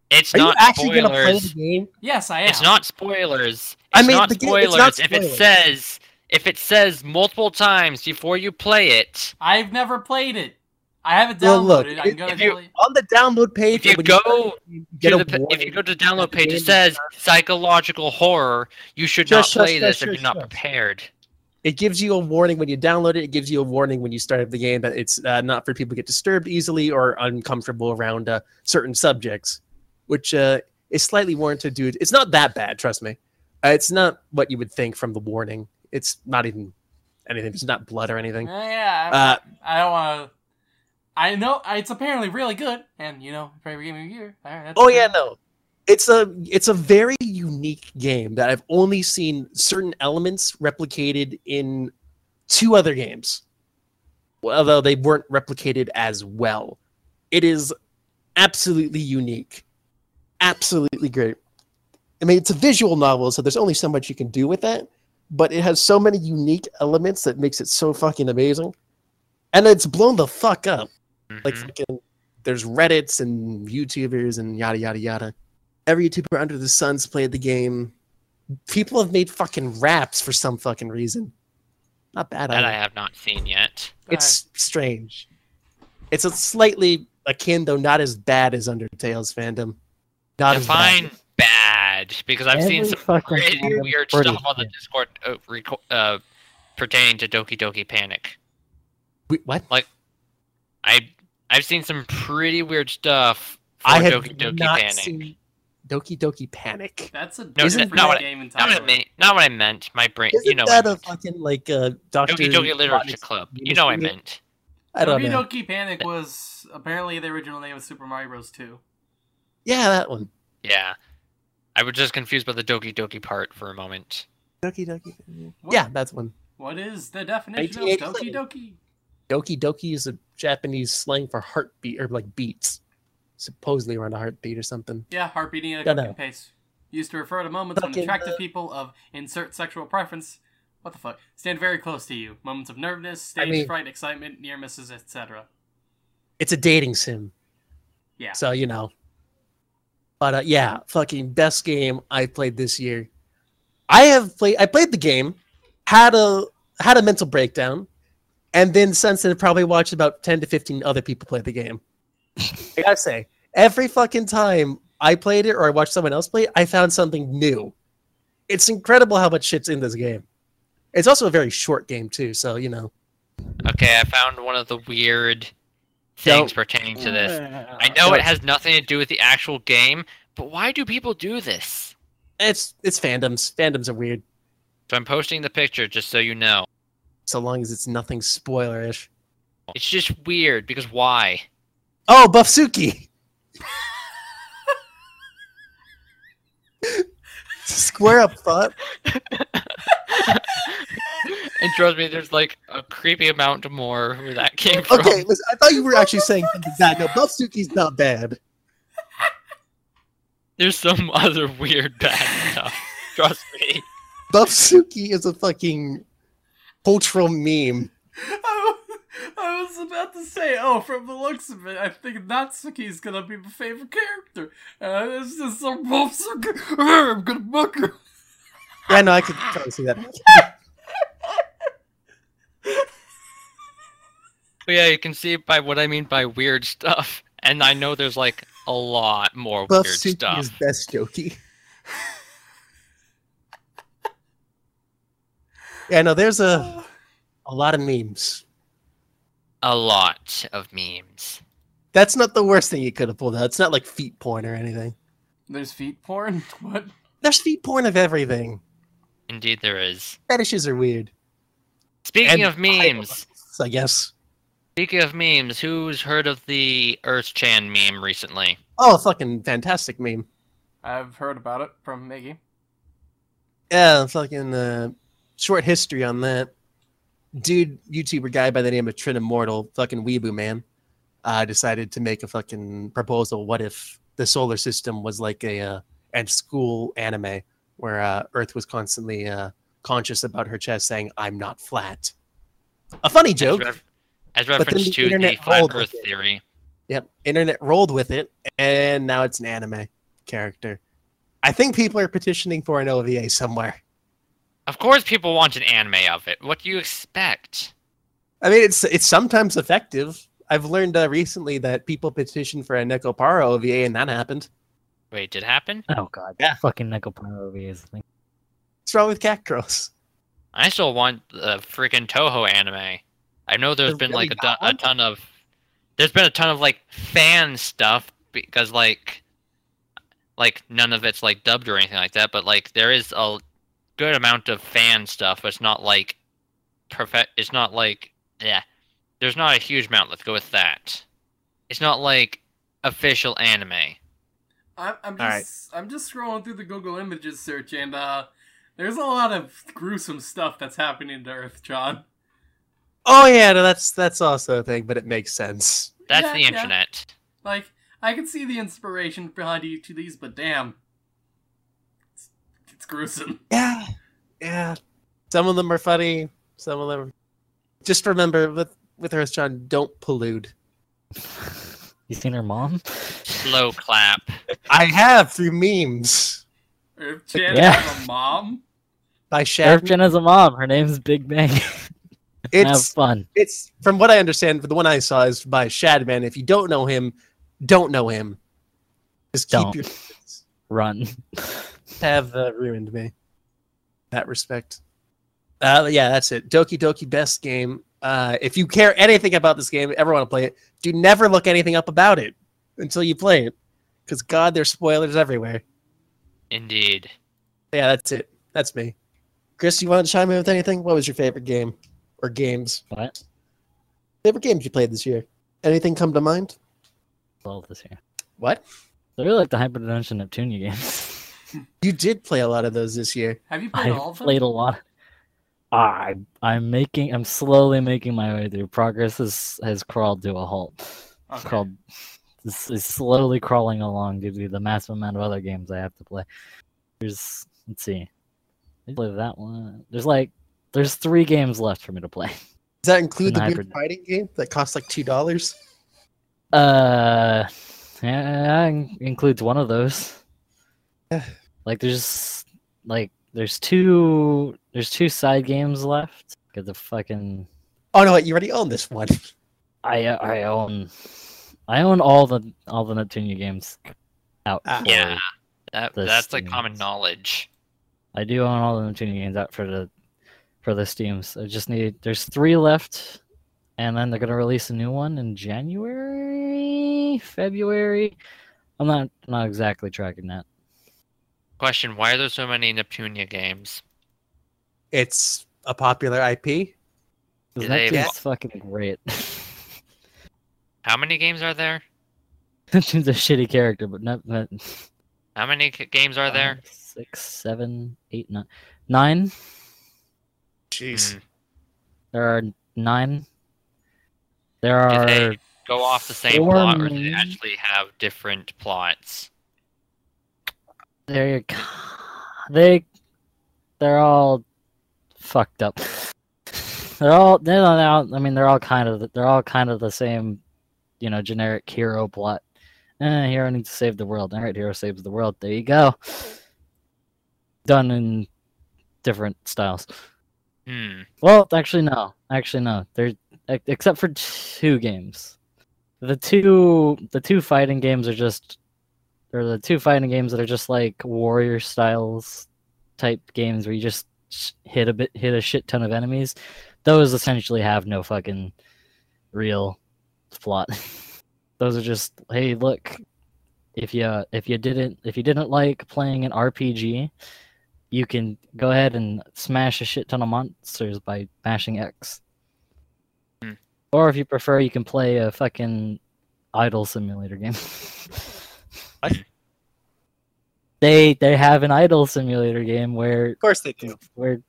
It's Are not you actually gonna play spoilers. the game? Yes, I am. It's not spoilers. It's I mean, not the game- spoilers. it's not If it says if it says multiple times before you play it, I've never played it. I haven't Well, look, downloaded. I'm if- gonna you- tell. On the download page, if you go start the game, you get to a the, if you go to the download page, game it is says psychological horror. You should Shush, not play shush, this shush, if you're not shush. prepared. It gives you a warning when you download it. It gives you a warning when you start up the game that it's uh, not for people to get disturbed easily or uncomfortable around uh, certain subjects, which uh, is slightly warranted, dude. It's not that bad, trust me. Uh, it's not what you would think from the warning. It's not even anything. It's not blood or anything. Yeah, Uh, I, don't want to. I know it's apparently really good, and you know, favorite game of the year. Right, Oh yeah, no. It's a it's a very unique game that I've only seen certain elements replicated in two other games. Although they weren't replicated as well. It is absolutely unique. Absolutely great. I mean, it's a visual novel, so there's only so much you can do with that, but it has so many unique elements that makes it so fucking amazing. And it's blown the fuck up. Like Mhm. fucking, there's Reddits and YouTubers and yada yada yada. Every YouTuber under the sun's played the game. People have made fucking raps for some fucking reason. Not bad. that either. I have not seen yet. It's strange. It's a slightly akin, though not as bad as Undertale's fandom. Not as Define bad. Bad because I've seen some fucking pretty weird pretty stuff on the. Discord uh, reco- uh, pertaining to Doki Doki Panic. Wait, what? Like, I I've seen some pretty weird stuff for I have Doki Doki not Panic. seen Doki Doki Panic. That's a No, different not what I- game Not what, I entirely. meant, not what I meant. My brain, Isn't you know. that what I a meant. fucking like uh, Doctor Doki Doki Literature Robotnik's Club. You know what I meant. I don't Doki know. Doki Panic was apparently the original name of Super Mario Bros. 2. Yeah, that one. Yeah. I was just confused by the Doki Doki part for a moment. Doki Doki. What- Yeah, that's one. What is the definition of Doki Doki? Doki Doki is a Japanese slang for heartbeat or like beats. Supposedly around a heartbeat or something. Yeah, heart beating at a Don't pace. Used to refer to moments when attractive uh, people of insert sexual preference. What the fuck? Stand very close to you. Moments of nervousness, stage mean- fright, excitement, near misses, etc. It's a dating sim. Yeah. So, you know. But uh, yeah, fucking best game I played this year. I have played I played the game, had a had a mental breakdown, and then since then probably watched about 10 to 15 other people play the game. I gotta say, every fucking time I played it or I watched someone else play it, I found something new. It's incredible how much shit's in this game. It's also a very short game too, so you know. Okay, I found one of the weird things pertaining to this. I know it has nothing to do with the actual game, but why do people do this? It's it's fandoms. Fandoms are weird. So I'm posting the picture just so you know. So long as it's nothing spoilerish. It's just weird because why? Oh, Buffsuki! Square up thought. and trust me, there's like a creepy amount more where that came from. Okay, listen, I thought you were actually saying that. bad. No, Buffsuki's not bad. There's some other weird bad stuff. Trust me. Buffsuki is a fucking cultural meme. I, I was about to say, oh, from the looks of it, I think Natsuki's gonna be my favorite character. Uh, it's just so Natsuki. I'm gonna book her. Yeah, no, I could totally see that. But yeah, you can see by what I mean by weird stuff. And I know there's like a lot more weird Buffsuki stuff. is best jokey. yeah, no, there's a a lot of memes. A lot of memes. That's not the worst thing you could have pulled out. It's not like feet porn or anything. There's feet porn? What? There's feet porn of everything. Indeed, there is. Fetishes are weird. Speaking And of memes, I guess. speaking of memes, who's heard of the Earth Chan meme recently? Oh, fucking fantastic meme. I've heard about it from Miggy. Yeah, fucking uh, short history on that. Dude, YouTuber guy by the name of Trin Immortal, fucking weeboo man, uh, decided to make a fucking proposal. What if the solar system was like a uh, and school anime where uh, Earth was constantly uh, conscious about her chest saying, I'm not flat. A funny joke. As, ref- as reference the to the flat rolled with Earth it. theory. Yep, internet rolled with it, and now it's an anime character. I think people are petitioning for an OVA somewhere. Of course, people want an anime of it. What do you expect? I mean, it's it's sometimes effective. I've learned uh, recently that people petitioned for a Nekopara OVA, and that happened. Wait, did it happen? Oh god, Yeah. fucking Nekopara OVA is the thing. What's wrong with Cat Girls? I still want the freaking Touhou anime. I know there's They been really like a, ton, a ton of there's been a ton of like fan stuff because like like none of it's like dubbed or anything like that, but like there is a good amount of fan stuff, but it's not like perfect it's not like yeah. There's not a huge amount, let's go with that. It's not like official anime. I'm, I'm just All right. I'm just scrolling through the Google Images search and uh there's a lot of gruesome stuff that's happening to Earth, Chan. Oh yeah, no, that's that's also a thing, but it makes sense. That's Yeah, the yeah. internet. Like I can see the inspiration behind each of these, but damn, it's, it's gruesome. Yeah, yeah. Some of them are funny. Some of them. Just remember with with Earth Chan, don't pollute. You seen her mom? Slow clap. I have through memes Earth Chan Yeah. has a mom. By Earth Shad. Jen has a mom. Her name's Big Bang. Have It's fun. it's from what I understand. The one I saw is by Shadman. If you don't know him, don't know him. Just keep Don't. your Run. have uh, ruined me. That respect. Uh, yeah, that's it. Doki Doki best game. Uh, if you care anything about this game, ever want to play it, do never look anything up about it until you play it, because God, there's spoilers everywhere. Indeed. Yeah, that's it. That's me. Chris, you want to chime in with anything? What was your favorite game or games? What? Favorite games you played this year? Anything come to mind? All this year. What? I really like the Hyperdimension Neptunia games. You did play a lot of those this year. Have you played all I've of them? I played a lot. I I'm making. I'm slowly making my way through. Progress has has crawled to a halt. It's Okay. crawled. This is slowly crawling along due to the massive amount of other games I have to play. There's let's see. I play that one. There's like there's three games left for me to play. Does that include the weird fighting game that costs like two dollars? Uh, yeah, in- includes one of those. Yeah. like there's like there's two there's two side games left. Get the fucking Oh no, wait, you already own this one. I I own I own all the all the Neptunia games out. Ah. Yeah. That, that's like common knowledge. I do own all the Neptunia games out for the for the Steams. I just need there's three left, and then they're gonna release a new one in January, February. I'm not not exactly tracking that. Question: Why are there so many Neptunia games? It's a popular IP. Because Do that game's fucking great. How many games are there? She's a shitty character, but not, not How many games are uh, there? five, six, seven, eight, nine, nine. Jeez. Hmm. There are nine. There Do are they go off the same plot, or do they actually have different plots? they're they they're all fucked up. They're all they're all, I mean they're all kind of they're all kind of the same, you know, generic hero plot. Eh, hero needs to save the world. All right, hero saves the world. There you go. Done in different styles. Hmm. Well, actually, no. Actually, no. There's ex- except for two games. The two the two fighting games are just they're the two fighting games that are just like warrior styles type games where you just hit a bit hit a shit ton of enemies. Those essentially have no fucking real plot. Those are just hey, look, if you if you didn't if you didn't like playing an RPG, you can go ahead and smash a shit ton of monsters by mashing X. Hmm. Or if you prefer, you can play a fucking idle simulator game. What? They they have an idle simulator game where Of course they do. where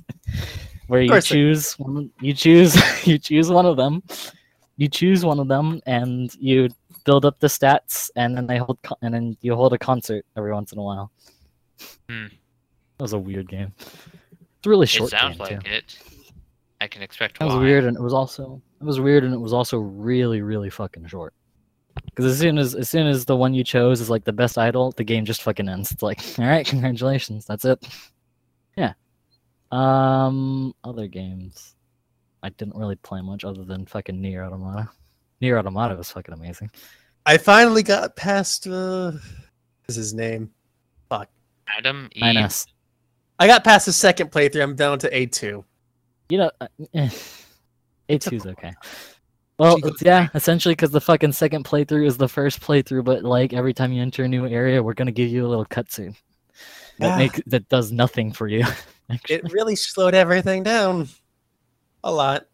where you choose one, you choose you choose one of them you choose one of them and you build up the stats and then they hold and then you hold a concert every once in a while Hmm. That was a weird game it's a really short it sounds game, too. like it. I can expect That was weird, and it was also it was weird, and it was also really, really fucking short. Because as soon as as soon as the one you chose is like the best idol, the game just fucking ends. It's like, all right, congratulations, that's it. Yeah. Um, other games, I didn't really play much other than fucking Nier Automata. Nier Automata was fucking amazing. I finally got past. Uh, what is his name? Fuck. Adam Eve. Minus, I got past the second playthrough. I'm down to A2. you know, uh, eh, A2's okay. Well, yeah, essentially because the fucking second playthrough is the first playthrough, but like every time you enter a new area, we're gonna give you a little cutscene that Yeah. make that does nothing for you. actually. It really slowed everything down a lot.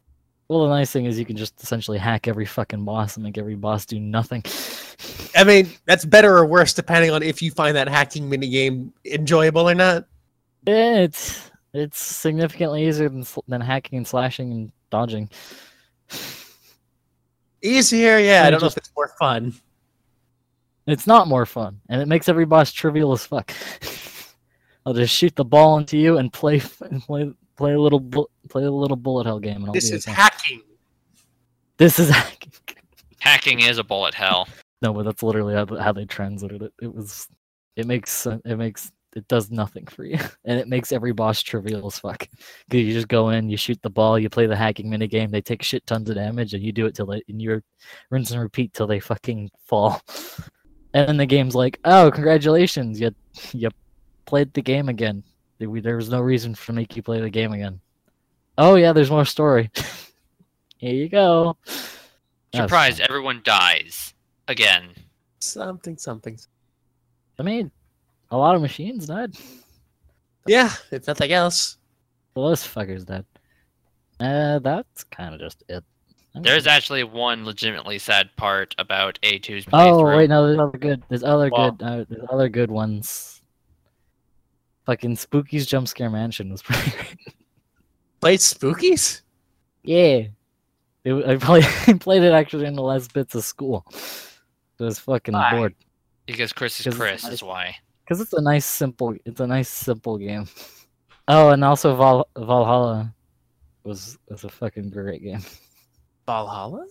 Well, the nice thing is you can just essentially hack every fucking boss and make every boss do nothing. I mean, that's better or worse depending on if you find that hacking minigame enjoyable or not. Yeah, it's it's significantly easier than than hacking and slashing and dodging. Easier, yeah. Yeah, I don't know if it's more fun. It's not more fun, and it makes every boss trivial as fuck. I'll just shoot the ball into you and play and play play a little play a little bullet hell game. And I'll This is okay. hacking. this is hacking. Hacking is a bullet hell. No, but that's literally how, how they translated it. It was, it makes, uh, it makes, it does nothing for you, and it makes every boss trivial as fuck. Cause you just go in, you shoot the ball, you play the hacking minigame, they take shit tons of damage, and you do it till they, and you rinse and repeat till they fucking fall. And then the game's like, oh, congratulations, you, you played the game again. There, was no reason to make you play the game again. Oh yeah, there's more story. Here you go. Surprise! Everyone dies again. Something, something. I mean, a lot of machines died. Yeah, if nothing else. Well, those fuckers died. Uh, that's kind of just it. There's actually one legitimately sad part about A2's Oh playthrough. wait, no, there's other good. There's other Well- good. Uh, there's other good ones. Fucking Spooky's Jump Scare Mansion was pretty great. Played Spookies? yeah, it, I played I played it actually in the last bits of school. So I was fucking Why? bored Because Chris is Chris, nice. is why. Because it's a nice simple. It's a nice simple game. Oh, and also Val- Valhalla was was a fucking great game. Valhalla?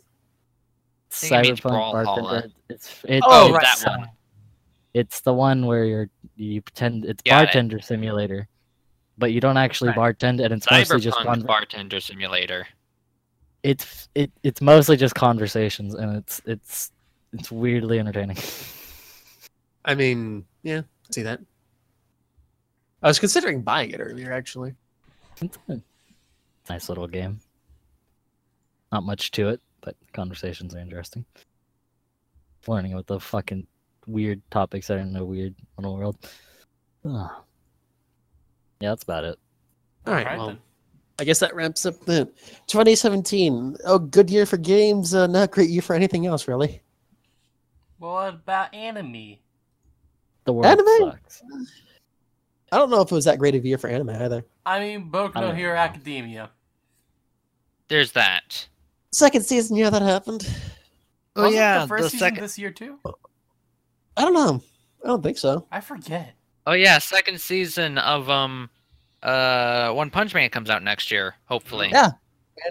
think it means Cyberpunk Bartender. It's it's Oh, right, that so- one. It's the one where you're you pretend it's Got it. bartender simulator, but you don't actually Right. bartend, and it's mostly just Cyberpunk con- Bartender Simulator. it's it it's mostly just conversations, and it's it's it's weirdly entertaining. I mean, yeah, see that. I was considering buying it earlier, actually. It's a nice little game. Not much to it, but conversations are interesting. Learning about the fucking weird topics that are in the weird little world. Ugh. Yeah, that's about it. All right, Alright well, then. I guess that wraps up the 2017. Oh, good year for games. Uh, not great year for anything else, really. Well, what about anime? The world Anime? sucks. I don't know if it was that great of a year for anime either. I mean, Boku I no Hero know. Academia. There's that. Second season, yeah, that happened. Oh Wasn't yeah, the first the season second. this year too? I don't know. I don't think so. I forget. Oh yeah, second season of um, uh, One Punch Man comes out next year, hopefully. Yeah.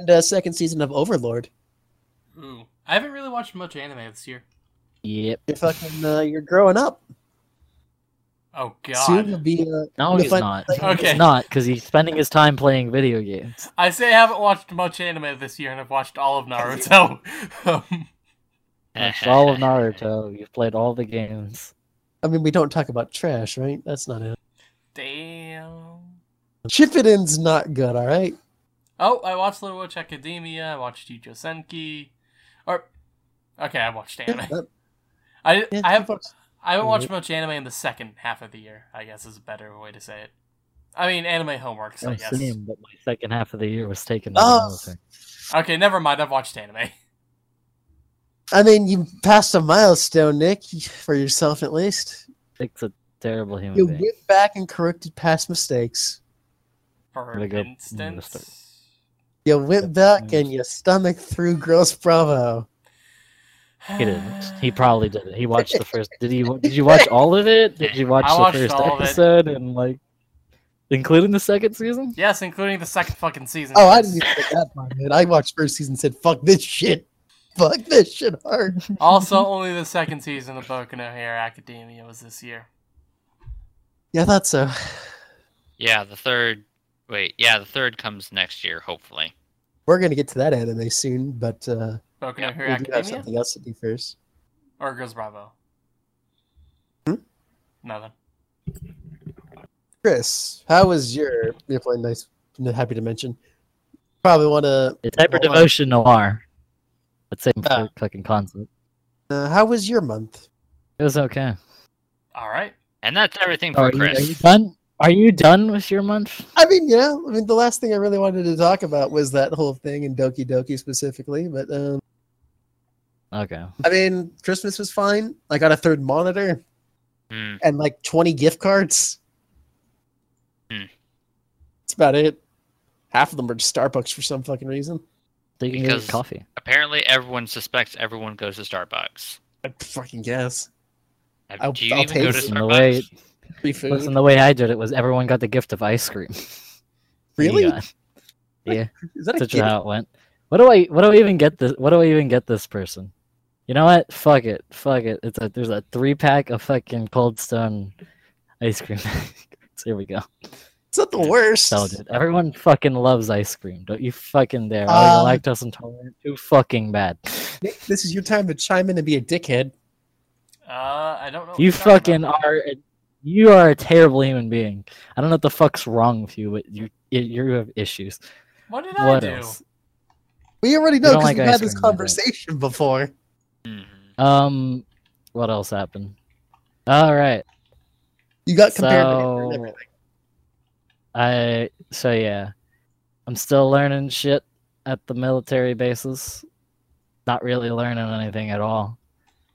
And uh, second season of Overlord. Ooh, I haven't really watched much anime this year. Yep. You're fucking, uh, you're growing up. Oh Soon you'll God! be. Uh, No, you'll he's find- not. Okay. He's not, because he's spending his time playing video games. I say I haven't watched much anime this year, and I've watched all of Naruto. Um, all of Naruto. You've played all the games. I mean, we don't talk about trash, right? That's not it. Damn. Shippuden's not good, all right? Oh, I watched Little Witch Academia. I watched Youjo Senki. Or, okay, I watched anime. That- I yeah, I have folks. I haven't watched Mhm. much anime in the second half of the year. I guess is a better way to say it. I mean, anime homeworks. I No, guess. same, but my second half of the year was taken by Oh. Okay, never mind. I've watched anime. I mean, you passed a milestone, Nick, for yourself at least. Nick's a terrible human You being. went back and corrected past mistakes. For Gotta go- I'm gonna instance, You went back and you stomach through Girls Bravo. He didn't. He probably did it. He watched the first. Did he? Did you watch all of it? Did you watch I the first all of it. episode and like, including the second season? Yes, including the second fucking season. Oh, I didn't even get that far, man. I watched first season and said, fuck this shit. Fuck this shit hard. Also, only the second season of Boku no Hero Academia was this year. Yeah, I thought so. Yeah, the third. Wait, yeah, the third comes next year, hopefully. We're going to get to that anime soon, but uh, Boku Yeah, no Hero do have something else to do first. or Girls Bravo. Hmm? Nothing. Chris, how was your... You're playing nice. Happy to mention. Probably want to... It's hyper Well, devotion noir. But same Ah. fucking concept. Uh, how was your month? It was okay. All right. And that's everything Oh, for are, you, are Chris. you done? Are you done with your month? I mean, yeah. I mean, the last thing I really wanted to talk about was that whole thing in Doki Doki specifically. But, um, Okay. I mean, Christmas was fine. I got a third monitor Hmm. and like 20 gift cards. Hmm. That's about it. Half of them are just Starbucks for some fucking reason. So you can Because- get coffee. Apparently, everyone suspects everyone goes to Starbucks. I fucking guess. Have- I'll- Do you I'll even go to taste Listen, the way, Starbucks? Free food. listen, the way I did it was everyone got the gift of ice cream. Really? Yeah. Yeah. Is that a Such kid? how it went. What do I? What do I even get this? What do I even get this person? You know what? Fuck it. Fuck it. It's a there's a three pack of fucking Cold Stone ice cream. so Here we go. It's not the worst. So, dude, everyone fucking loves ice cream. Don't you fucking dare. Oh, Uh, you're lactose intolerant. Too fucking bad. Nick, this is your time to chime in and be a dickhead. Uh, I don't know. You fucking are. a- You are a terrible human being. I don't know what the fuck's wrong with you, but you you have issues. What did I What do? else? We already know because like we've had this cream, I bet. conversation before. Mhm. Um, what else happened? All right. You got compared to So- and everything. I so yeah, I'm still learning shit at the military bases. Not really learning anything at all,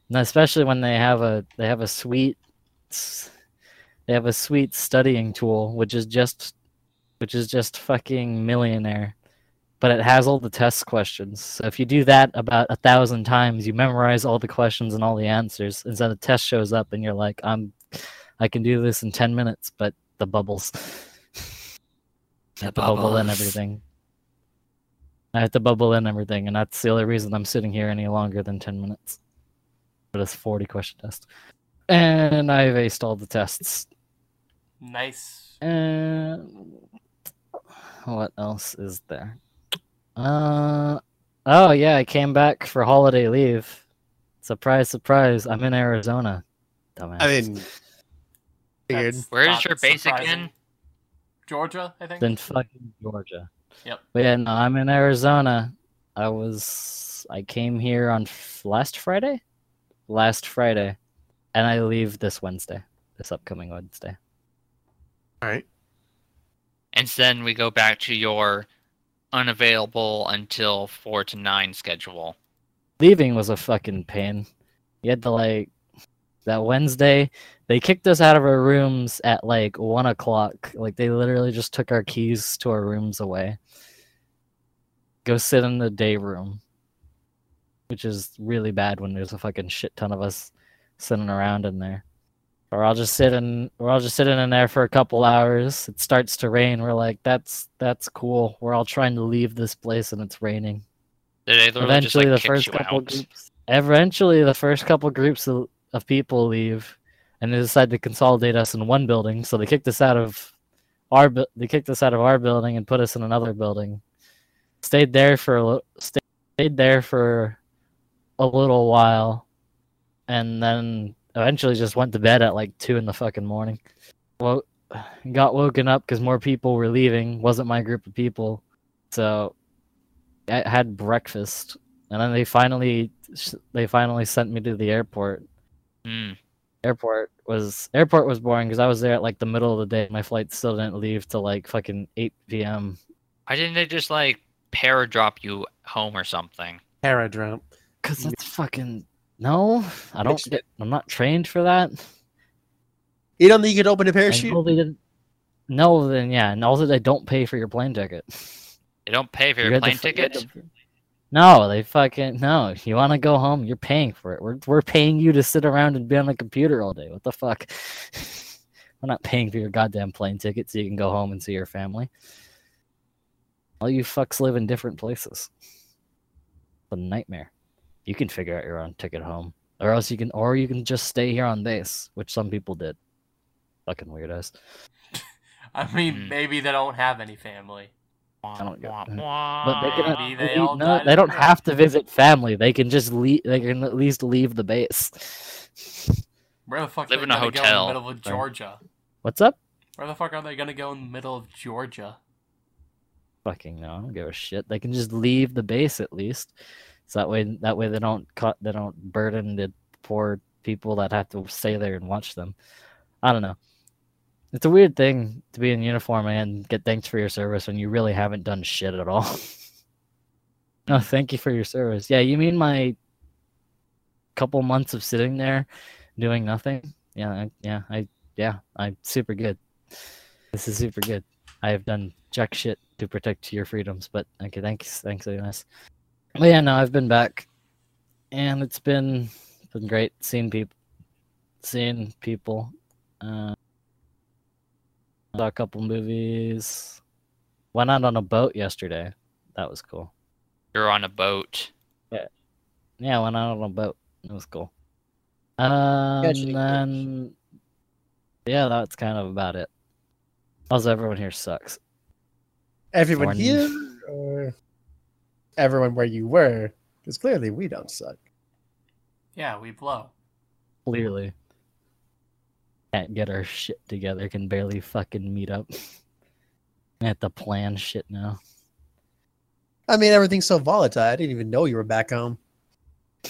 and especially when they have a they have a sweet s- they have a sweet studying tool, which is just which is just fucking millionaire. But it has all the test questions. So if you do that about a thousand times, you memorize all the questions and all the answers, and then the test shows up, and you're like, I'm, I can do this in ten minutes. But the bubbles, I have to bubble in bubbles. everything. I have to bubble in everything, and that's the only reason I'm sitting here any longer than ten minutes for this forty question test. And I've aced all the tests. Nice. And what else is there? Uh oh yeah, I came back for holiday leave. Surprise, surprise! I'm in Arizona. Dumbass. I mean, figured. That's Where is your base surprising. again? Georgia, I think. in fucking Georgia. Yep. But yeah, no, I'm in Arizona. I was I came here on f- last Friday, last Friday, and I leave this Wednesday, this upcoming Wednesday. All right. and then we go back to your unavailable until four to nine schedule. Leaving was a fucking pain. You had to like that Wednesday. They kicked us out of our rooms at like one o'clock. Like they literally just took our keys to our rooms away. Go sit in the day room, which is really bad when there's a fucking shit ton of us sitting around in there. Or I'll just sit in, or I'll just sitting in there for a couple hours. It starts to rain. We're like, that's that's cool. We're all trying to leave this place and it's raining. Did they literally Eventually, like, the first couple out? groups. Eventually, the first couple groups of, of people leave, and they decide to consolidate us in one building. So they kicked us out of our. They kicked us out of our building and put us in another building. Stayed there for a stayed there for a little while, and then eventually just went to bed at like two in the fucking morning. Well, got woken up because more people were leaving. Wasn't my group of people, so I had breakfast, and then they finally they finally sent me to the airport. Hmm. Airport was airport was boring because I was there at like the middle of the day. My flight still didn't leave till like fucking eight p.m. Why didn't they just like paradrop you home or something? Paradrop. Cause that's fucking no. I don't get. I'm not trained for that. You don't think you could open a parachute? know they didn't. No, then yeah, and also they don't pay for your plane ticket. They don't pay for You your plane fu- you had ticket. to- No, they fucking no. You want to go home? You're paying for it. We're we're paying you to sit around and be on the computer all day. What the fuck? we're not paying for your goddamn plane ticket so you can go home and see your family. All you fucks live in different places. It's a nightmare. You can figure out your own ticket home, or else you can, or you can just stay here on base, which some people did. Fucking weirdos. I mean, Hmm. maybe they don't have any family. I don't get- But they can. wah. Maybe they, they all no, they don't have to visit family. They can just leave. They can at least leave the base. Where the fuck Live are in they a gonna go in the middle of Georgia? What's up? Where the fuck are they gonna go in the middle of Georgia? Fucking no, I don't give a shit. They can just leave the base at least, so that way that way they don't cut they don't burden the poor people that have to stay there and watch them. I don't know. It's a weird thing to be in uniform and get thanks for your service when you really haven't done shit at all. no, oh, thank you for your service. Yeah, you mean my couple months of sitting there doing nothing? Yeah, I, yeah, I yeah, I'm super good. This is super good. I have done jack shit to protect your freedoms, but okay, thanks, thanks, anyways. But yeah, no, I've been back, and it's been been great seeing people, seeing people. Uh, saw a couple movies. Went out on a boat yesterday. That was cool. You're on a boat. Yeah, yeah, went out on a boat. It was cool. Um, Catching and fish. then yeah, that's kind of about it. Also, everyone here sucks. Everyone Thorn. here, or everyone where you were? Because clearly we don't suck. Yeah, we blow. Clearly. Can't get our shit together, can barely fucking meet up. I have to plan shit now. I mean, everything's so volatile. I didn't even know you were back home.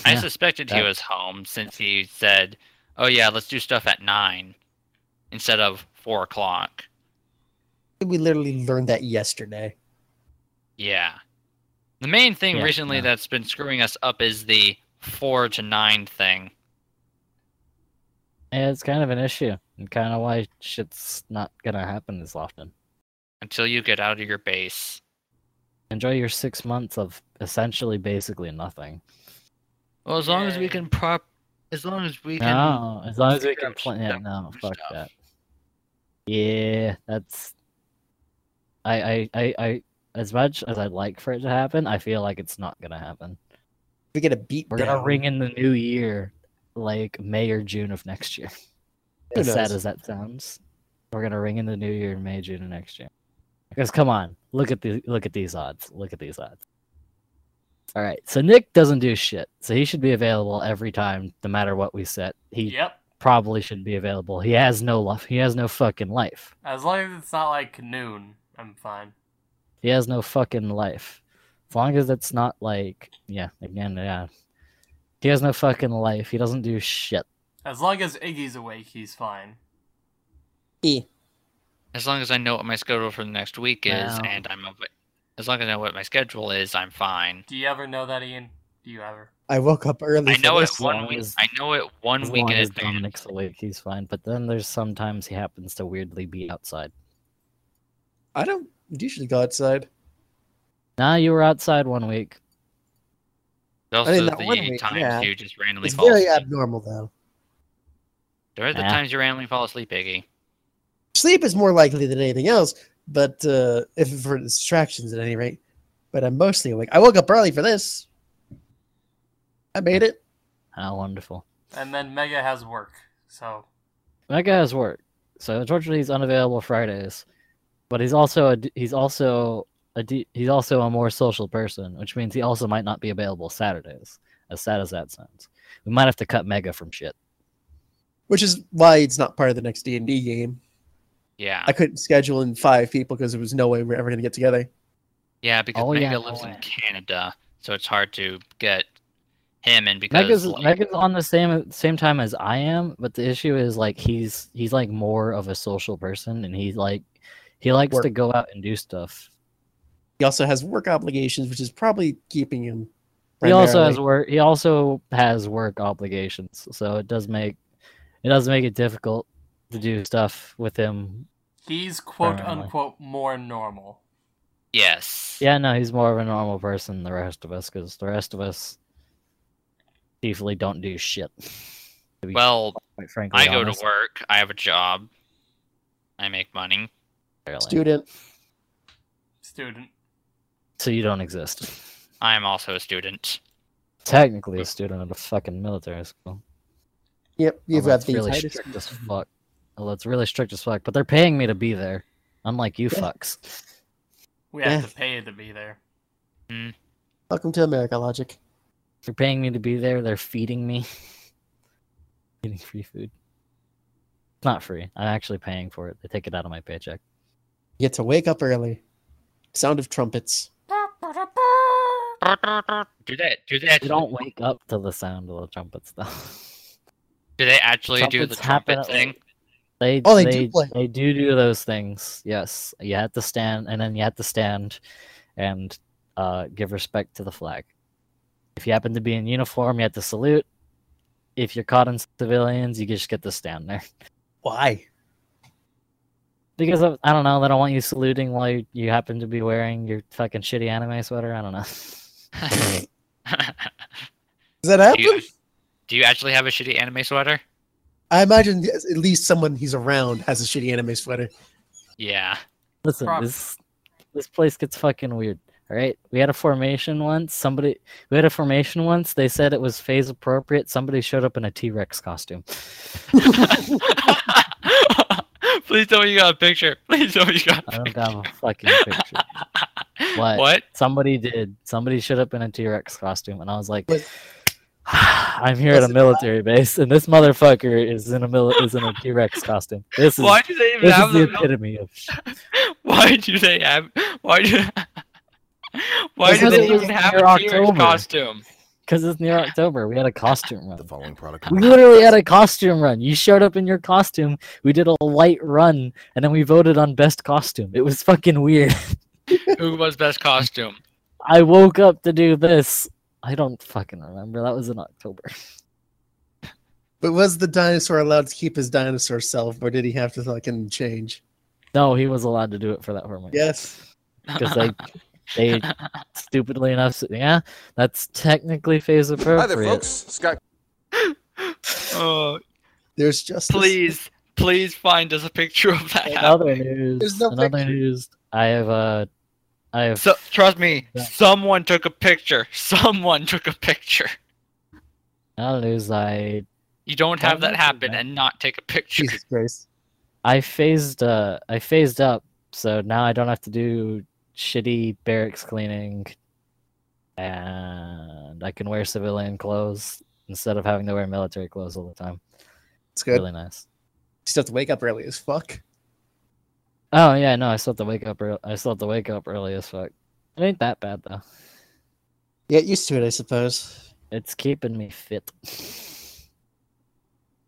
I Yeah, suspected he was home since he said, "Oh yeah, let's do stuff at nine instead of four o'clock." We literally learned that yesterday. Yeah. The main thing Yeah, recently no. that's been screwing us up is the four to nine thing. Yeah, it's kind of an issue, and kind of why shit's not gonna happen as often. Until you get out of your base. Enjoy your six months of essentially basically nothing. Well, as long as we can prop, as long as we can. No, as long as we can plan. Yeah, no, fuck stuff. that. Yeah, that's. I, I, I, I, as much as I'd like for it to happen, I feel like it's not gonna happen. We get a beat. We're gonna ring in the new year, like May or June of next year. Who As sad as that sounds, we're gonna ring in the new year in May, June of next year. Because come on, look at the look at these odds. Look at these odds. All right, so Nick doesn't do shit, so he should be available every time, no matter what we set. He Yep. probably should be available. He has no life. He has no fucking life. As long as it's not like noon, I'm fine. He has no fucking life. As long as it's not like, yeah, again, yeah. He has no fucking life. He doesn't do shit. As long as Iggy's awake, he's fine. E. As long as I know what my schedule for the next week is, Wow. and I'm av- as long as I know what my schedule is, I'm fine. Do you ever know that, Ian? Do you ever? I woke up early. I know it one week. as- I know it one As week long in as advance. Dominic's awake, he's fine. But then there's sometimes he happens to weirdly be outside. I don't usually go outside. Nah, you were outside one week. There's I mean, also the one week, times yeah. you just randomly It's fall very asleep. abnormal though. There are the Yeah. times you randomly fall asleep, Iggy. Sleep is more likely than anything else, but uh, if for distractions at any rate. But I'm mostly awake. I woke up early for this. I made it. How wonderful. And then Mega has work. So Mega has work. So unfortunately, he's unavailable Fridays, but he's also a d he's also a d he's also a more social person, which means he also might not be available Saturdays. As sad as that sounds, we might have to cut Mega from shit. Which is why it's not part of the next D&D game. Yeah, I couldn't schedule in five people because there was no way we are ever going to get together. yeah, because Oh, Mega yeah, lives no in. Canada, so it's hard to get him in because Mega's like, Mega's on the same same time as I am, but the issue is like he's he's like more of a social person, and he's like he likes Work. to go out and do stuff. He also has work obligations, which is probably keeping him. He also has work. He also has work obligations, so it does make it does make it difficult to do stuff with him. he's quote Primarily. unquote more normal. yes, Yeah, no, he's more of a normal person than the rest of us, because the rest of us chiefly don't do shit. Well, quite frankly, I go honest, to work. I have a job. I make money. Barely. student. Student. so you don't exist. I am also a student. Technically, a student at a fucking military school. Yep, you've Although got it's the really tightest- strict as fuck. Well, it's really strict as fuck, but they're paying me to be there, unlike you Yeah. fucks. We have Yeah. to pay to be there. Hmm. Welcome to America, Logic. They're paying me to be there. They're feeding me, getting free food. It's not free. I'm actually paying for it. They take it out of my paycheck. You get to wake up early. Sound of trumpets. Do that. Do that. You actually? don't wake up to the sound of the trumpets, though. Do they actually do the trumpet thing? like- They Oh, they they do play. they do do those things. Yes, you have to stand, and then you have to stand and uh, give respect to the flag. If you happen to be in uniform, you have to salute. If you're caught in civilians, you just get to stand there. Why? Because of, I don't know, they don't want you saluting while you, you happen to be wearing your fucking shitty anime sweater. I don't know. Does that do, happen? you, do you actually have a shitty anime sweater? I imagine at least someone he's around has a shitty anime sweater. Yeah. Listen, Prob- this this place gets fucking weird. All right, we had a formation once. Somebody we had a formation once. They said it was phase appropriate. Somebody showed up in a T Rex costume. Please tell me you got a picture. Please tell me you got I a don't picture. have a fucking picture. What? What? Somebody did. Somebody showed up in a T Rex costume, and I was like, Was- "I'm here at a military base, and this motherfucker is in a mil- is in a T Rex costume. This is Why do they even this have is the the? epitome of sh- Why do they have? Why do? Why do they even have a T-Rex costume? Because it's near October. We had a costume run. The following product. We literally had a costume run. You showed up in your costume. We did a light run, and then we voted on best costume. It was fucking weird. Who was best costume? I woke up to do this. I don't fucking remember. That was in October. But was the dinosaur allowed to keep his dinosaur self, or did he have to fucking change? No, he was allowed to do it for that formation. Yes. Because they, they stupidly enough, said, yeah, that's technically phase appropriate. Hi there, folks. Scott. oh, There's just please, please find us a picture of that. In happening. other news, There's no in other picture. news, I have uh, I have So trust me, Yeah. someone took a picture. Someone took a picture. in other news. I You don't have that happen that. and not take a picture. Jesus Christ. I phased uh I phased up, so now I don't have to do shitty barracks cleaning, and I can wear civilian clothes instead of having to wear military clothes all the time. It's good. Really nice. You still have to wake up early as fuck. Oh yeah, no, I still have to wake up. Early. I still have to wake up early as fuck. It ain't that bad though. Get used to it, I suppose. It's keeping me fit.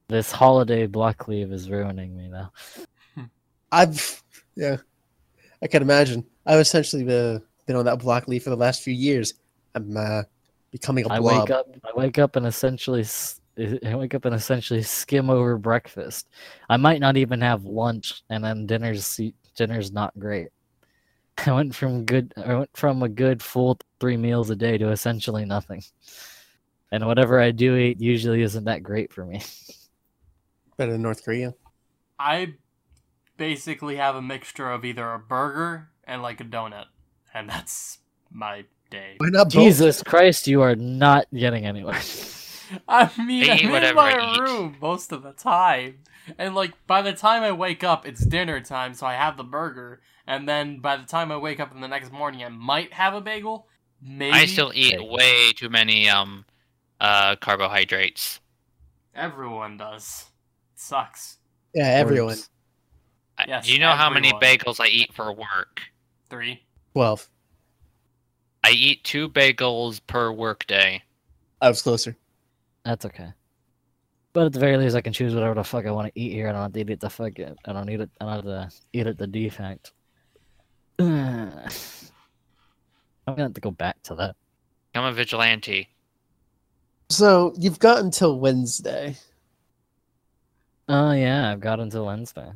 This holiday block leave is ruining me now. Hmm. I've Yeah, I can imagine. I've essentially uh, been on that block leaf for the last few years. I'm uh, becoming a I blob. I wake up. I wake up and essentially. I wake up and essentially skim over breakfast. I might not even have lunch, and then dinner's dinner's not great. I went from good. I went from a good full three meals a day to essentially nothing. And whatever I do eat usually isn't that great for me. Better than North Korea. I basically have a mixture of either a burger and like a donut, and that's my day. Why not both? Jesus Christ, you are not getting anywhere. I mean, I eat I'm in my room most of the time, and like by the time I wake up, it's dinner time, so I have the burger, and then by the time I wake up in the next morning, I might have a bagel. Maybe I still eat Okay. way too many um uh carbohydrates. everyone does. It sucks. Yeah, everyone. Yes, Do you know how many bagels I eat for work? Three. Twelve. I eat two bagels per workday. I was closer. That's okay. But at the very least, I can choose whatever the fuck I want to eat here. I don't have to eat it the fuck it. I don't need it. I don't have to eat it the defect. I'm gonna have to go back to that. I'm a vigilante. So you've got until Wednesday. Oh yeah, I've got until Wednesday.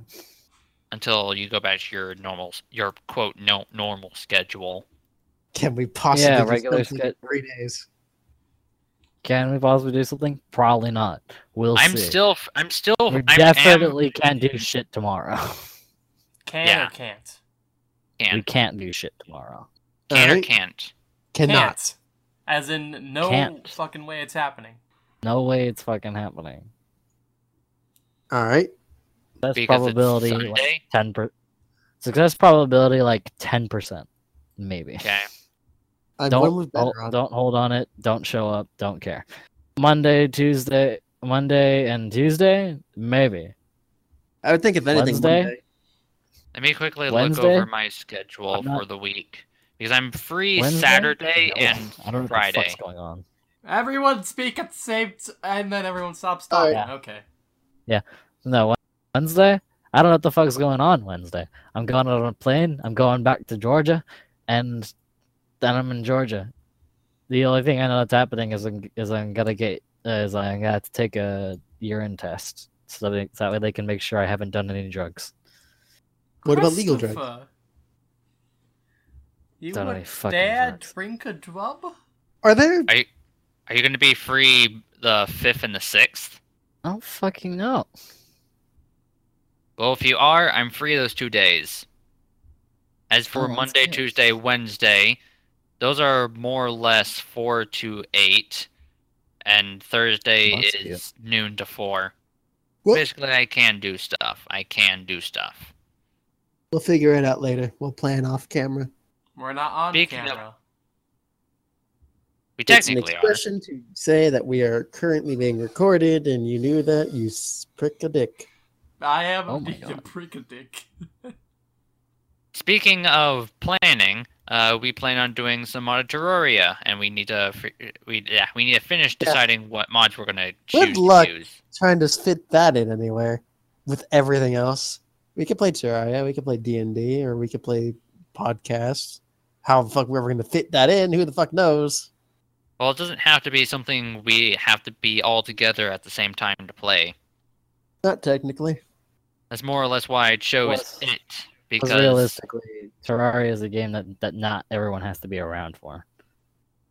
Until you go back to your normal, your quote no normal schedule. Can we possibly Yeah, do regular something in three days? Can we possibly do something? Probably not. We'll I'm see. still, I'm still, We I'm, definitely can't do shit tomorrow. Can Yeah. or can't? we can't do shit tomorrow. can, can or Alright. can't. Cannot. Can't. As in, no Can't. fucking way it's happening. No way it's fucking happening. All right. That's Because probability it's like ten per. Success probability like ten percent, maybe. Okay. I'm don't hold, on. don't hold on it. Don't show up. Don't care. Monday, Tuesday, Monday and Tuesday, maybe. I would think if anything, Wednesday? Monday. Let me quickly look over my schedule not- for the week because I'm free Wednesday? Saturday No, and I don't know Friday. fuck's going on. Everyone speak at the same t- and then everyone stops Alright. talking. Okay. Yeah. No, Wed- Wednesday. I don't know what the fuck's going on Wednesday. I'm going on a plane. I'm going back to Georgia, and then I'm in Georgia. The only thing I know that's happening is I'm, is I'm gonna get uh, is I'm gonna have to take a urine test so that, so that way they can make sure I haven't done any drugs. What about legal drugs? Christopher, You Don't would any dare drugs. drink a drug? Are there? Are you going to be free the fifth and the sixth? I don't fucking know. Well, if you are, I'm free those two days. As for Oh, Monday, good. Tuesday, Wednesday, those are more or less four to eight, and Thursday oh, That's is noon to four. Well- Basically, I can do stuff. I can do stuff. We'll figure it out later. We'll plan off camera. We're not on Speaking of- camera. We It's an technically are. expression to say that we are currently being recorded, and you knew that. You prick a dick. I am Oh my a God. prick a dick. Speaking of planning, uh, we plan on doing some mod Terraria, and we need to we yeah we need to finish Yeah. deciding what mods we're gonna choose. Good choose luck. to use. Trying to fit that in anywhere with everything else. We could play Terraria, we could play D&D, or we could play podcasts. How the fuck we're ever going to fit that in, who the fuck knows? Well, it doesn't have to be something we have to be all together at the same time to play. Not technically. That's more or less why I chose Plus- it Because because realistically, Terraria is a game that, that not everyone has to be around for.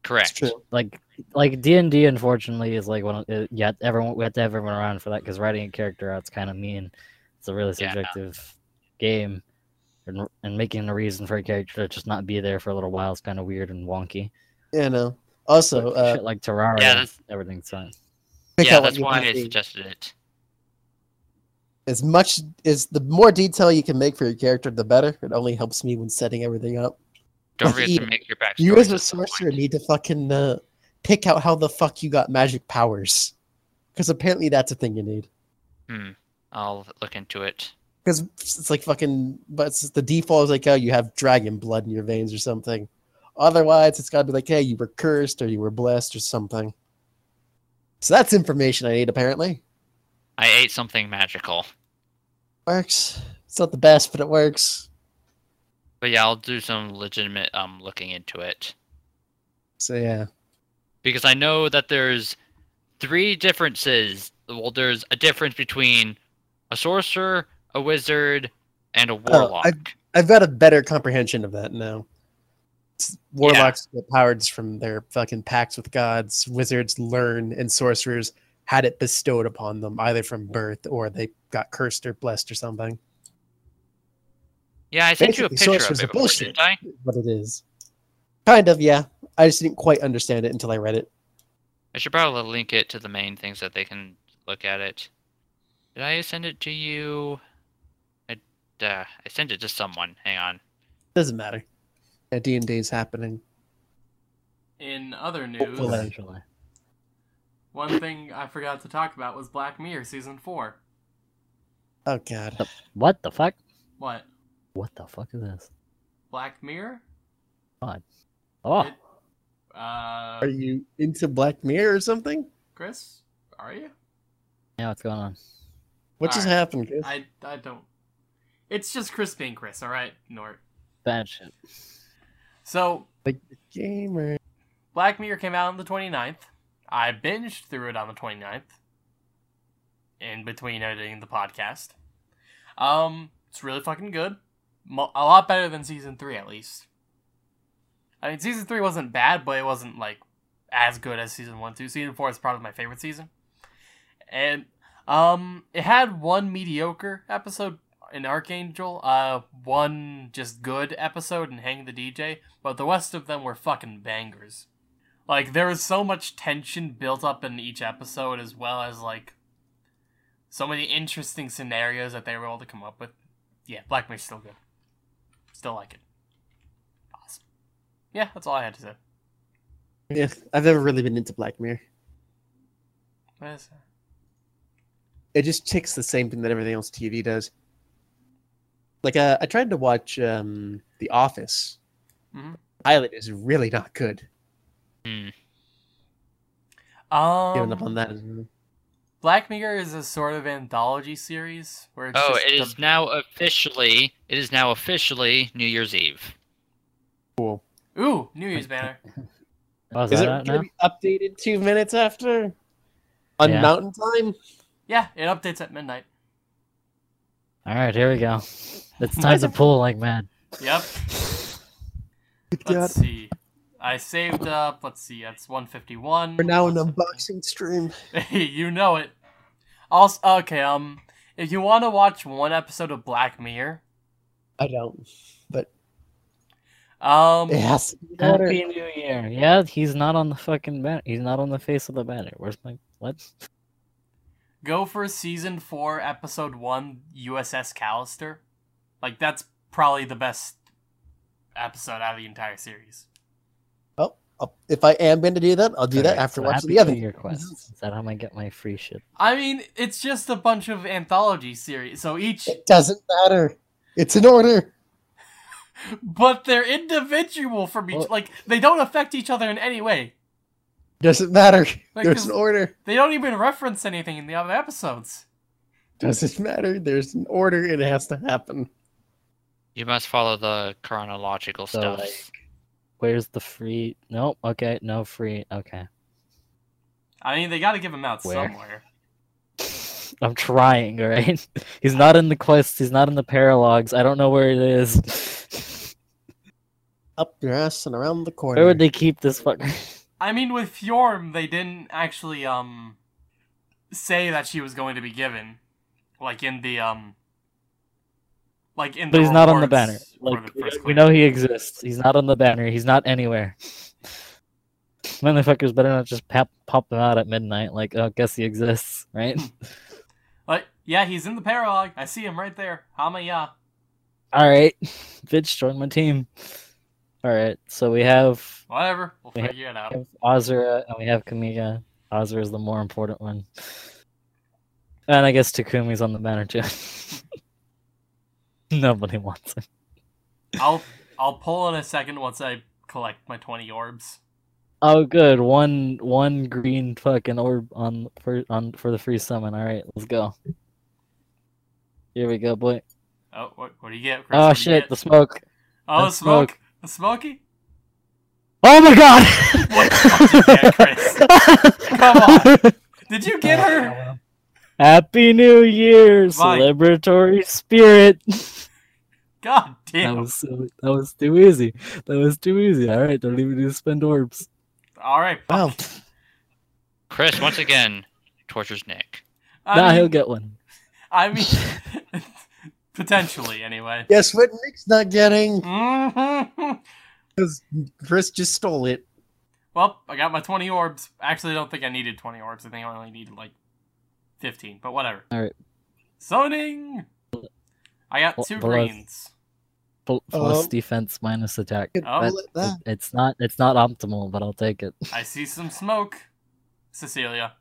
Correct. true. Like like D and D, unfortunately, is like one. Of, uh, yeah, everyone we have to have everyone around for that because writing a character out's kind of mean. It's a really Yeah. subjective game, and and making a reason for a character to just not be there for a little while is kind of weird and wonky. Yeah, no. Also, But uh, shit like Terraria, Yeah, that's- everything's fine. yeah, that's why I suggested it. As much as the more detail you can make for your character, the better. It only helps me when setting everything up. Don't forget you- to make your backstory. You as a sorcerer need to fucking uh, pick out how the fuck you got magic powers. Because apparently that's a thing you need. Hmm. I'll look into it. Because it's like fucking, but it's the default is like, oh, you have dragon blood in your veins or something. Otherwise, it's got to be like, hey, you were cursed or you were blessed or something. So that's information I need, apparently. I ate something magical. Works. It's not the best, but it works. But yeah, I'll do some legitimate um looking into it So yeah. because I know that there's three differences. Well, there's a difference between a sorcerer, a wizard, and a warlock. I've got a better comprehension of that now. Warlocks get powers from their fucking pacts with gods. Wizards learn, and sorcerers had it bestowed upon them either from birth or they got cursed or blessed or something. yeah, I sent you a basically, picture of sorcerers it are before, didn't I? What it is, kind of, yeah. I just didn't quite understand it until I read it. I should probably link it to the main things that they can look at it. Did I send it to you? I, uh, I sent it to someone. Hang on. Doesn't matter. Yeah, D and D is happening. In other news, Hopefully. Eventually. one thing I forgot to talk about was Black Mirror season four. Oh god. What the fuck? What? What the fuck is this? Black Mirror? Oh, It- Uh, Are you into Black Mirror or something? Chris, are you? yeah, what's going on? What just Alright. happened, Chris? I I don't. It's just Chris being Chris. All right, Nort. Bad shit. So The Gamer. Black Mirror came out on the 29th. I binged through it on the 29th. In between editing the podcast. Um, it's really fucking good. A lot better than season 3 at least. I mean, season 3 wasn't bad, but it wasn't like as good as season 1 2. Season 4 is probably my favorite season. And um it had one mediocre episode in Arkangel, uh one just good episode in Hang the DJ, but the rest of them were fucking bangers. Like there is so much tension built up in each episode as well as like so many interesting scenarios that they were able to come up with. Yeah, Black Mirror's still good. Still like it. Awesome. Yeah, that's all I had to say. Yeah, I've never really been into Black Mirror. What is that? It just ticks the same thing that everything else TV does. Like, uh, I tried to watch um, The Office. Mhm. Pilot is really not good. Hmm. Giving up Um, on that. Black Mirror is a sort of anthology series where it's Oh, just it the- is now officially. It is now officially New Year's Eve. Cool. Ooh, New Year's banner. Oh, is, Is that it going to be updated two minutes after? On Yeah. Mountain Time? Yeah, it updates at midnight. All right, here we go. It's time to pull like mad. Yep. Let's see. I saved up. Let's see. That's 151. We're now in What's happening? unboxing stream. you know it. Also, okay. Um, if you want to watch one episode of Black Mirror, I don't, but um, it has to be better. Happy New Year. Yeah, he's not on the fucking banner. He's not on the face of the banner. Where's my what? go for season four, episode one, USS Callister. Like that's probably the best episode out of the entire series. Oh, I'll- if I am going to do that, I'll do that Alright, after so watching the other. New Year quests. Is that how I get my free shit? I mean, it's just a bunch of anthology series. So each, It doesn't matter. It's an order. but they're individual from each. Well- like they don't affect each other in any way. Doesn't matter. Like, There's 'cause- an order. They don't even reference anything in the other episodes. Doesn't matter. There's an order. It has to happen. You must follow the chronological So, stuff. like- Where's the free? Nope. Okay, no free. Okay. I mean, they got to give them out Where? somewhere. I'm trying, alright? He's not in the quests, he's not in the paralogs. I don't know where it is. Up your ass and around the corner. Where would they keep this fucker? I mean, with Fjorm, they didn't actually um say that she was going to be given, like in the um, like in. But the he's not on the banner. Like the we know he exists. He's not on the banner. He's not anywhere. Motherfuckers better not just pop pop them out at midnight. Like, oh, guess he exists, right? Like, yeah, he's in the paralog. I see him right there. Hamaya. All right, bitch, join my team. All right, so we have, Whatever. We'll We have- figure it out. we have Azura and we have Camilla. Azura is the more important one, and I guess Takumi's on the banner too. Nobody wants it. I'll I'll pull in a second once I collect my twenty orbs. Oh, good. One one green fucking orb on for on for the free summon. All right, let's go. Here we go, boy. Oh, what what do you get? Chris? Oh What do you shit, get? the smoke. Oh, a That's smoke. smoke. A smoky? Oh my god! What the fuck is that, Chris? Come on. Did you get her? Happy New Year, Mike. celebratory spirit. God That damn. was so, that was too easy. That was too easy. All right, don't even need to spend orbs. All right. Wow. Chris, once again, tortures Nick. I nah, mean, he'll get one. I mean, potentially anyway. Guess what Nick's not getting? Mm-hmm. Because Chris just stole it. Well, I got my 20 orbs. Actually, I don't think I needed 20 orbs. I think I only needed like 15, but whatever. All right. Zoning! I got two well, that's- greens. Pl- Plus Um, defense minus attack. Oh. That- it that. it- it's not it's not optimal, but I'll take it. I see some smoke. Cecilia.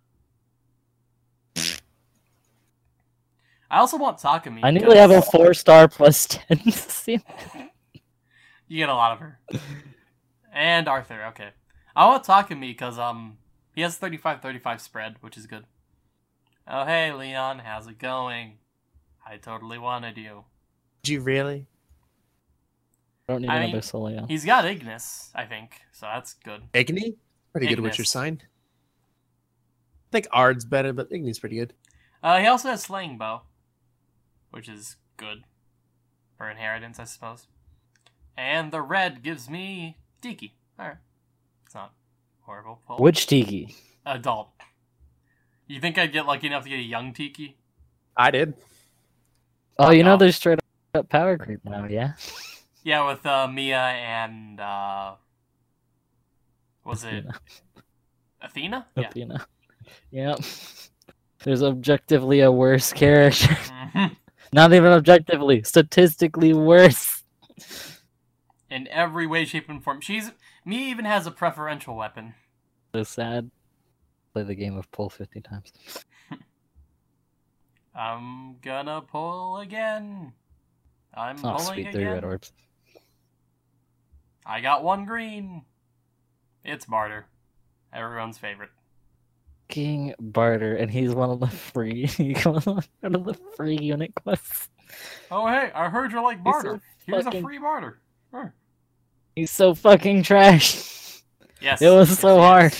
I also want Takumi. I nearly have a four star plus ten. You get a lot of her. And Arthur, okay. I want Takumi because, um, he has 35-35 spread, which is good. Oh, hey, Leon, how's it going? I totally wanted you. Did you really? I don't need I another mean, Soleil. He's got Ignis, I think, so that's good. Igni? Pretty good Ignis. Witcher sign. I think Aard's better, but Igni's pretty good. Uh, he also has Slaying Bow, which is good for inheritance, I suppose. And the red gives me Tiki. Alright. It's not horrible. Pull. Which Tiki? Adult. You think I'd get lucky enough to get a young Tiki? I did. Oh, you know there's straight up power creep now, yeah? Yeah, with uh, Mia and, uh... Was it Athena? Yeah. Athena. Yep. There's objectively a worse character. Mhm. Not even objectively, statistically worse. In every way, shape, and form. She's... Mia even has a preferential weapon. So sad. Play the game of pull 50 times. I'm gonna pull again. I'm Oh, pulling sweet, three again. red orbs. I got one green. It's barter. Everyone's favorite. King Barter, and he's one of the free, one of the free unit quests. Oh hey, I heard you're like barter. so Here's fucking- a free barter. Sure. He's so fucking trash. Yes. It was so he hard.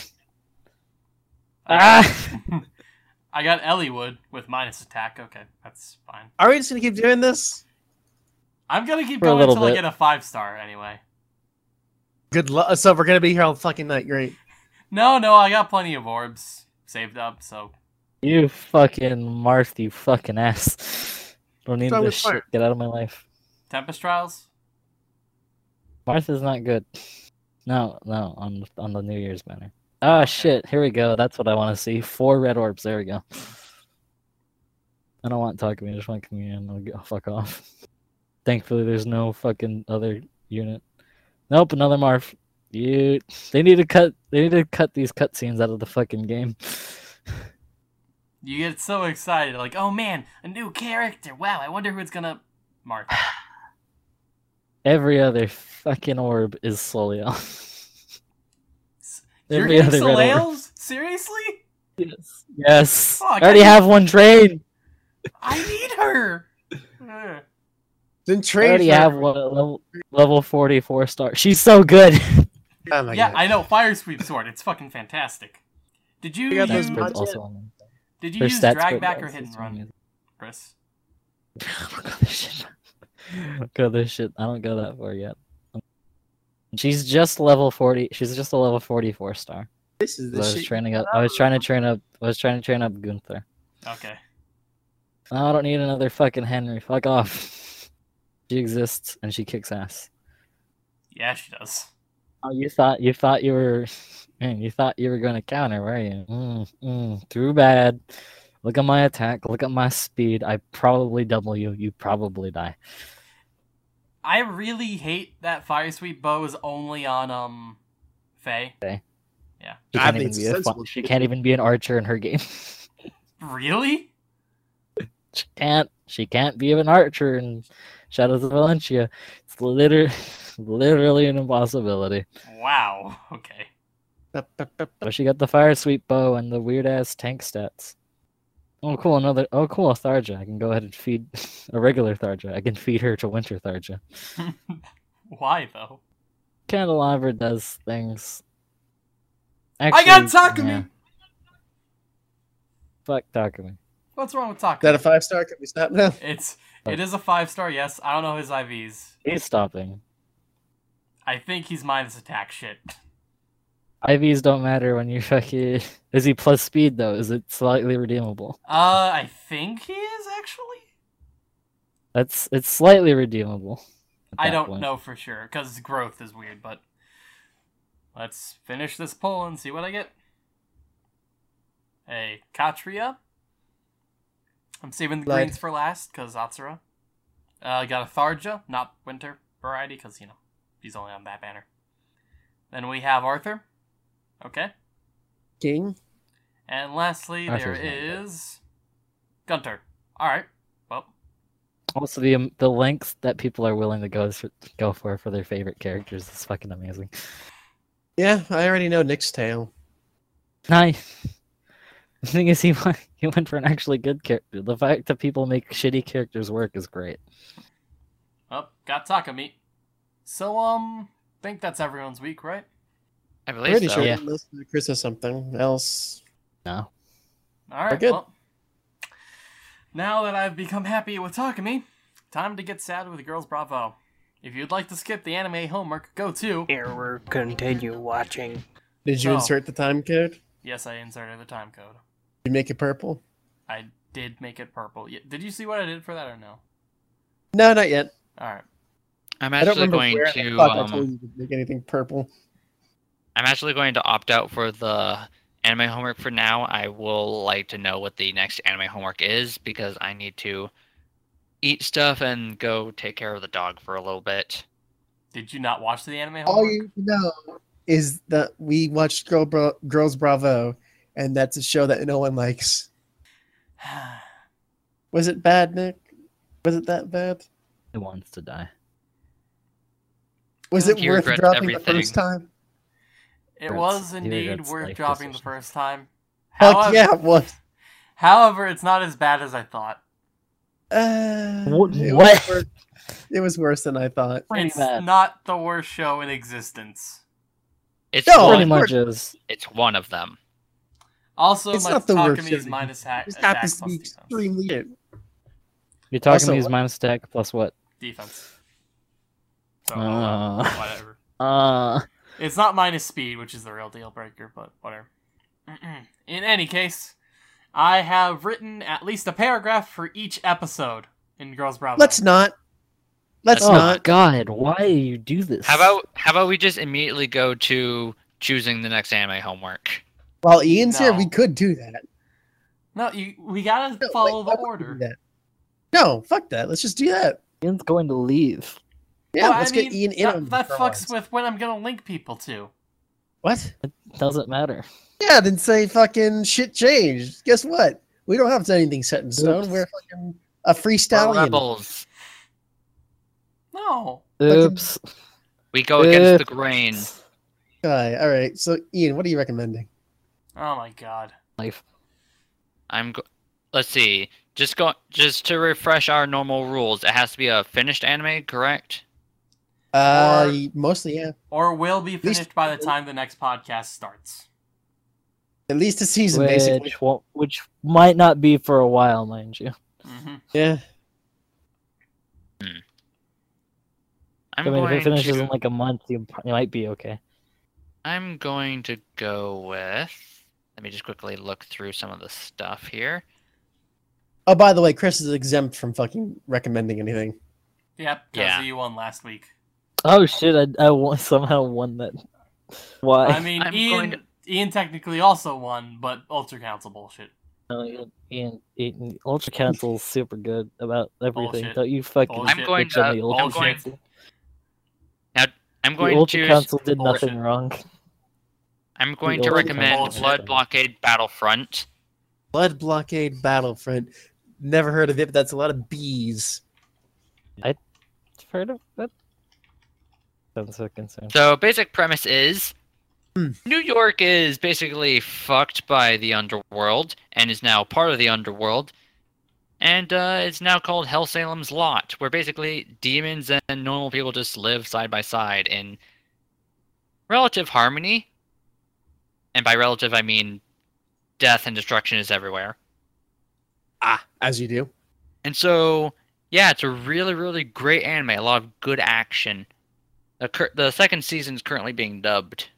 Ah! I got Eliwood with minus attack. Okay, that's fine. Are we just gonna keep doing this? I'm gonna keep For going little until I get a five star anyway. Good luck. So we're gonna be here all fucking night. Great. No, no, I got plenty of orbs saved up, so You fucking Marth, you fucking ass. Don't need wrong this shit. Get out of my life. Tempest Trials. Marth is not good. No, no, on on the New Year's banner. Ah, shit. Here we go. That's what I want to see. Four red orbs. There we go. I don't want Takumi. I just want Communion. I'll go fuck off. Thankfully, there's no fucking other unit. Nope, another Marf. You. They need to cut. They need to cut these cutscenes out of the fucking game. You get so excited, like, oh man, a new character. Wow, I wonder who it's gonna mark. Every other fucking orb is Soleil. You're Every getting other red orb. Soleils? Seriously? Yes. Yes. Fuck, I already I- have one trained. I need her. Ugh. Then I already for- have one level, level 44 star. She's so good. Oh my yeah, god. I know. Fire sweep sword. It's fucking fantastic. Did you You use, those Spread's also on did you Her use drag back or does, hidden run. Chris? I don't go this shit. I don't go this shit. I don't go that far yet. She's just level 40. She's just a level 44 star. This is I the was shit. training up. I was trying to train up. I was trying to train up Gunter. Okay. No, I don't need another fucking Henry. Fuck off. She exists and she kicks ass. Yeah, she does. Oh, you thought you thought you were, man, you thought you were going to counter, were you? Mm, mm, too bad. Look at my attack. Look at my speed. I probably double you. You probably die. I really hate that fire sweep bow is only on um Faye. Yeah, She can't even be a fun, She can't even be an archer in her game. Really? she can't. She can't be an archer in Shadows of Valencia. It's literally, literally an impossibility. Wow. Okay. But she got the fire sweep bow and the weird ass tank stats. Oh, cool! Another. Oh, cool! A Tharja. I can go ahead and feed a regular Tharja. I can feed her to Winter Tharja. Why though? Candelabra does things. I got Actually, Takumi. yeah, Fuck Takumi. What's wrong with Is that a five star? Can we stop now? It's oh. it is a five star. Yes, I don't know his IVs. He's stopping. I think he's minus attack shit. IVs don't matter when you fucking. Is he plus speed though? Is it slightly redeemable? Uh, I think he is actually. That's it's slightly redeemable. I don't point. know for sure because growth is weird, but let's finish this poll and see what I get. A Catria. I'm saving the Light. greens for last because Azura. Uh, I got a Tharja, not winter variety because you know he's only on that banner. Then we have Arthur. Okay. King. And lastly, Arthur's there not good. is Gunter. All right. Well, Also, the um, the lengths that people are willing to go for, go for for their favorite characters is fucking amazing. Yeah, I already know Nick's tail. Nice. The thing is, he went, he went for an actually good character. The fact that people make shitty characters work is great. oh, got taco meat. So um, think that's everyone's week, right? I believe Pretty so. sure Yeah. unless Chris has something else. No. All right. good. Well, now that I've become happy with Takami, time to get sad with the Girls Bravo. If you'd like to skip the anime homework, go to. Error, continue watching. Did you Oh. insert the time code? Yes, I inserted the time code. Did you make it purple? I did make it purple. Yeah, Did you see what I did for that or no? No, not yet. All right. I'm I don't actually going where to the fuck I um, told you to make anything purple. I'm actually going to opt out for the anime homework for now. I will like to know what the next anime homework is because I need to eat stuff and go take care of the dog for a little bit. Did you not watch the anime All you know is that we watched Girl Bra- Girls Bravo, and that's a show that no one likes. Was it bad, Nick? Was it that bad? He wants to die. Was it worth regrets dropping the first time? It Regrets- was indeed regrets worth life dropping the first time. Fuck However, yeah, it was. however, it's not as bad as I thought. Uh, What- it? Was worse, it was worse than I thought. It's bad. not the worst show in existence. It's No, Pretty much is. It's one of them. Also, It's my not the worst is minus ha- It just attack happens to be extremely good. You're talking Also, to his what- minus attack plus what? defense. So, Uh. whatever. Uh, It's not minus speed, which is the real deal breaker, but whatever. In any case, I have written at least a paragraph for each episode in Girls Bravo. Let's not. Let's oh not. God, why do you do this? How about how about we just immediately go to choosing the next anime homework? While Ian's here, we could do that. No, you we gotta No, follow wait, the why would we do order. No, fuck that. Let's just do that. Ian's going to leave? Yeah, Well, let's I get mean, Ian in that, on that fucks once. with what I'm gonna link people to. What? It Doesn't matter. Yeah, then say fucking shit changed. Guess what? We don't have anything set in stone. Oops. We're fucking a free rebels. No. Oops. We go against the grain. Guy. All right. So, Ian, what are you recommending? Oh my god. Life. I'm go- let's see. Just go just to refresh our normal rules. It has to be a finished anime, correct? Uh, Or- mostly, yeah. Or will be least- finished by the time the next podcast starts. At least a season, basically. Which won't, which might not be for a while, mind you. hmm Yeah. I'm I mean, if it finishes to in like a month, you, you might be okay. I'm going to go with let me just quickly look through some of the stuff here. Oh, by the way, Chris is exempt from fucking recommending anything. Yep, because Yeah. you won last week. Oh shit! I, I won, somehow won that. Why? I mean, I'm Ian to- Ian technically also won, but Ultra Council bullshit. Oh, no, Ian, Ian, Ian, Ultra Council's super good about everything. Bullshit. Don't you fucking Bullshit. I'm going to- the Ultra I'm going- Council. I'm The going to Ultra Council did Bullshit. nothing wrong. I'm going The to recommend Council. Blood Blockade Battlefront. Blood Blockade Battlefront. Never heard of it, but that's a lot of bees. I've heard of that? Sounds so concerned. So basic premise is Hmm. New York is basically fucked by the underworld and is now part of the underworld. and uh, it's now called Hellsalem's Lot, where basically demons and normal people just live side by side in relative harmony. And by relative, I mean death and destruction is everywhere. Ah, as you do. And so, yeah, it's a really, really great anime. A lot of good action. The, cur- the second season is currently being dubbed.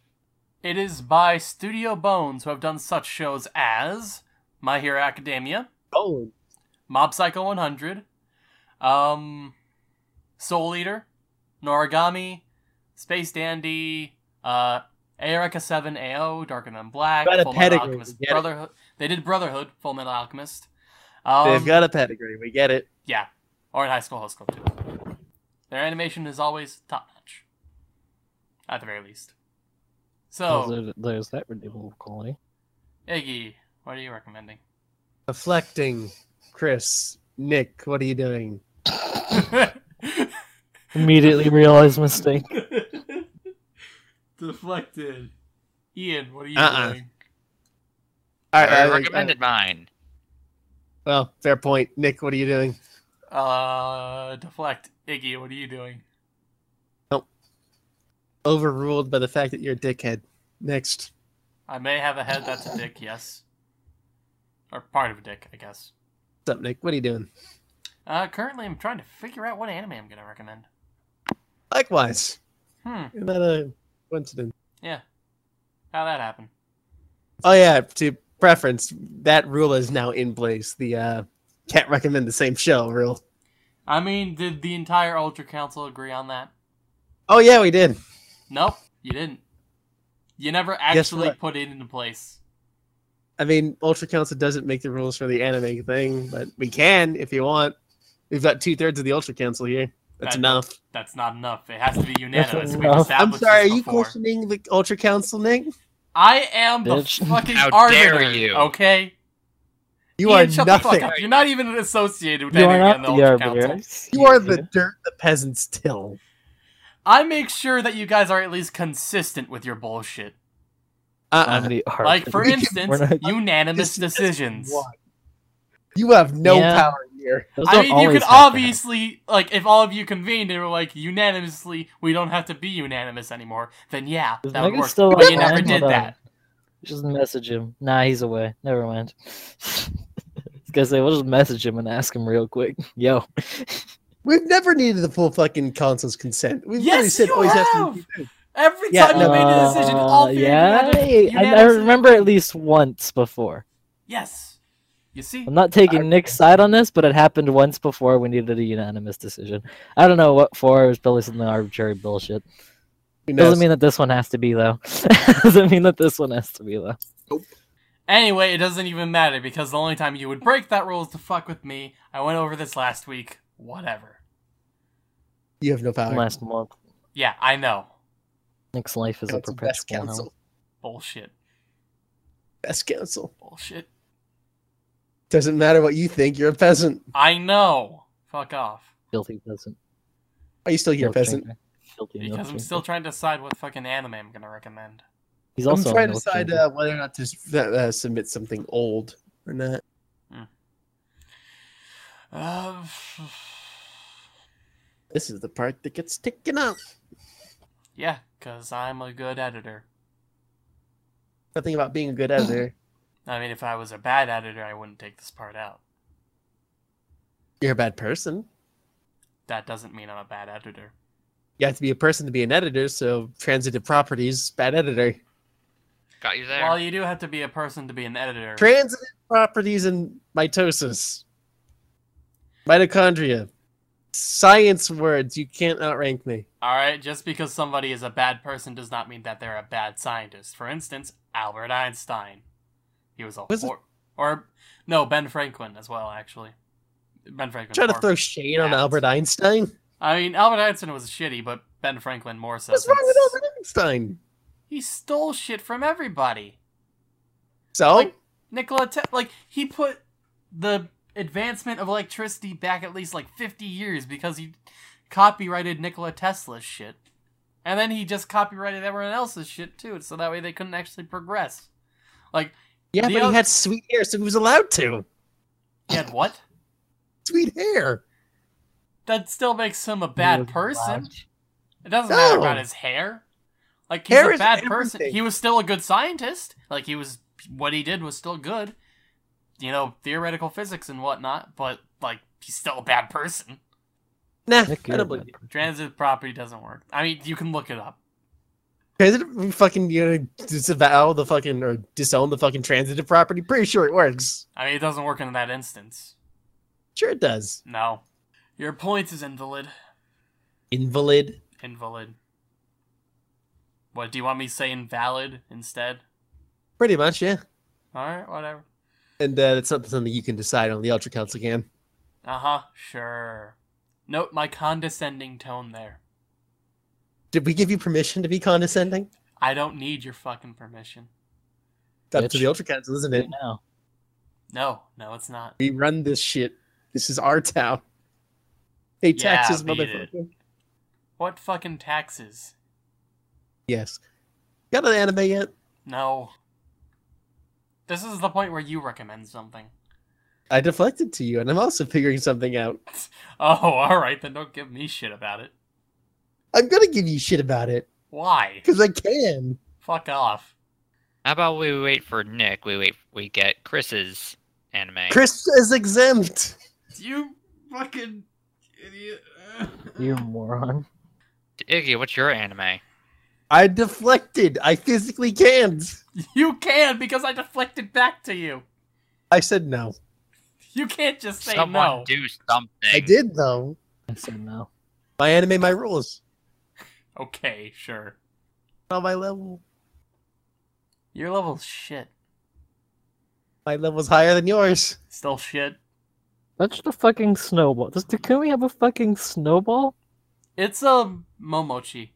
It is by Studio Bones, who have done such shows as My Hero Academia, Oh, Mob Psycho 100, um, Soul Eater, Noragami, Space Dandy, uh, Eureka 7 AO, Darker Than Black, Got a Full Metal Alchemist we get it. Brotherhood. They did Brotherhood, Full Metal Alchemist. Um, they've got a pedigree. We get it. Yeah, Ouran High School Host Club too. Their animation is always top notch, at the very least. So, There's, there's that redeemable quality. Iggy, what are you recommending? Deflecting. Chris, Nick, what are you doing? Immediately realized mistake. Deflected. Ian, what are you Uh-uh. doing? All I right, I- recommended mine. well, fair point. Nick, what are you doing? Uh, deflect. Iggy, what are you doing? Overruled by the fact that you're a dickhead. Next. I may have a head that's a dick, yes. Or part of a dick, I guess. What's up, Nick? What are you doing? Uh, currently I'm trying to figure out what anime I'm gonna recommend. Likewise. Hmm, Isn't that a coincidence? yeah. How'd that happened? Oh yeah, to preference, that rule is now in place. The uh can't recommend the same show rule. I mean, did the entire Ultra Council agree on that? Oh yeah, we did. Nope, you didn't. You never actually put it into place. I mean, Ultra Council doesn't make the rules for the anime thing, but we can if you want. We've got two thirds of the Ultra Council here. That's That- enough. That's not enough. It has to be unanimous. We've. I'm I'm sorry, are you questioning the Ultra Council, Nick? I am the fucking How arbiter. dare you. Okay. You Ian, are shut nothing. The fuck up. You're not even associated with You are anything in not the the Ultra arbiter. Council. You are the dirt the peasants till. I make sure that you guys are at least consistent with your bullshit. I'm Uh-uh. the arbiter. Like, for instance, not- unanimous This- this decisions. one. You have no Yeah. power here. I mean, you could have to obviously, like, if all of you convened and were like, unanimously, we don't have to be unanimous anymore, then yeah, Is that would Megan work. still But you online? never did Hold on. that. Just message him. Nah, he's away. Never mind. I was gonna say, we'll just message him and ask him real quick. Yo, We've never needed the full fucking council's consent. We've Yes, already said you always have have! to be Every Yeah, time you made a decision, all Uh, three of you yeah, had to I, I remember at least once before. Yes. You see? I'm not taking Nick's side on this, but it happened once before. We needed a unanimous decision. I don't know what for. It was probably some arbitrary bullshit. Who Doesn't mean that this one has to be though. Doesn't mean that this one has to be though. Nope. Anyway, it doesn't even matter because the only time you would break that rule is to fuck with me. I went over this last week. Whatever. You have no power. Last month, Yeah, I know. Nick's life is a Council, best council. hell. Bullshit. Best council. Bullshit. Doesn't matter what you think. You're a peasant. I know. Fuck off. Filthy peasant. Are you still here, Milk peasant? drinker. Filthy Because I'm drinker. still trying to decide what fucking anime I'm gonna recommend. He's I'm also a trying to decide uh, whether or not to uh, submit something old or not. Uh, This is the part that gets taken out. yeah, because I'm a good editor. Nothing about being a good editor. I mean, if I was a bad editor, I wouldn't take this part out. You're a bad person. That doesn't mean I'm a bad editor. You have to be a person to be an editor, so transitive properties, bad editor. Got you there. Well, you do have to be a person to be an editor. Transitive properties and mitosis. Mitochondria. Science words, you can't outrank me. Alright, just because somebody is a bad person does not mean that they're a bad scientist. For instance, Albert Einstein. He was a Was it- or no, Ben Franklin as well, actually. Ben Franklin. Try to throw shade on. Albert Einstein. I mean, Albert Einstein was shitty, but Ben Franklin more so. What's wrong with Albert Einstein? He stole shit from everybody. So, Like Nikola, Te- like he put the advancement of electricity back at least like 50 years because he copyrighted Nikola Tesla's shit. And then he just copyrighted everyone else's shit too, so that way they couldn't actually progress. Like, yeah, but oth- he had sweet hair, so he was allowed to. he had what? sweet hair. That still makes him a bad person. black. It doesn't matter about his hair. Like he's Hair a bad person. He was still a good scientist. Like he was what he did was still good. You know, theoretical physics and whatnot, but like he's still a bad person. Nah, Nick, I don't believe you. Transitive property doesn't work. I mean, you can look it up. Transitive fucking you know disavow the fucking or disown the fucking transitive property. Pretty sure it works. I mean, it doesn't work in that instance. Sure it does. No. Your point is invalid. Invalid. Invalid. What, do you want me to say invalid instead? Pretty much, yeah. Alright, whatever. And uh, it's not something you can decide on the Ultra Council can. Uh huh, sure. Note my condescending tone there. Did we give you permission to be condescending? I don't need your fucking permission. Up Bitch. to the Ultra Council, isn't it? Right now. No, no, it's not. We run this shit. This is our town. Hey, Yeah, taxes, beat it. motherfucker. What fucking taxes? Yes. Got an anime yet? No. This is the point where you recommend something. I deflected to you, and I'm also figuring something out. Oh, alright, then don't give me shit about it. I'm gonna give you shit about it Why? because I can. Fuck off. How about we wait for Nick? We wait. We get Chris's anime. Chris is exempt. You fucking idiot. You moron. Iggy, what's your anime? I deflected. I physically can't. You can because I deflected back to you. I said no. You can't just say Someone no. do something. I did though. I said no. My anime, my rules. Okay, sure. On my level. Your level's shit. My level's higher than yours. Still shit. That's the fucking snowball. Does can we have a fucking snowball? It's a Momochi.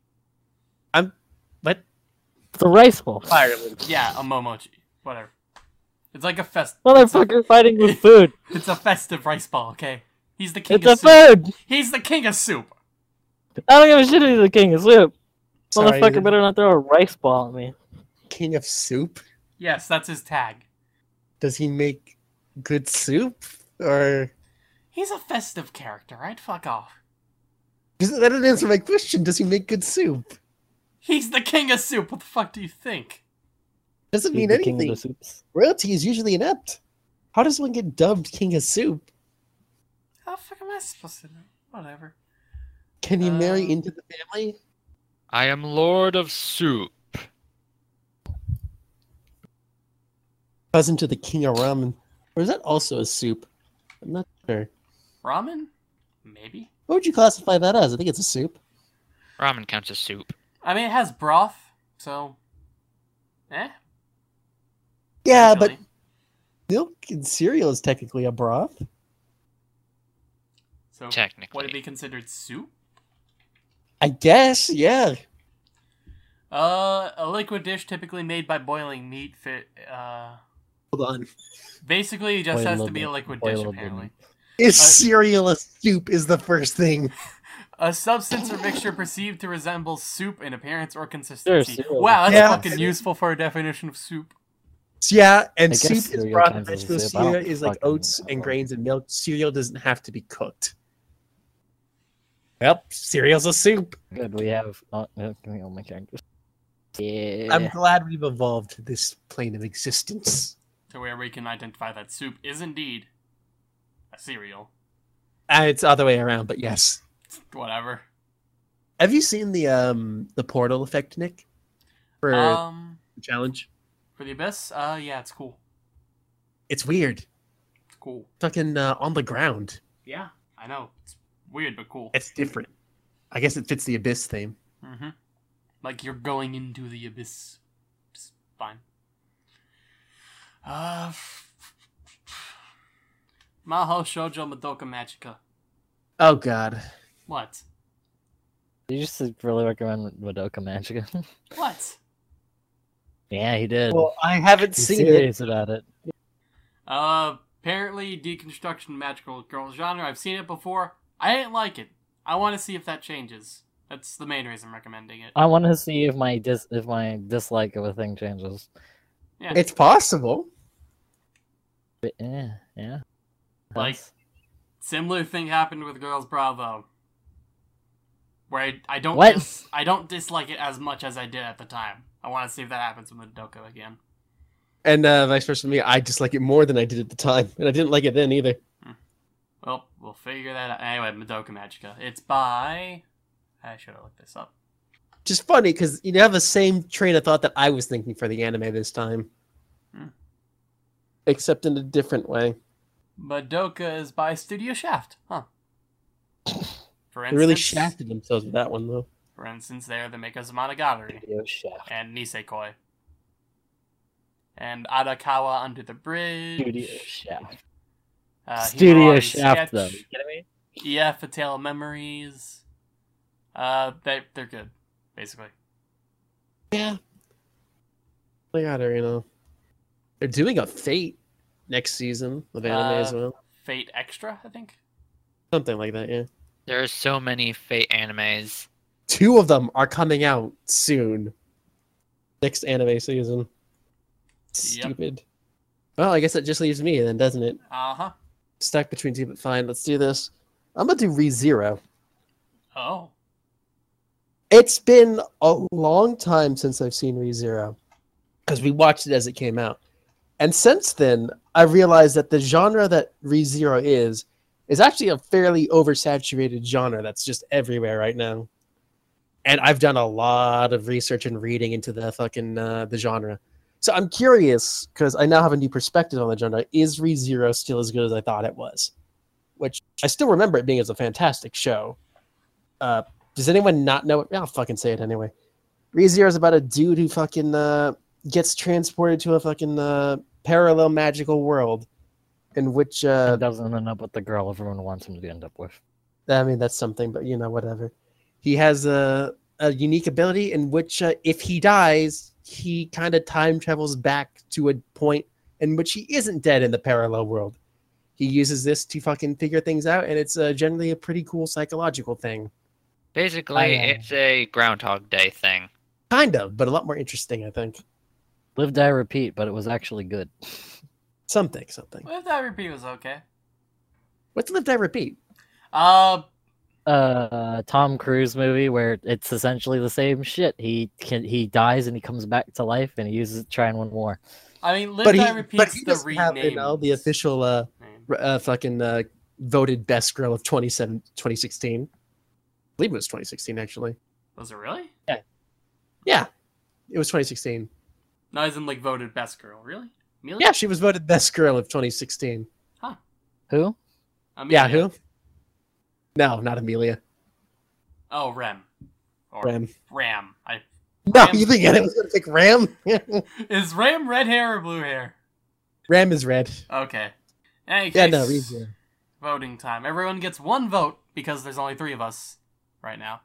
I'm what? It's a rice ball. Fire. Yeah, a Momochi. Whatever. It's like a fest. Motherfucker fighting with food. It's a festive rice ball. Okay. He's the king It's of a soup. food. He's the king of soup. I don't give a shit if he's the king of soup. Sorry, Motherfucker better not throw a rice ball at me. King of soup. Yes, that's his tag. Does he make good soup? Or He's a festive character, right? Fuck off. Does- that didn't answer my question. Does he make good soup? He's the king of soup. What the fuck do you think? Doesn't He's mean the king of anything. the soups. Royalty is usually inept. How does one get dubbed king of soup? How the fuck am I supposed to know? Whatever. Can you marry Um, into the family? I am Lord of Soup. Cousin to the king of ramen. Or is that also a soup? I'm not sure. Ramen? Maybe. What would you classify that as? I think it's a soup. Ramen counts as soup. I mean, it has broth, so. Eh? Yeah, but milk and cereal is technically a broth. So, Technically. would it be considered soup? I guess, yeah. Uh, a liquid dish typically made by boiling meat. Fit. Uh, Hold on. basically, it just Boil has to be a liquid dish. little. Apparently, Is Uh, cereal a soup is the first thing. a substance or mixture perceived to resemble soup in appearance or consistency. cereal. wow, that's Yeah. fucking useful for a definition of soup. Yeah, and soup is broth. counts as Vegetable soup. Cereal is like oats know. and grains and milk. Cereal doesn't have to be cooked. Yep, cereal's a soup. Good, we have. Oh, uh, all my characters. Yeah. I'm glad we've evolved to this plane of existence. To where we can identify that soup is indeed a cereal. Uh, it's the other way around, but yes. Whatever. Have you seen the um the portal effect, Nick? For Um, the challenge? for the abyss. Uh, yeah, it's cool. It's weird. It's cool. Fucking uh, on the ground. Yeah, I know. It's weird but cool. It's different. I guess it fits the abyss theme. Mm-hmm. Like you're going into the abyss. It's fine. Uh, Maho Shoujo Madoka Magica. Oh god. What? Did you just really recommend Madoka Magica? What? yeah, he did. Well, I haven't He's seen it. about it. Uh, apparently deconstruction magical girl genre. I've seen it before. I didn't like it. I want to see if that changes. That's the main reason I'm recommending it. I want to see if my dis if my dislike of a thing changes. Yeah. It's possible. But yeah, yeah. Like, Similar thing happened with Girls Bravo. Where I, I don't What? dis- I don't dislike it as much as I did at the time. I want to see if that happens with Madoka again. And uh, vice versa for me, I dislike it more than I did at the time, and I didn't like it then either. Well, we'll figure that out. Anyway, Madoka Magica. It's by. I should have looked this up. Just funny because you have the same train of thought that I was thinking for the anime this time, Hmm. except in a different way. Madoka is by Studio Shaft. Huh. For They really shafted themselves with that one though. For instance, they're the makers of Monogatari and Nisekoi. And Arakawa Under the Bridge. Studio Shaft. Uh, Studio Himawari Shaft, though. Sketch, You kidding me? EF, A Tale of Memories. Uh, they, they're good, basically. Yeah. They got her, you know. They're doing a Fate next season of anime as Uh, well. Fate Extra, I think. Something like that, yeah. There are so many Fate animes. Two of them are coming out soon. Next anime season. Stupid. Well, I guess that just leaves me then, doesn't it? Uh huh. Stuck between two, but fine. Let's do this. I'm gonna do ReZero. Oh. It's been a long time since I've seen ReZero because we watched it as it came out. And since then, I realized that the genre that ReZero is is actually a fairly oversaturated genre that's just everywhere right now. And I've done a lot of research and reading into the fucking uh, the genre. So I'm curious because I now have a new perspective on the genre. Is ReZero still as good as I thought it was? Which I still remember it being as a fantastic show. Uh, does anyone not know it? I'll fucking say it anyway. ReZero is about a dude who fucking uh, gets transported to a fucking uh, parallel magical world in which uh, doesn't end up with the girl everyone wants him to end up with. I mean, that's something, but you know, whatever. He has a, a unique ability in which, uh, if he dies, he kind of time travels back to a point in which he isn't dead in the parallel world. He uses this to fucking figure things out, and it's uh, generally a pretty cool psychological thing. Basically, I, uh, it's a Groundhog Day thing. Kind of, but a lot more interesting, I think. Live, die, repeat, but it was actually good. Something, something. Live Die Repeat was okay. What's Live Die Repeat? Uh, Uh, Tom Cruise movie where it's essentially the same shit. He can he dies and he comes back to life and he uses it to try and win war. I mean, Live But he, Die but Repeat's he the doesn't have, you know, the official uh, uh, fucking uh, voted best girl of 27, 2016. I believe it was 2016, actually. Was it really? Yeah. Yeah, it was 2016. No, as in like voted best girl. Really? Emilia? Yeah, she was voted best girl of 2016. Huh. Who? Emilia. Yeah, who? No, not Emilia. Oh, Rem. Or Ram. Ram. I No, Ram. you think I was going to pick Ram? is Ram red hair or blue hair? Ram is red. Okay. In any Yeah, case, no, ReZero. voting time. Everyone gets one vote because there's only three of us right now.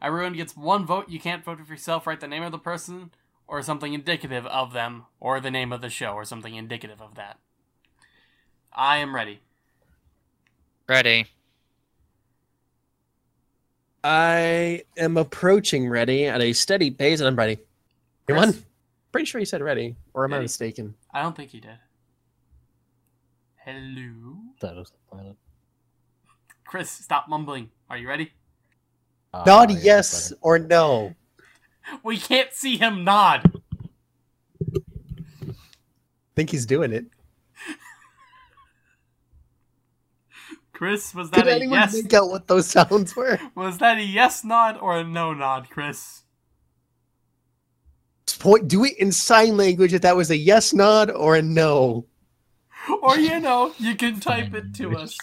Everyone gets one vote. You can't vote for yourself. Write the name of the person or something indicative of them, or the name of the show or something indicative of that. I am ready. Ready. I am approaching ready at a steady pace, and I'm ready. Anyone? Chris? Pretty sure you said ready, or am I mistaken? I don't think you did. Hello, That was the planet. Chris. Stop mumbling. Are you ready? Uh, Nod yeah, yes or no. We can't see him nod. think he's doing it. Chris, was Did that a anyone yes? make out what those sounds were? Was that a yes nod or a no nod, Chris? Point, do it in sign language if that was a yes nod or a no. Or you know, you can type it to us.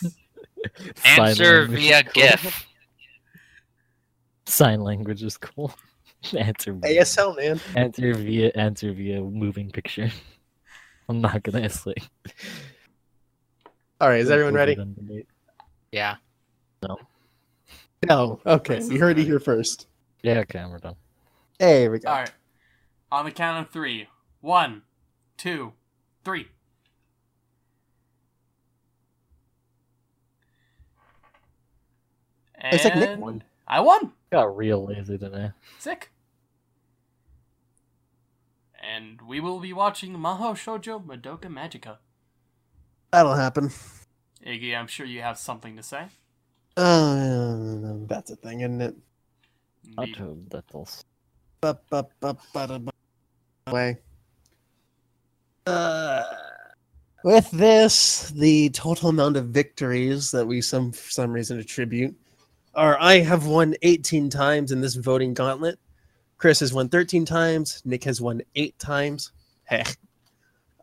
Answer via. GIF. Sign language is cool. answer via, ASL, man. answer via answer via moving picture. I'm not gonna say. All right, is everyone ready? Yeah. No. No. Okay, Chris we heard it here first. Yeah, okay, we're done. Hey, we go. All right. On the count of three. One, two, three. And It's like Nick won. I won. Got real lazy today. Sick. And we will be watching Maho Shoujo Madoka Magica. That'll happen. Iggy, I'm sure you have something to say. Uh, that's a thing, isn't it? Not Indeed. to littles. Way. Uh, with this, the total amount of victories that we some for some reason attribute are I have won 18 times in this voting gauntlet. Chris has won 13 times. Nick has won eight times. Heck.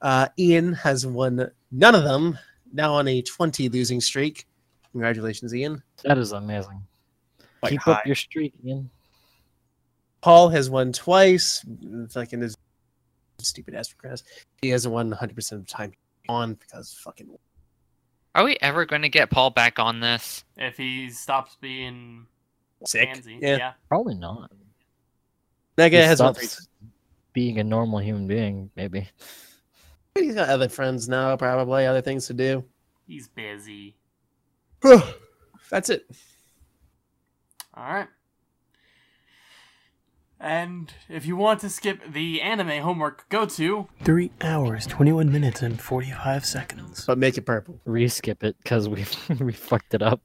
Uh, Ian has won none of them. Now on a 20 losing streak. Congratulations, Ian. That is amazing. Quite Keep high. up your streak, Ian. Paul has won twice. Fucking his stupid ass Chris. He hasn't won 100% of the time on because fucking Are we ever going to get Paul back on this? If he stops being sick. pansy, Yeah. yeah. Probably not. Mega He has won stops being a normal human being, maybe. He's got other friends now, probably other things to do. He's busy. That's it. All right. And if you want to skip the anime homework, go to 3 hours, 21 minutes, and 45 seconds. But make it purple. Reskip it because we we fucked it up.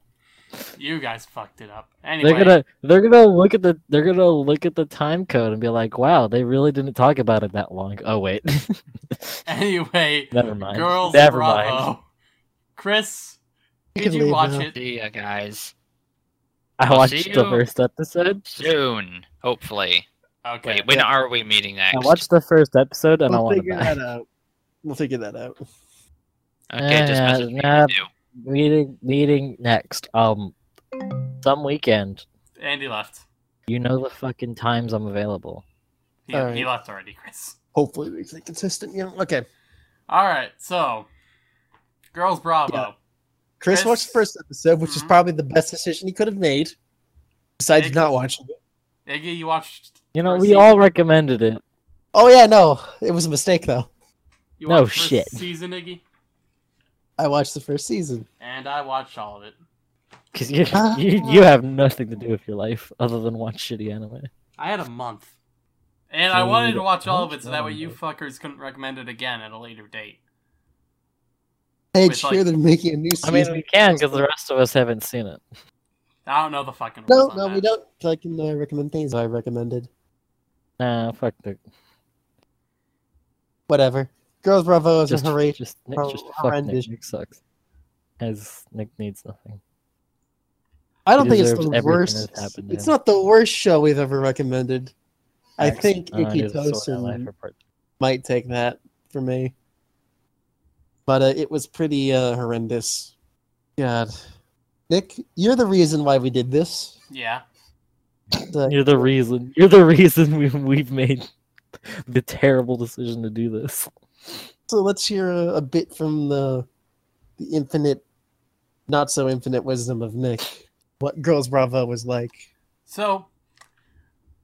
you guys fucked it up. Anyway, They're gonna they're gonna look at the they're gonna look at the time code and be like, wow, they really didn't talk about it that long. Oh wait, anyway, never mind. girls, never bravo. mind. Chris, You did can you watch now. it? See ya, guys. I I'll watched see the first episode. Soon, hopefully. Okay. Wait, when Yeah. are we meeting next? I watched the first episode and I We'll want to figure back. that out. We'll figure that out. Okay, just Uh, message me. nah. if you do. Meeting meeting next. Um, some weekend. Andy left. You know the fucking times I'm available. He, All right. he left already, Chris. Hopefully we stay consistent. Yeah. Okay. All right, so girls, bravo. Yeah. Chris, Chris- watched the first episode, which is Mhm. probably the best decision he could have made. Besides Big- not watching it. Iggy, you watched. You know, first we all recommended it. Oh yeah, no, it was a mistake though. You No watched first shit. Season, Iggy, I watched the first season. and I watched all of it. Because you, Ah. you you have nothing to do with your life other than watch shitty anime. I had a month, and I wanted to watch all of it so that way you fuckers couldn't recommend it again at a later date. Hey, With, sure like- they're making a new season. I mean, we can because the rest of us haven't seen it. I don't know the fucking no, on no, that. we don't. I can uh, recommend things I recommended. Nah, fuck the Whatever. Girls Bravo is just a hooray. just Nick, just fuck. Nick. Nick sucks. As Nick needs nothing. I don't He think it's the worst. that's happened to It's not the worst show we've ever recommended. I think uh, Icky his Tosin might take that for me. But uh, it was pretty uh, horrendous. God. Nick, you're the reason why we did this. Yeah. You're the reason. You're the reason we we've made the terrible decision to do this. so let's hear a, a bit from the the infinite, not so infinite wisdom of Nick. What Girls Bravo was like. So,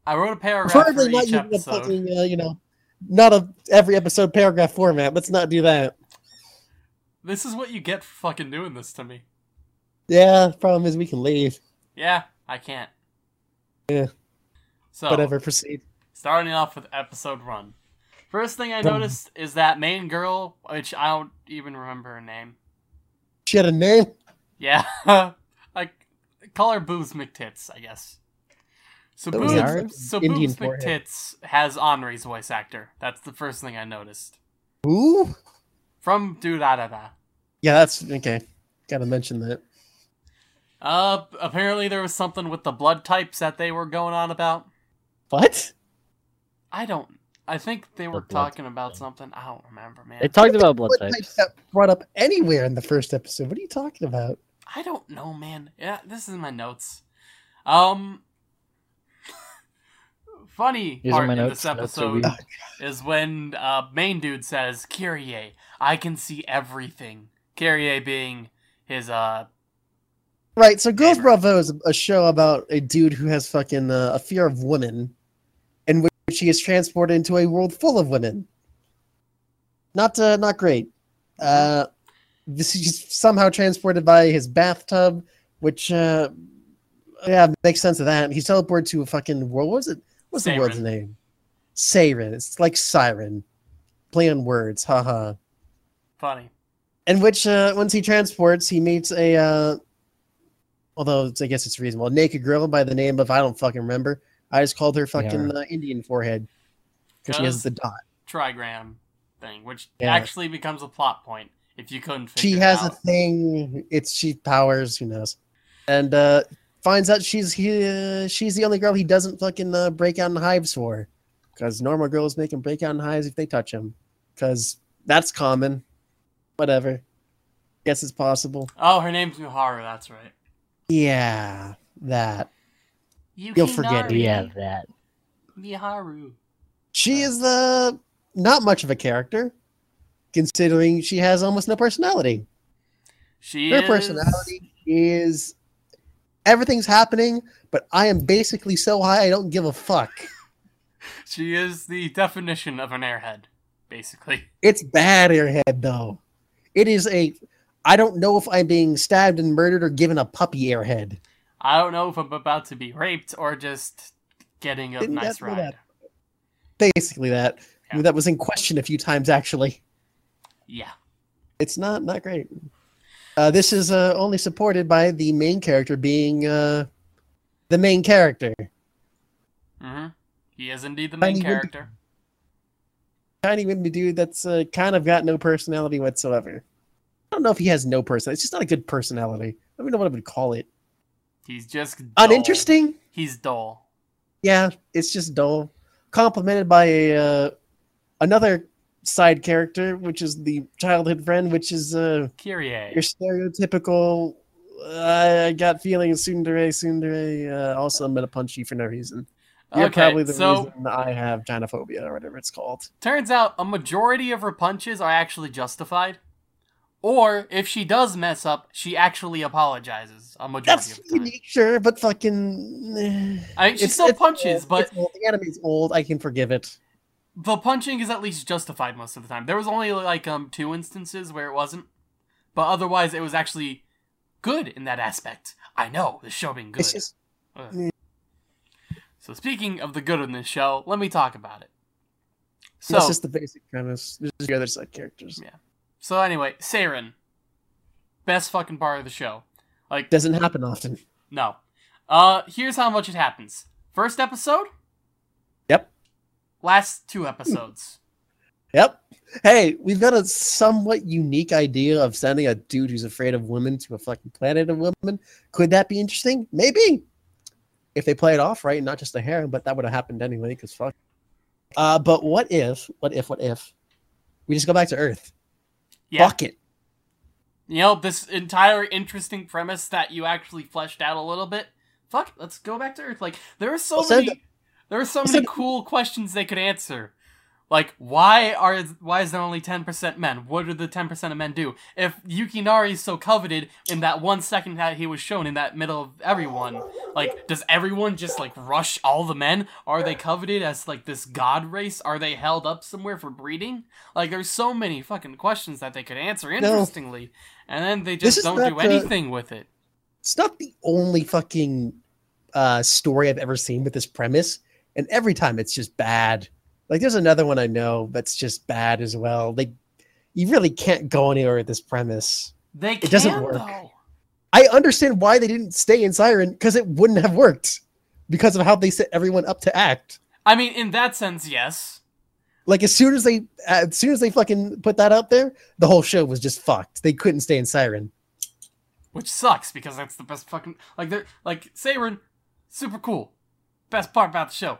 I wrote a paragraph for Preferably not each using a episode. fucking, uh, you know, not a every episode paragraph format. Let's not do that. This is what you get for fucking doing this to me. Yeah, problem is we can leave. Yeah, I can't. Yeah. So, Whatever, proceed. starting off with episode one. First thing I noticed is that main girl, which I don't even remember her name. She had a name. Yeah, like call her Boobs McTits, I guess. So That Boobs, so Indian Boobs forehead. McTits has Henri's voice actor. That's the first thing I noticed Who? from Do Da Da Da. Yeah, that's okay. Gotta mention that. Uh, apparently there was something with the blood types that they were going on about. What? I don't. I think they were The talking about type. something. I don't remember, man. They talked about blood What types. types got brought up anywhere in the first episode? What are you talking about? I don't know, man. Yeah, this is in my notes. Um, funny These part my in notes. this episode is when uh, main dude says, "Kirie, I can see everything." Kirie being his uh Right, so Girls Bravo is a show about a dude who has fucking uh, a fear of women, in which he is transported into a world full of women. Not, uh, not great. Uh, this is somehow transported by his bathtub, which, uh, yeah, makes sense of that. He's teleported to a fucking world. What was it? What's the world's name? Seiren. It's like siren. Play on words. Haha. funny. in which uh, once he transports, he meets a, uh, although it's, I guess it's reasonable, a naked girl by the name of I don't fucking remember. I just called her fucking uh, Indian forehead because she has the dot. trigram thing, which Yeah. actually becomes a plot point if you couldn't figure She it has a thing. It's she powers. Who knows? And uh, finds out she's he, uh, she's the only girl he doesn't fucking uh, break out in hives for, because normal girls make him break out in hives if they touch him, because that's common. Whatever. Guess it's possible. Oh, her name's Miharu, that's right. Yeah, that. You'll forget it. Yeah, that. Miharu. She is uh, not much of a character, considering she has almost no personality. She Her is... personality is everything's happening, but I am basically so high I don't give a fuck. She is the definition of an airhead, basically. It's bad airhead though. It is a I don't know if I'm being stabbed and murdered or given a puppy airhead. I don't know if I'm about to be raped or just getting a Didn't nice ride. that. Basically that. Yeah. That was in question a few times actually. Yeah. It's not not great. Uh, this is uh, only supported by the main character being uh, the main character. hmm He is indeed the main Tiny character. tiny wimpy dude that's uh, kind of got no personality whatsoever. I don't know if he has no personality. It's just not a good personality. I don't even know what I would call it. He's just dull. Uninteresting? He's dull. Yeah, it's just dull. Complemented by a uh, another side character, which is the childhood friend, which is uh, Kirie. your stereotypical. Uh, I got feelings, tsundere, tsundere. Uh, also, I'm gonna punch you for no reason. You're Okay, probably the so reason I have gynophobia or whatever it's called. turns out a majority of her punches are actually justified. Or if she does mess up, she actually apologizes a majority That's of the time. unique, sure, but fucking. eh. I mean, she still punches, old, but the anime's old. I can forgive it. the punching is at least justified most of the time. There was only like um two instances where it wasn't, but otherwise it was actually good in that aspect. I know the show being good. Just Ugh. So speaking of the good in this show, let me talk about it. So that's just the basic premise. There's the other side characters. Yeah. So anyway, Seiren, best fucking part of the show. Like Doesn't happen often. no, uh, here's how much it happens. First episode, Yep. last two episodes. Yep. Hey, we've got a somewhat unique idea of sending a dude who's afraid of women to a fucking planet of women. Could that be interesting? Maybe. If they play it off right, not just a harem, but that would have happened anyway, because fuck. Uh, but what if, what if, what if, we just go back to Earth? Yeah. Fuck it. you know, this entire interesting premise that you actually fleshed out a little bit. Fuck, let's go back to Earth. Like, there are so many, there are so many cool questions they could answer. Like, why are why is there only ten percent men? What do the ten percent of men do? If Yukinari is so coveted in that one second that he was shown in that middle of everyone, like, does everyone just like rush all the men? Are they coveted as like this god race? Are they held up somewhere for breeding? Like, there's so many fucking questions that they could answer interestingly, and then they just don't do anything with it. It's not the only fucking uh, story I've ever seen with this premise, and every time it's just bad. Like, there's another one I know that's just bad as well. Like, you really can't go anywhere with this premise. They it doesn't work. though. I understand why they didn't stay in Seiren because it wouldn't have worked because of how they set everyone up to act. I mean, in that sense, yes. Like as soon as they, as soon as they fucking put that out there, the whole show was just fucked. They couldn't stay in Seiren. which sucks because that's the best fucking like they're like Seiren, super cool. Best part about the show,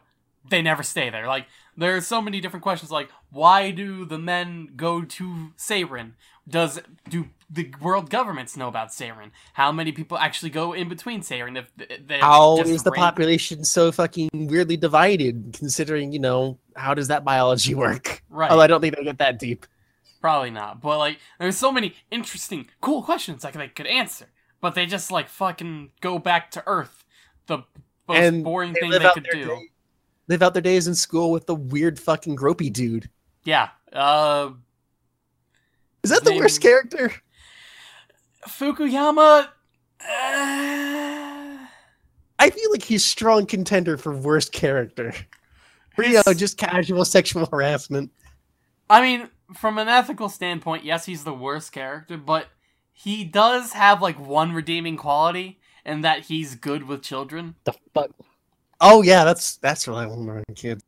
they never stay there. Like there are so many different questions. Like why do the men go to Seiren? Does do the world governments know about Seiren? How many people actually go in between Seiren? If they How just the population so fucking weirdly divided? Considering you know how does that biology work? Right. Oh, I don't think they get that deep. Probably not. But like, there's so many interesting, cool questions like they could answer, but they just like fucking go back to Earth. The most And boring They thing they could do. day- live out their days in school with the weird fucking gropey dude. Yeah. Uh, Is that the Name- worst character? Fukuyama. Uh, I feel like he's strong contender for worst character. Or, you know, He's- just casual sexual harassment. I mean, from an ethical standpoint, yes, he's the worst character, but he does have like one redeeming quality, and that he's good with children. The fuck? Oh yeah, that's that's what I remember as a kid.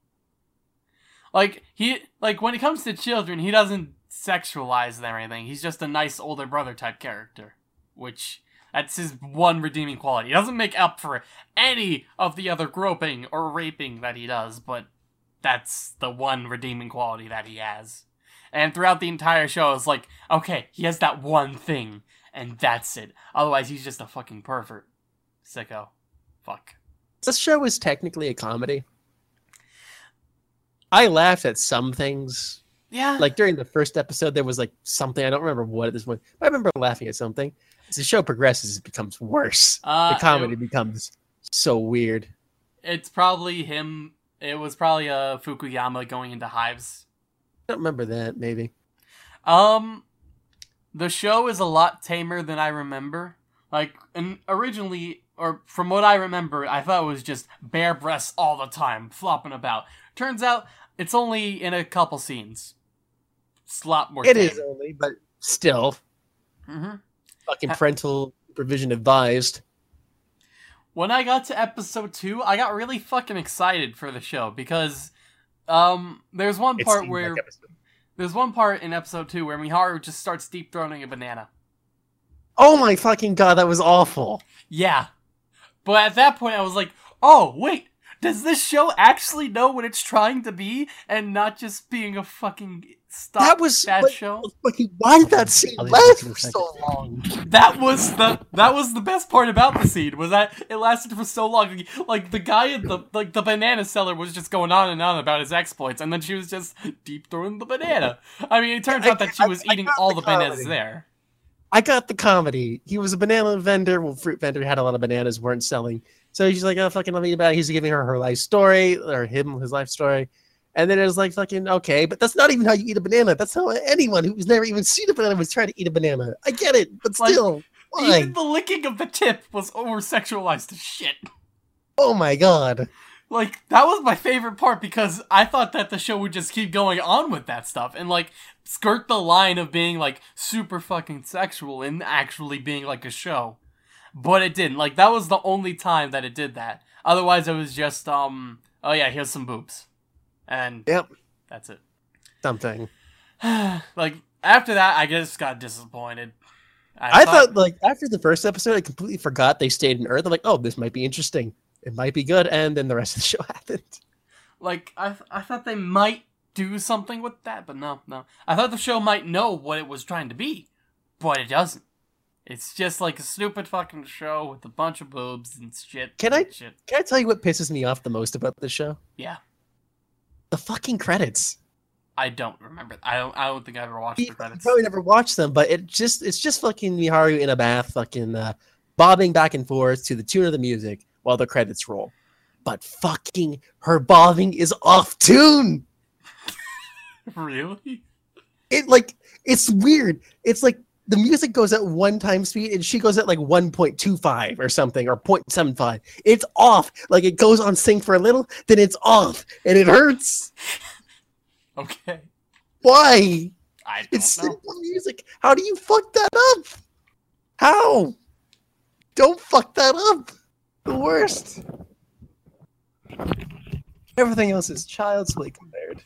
Like he like when it comes to children, he doesn't sexualize them or anything. He's just a nice older brother type character, which that's his one redeeming quality. He doesn't make up for any of the other groping or raping that he does, but that's the one redeeming quality that he has. And throughout the entire show, it's like, okay, he has that one thing, and that's it. Otherwise, he's just a fucking pervert. Sicko. Fuck. This show is technically a comedy. I laughed at some things. Yeah. Like during the first episode, there was like something I don't remember what at this point. But I remember laughing at something. As the show progresses, it becomes worse. uh, the comedy it- becomes so weird. it's probably him. It was probably uh, Fukuyama going into hives. I don't remember that. Maybe. Um, the show is a lot tamer than I remember. Like, and originally, or from what I remember, I thought it was just bare breasts all the time, flopping about. Turns out, it's only in a couple scenes. It's a lot more. It is only, but still, Mhm. fucking parental supervision advised. When I got to episode two, I got really fucking excited for the show because, um, there's one part where like there's one part in episode two where Miharu just starts deep throating a banana. Oh my fucking god, that was awful. Yeah. But at that point, I was like, oh, wait, does this show actually know what it's trying to be and not just being a fucking stop That was bad like, show? Fucking, why did that scene last for for so long? That was the that was the best part about the scene was that it lasted for so long. Like the guy in the like the banana seller was just going on and on about his exploits, and then she was just deep throwing the banana. I mean, it turns out that she I- was I eating all the the bananas comedy. there. I got the comedy. He was a banana vendor. Well, fruit vendor had a lot of bananas, weren't selling. So she's like, oh, fucking let me about it. He's giving her her life story, or him, his life story. And then it was like, fucking, okay, but that's not even how you eat a banana. That's how anyone who's never even seen a banana was trying to eat a banana. I get it, but Like, still, why? Even the licking of the tip was over sexualized as shit. Oh my god. Like that was my favorite part because I thought that the show would just keep going on with that stuff and like skirt the line of being like super fucking sexual and actually being like a show. But it didn't. Like that was the only time that it did that. Otherwise it was just um oh yeah, here's some boobs. And Yep. that's it. Something. like after that I just got disappointed. I thought, like, after the first episode, I completely forgot they stayed in Earth. I'm like, oh, this might be interesting. It might be good. And then the rest of the show happened. like I I thought they might do something with that, but no, no. I thought the show might know what it was trying to be, but it doesn't. It's just like a stupid fucking show with a bunch of boobs and shit. Can I- Shit. Can I tell you what pisses me off the most about this show? Yeah, The fucking credits. I don't remember. I don't. I don't think I ever watched You the credits. probably never watched them, but it just it's just fucking Miharu in a bath, fucking uh, bobbing back and forth to the tune of the music while the credits roll. But fucking her bobbing is off tune. really? It like it's weird. It's like the music goes at one time speed and she goes at like 1.25 or something or 0.75. It's off. Like it goes on sync for a little, then it's off and it hurts. Okay. Why? I don't It's know. simple music. How do you fuck that up? How? Don't fuck that up. The worst. Everything else is child's play compared.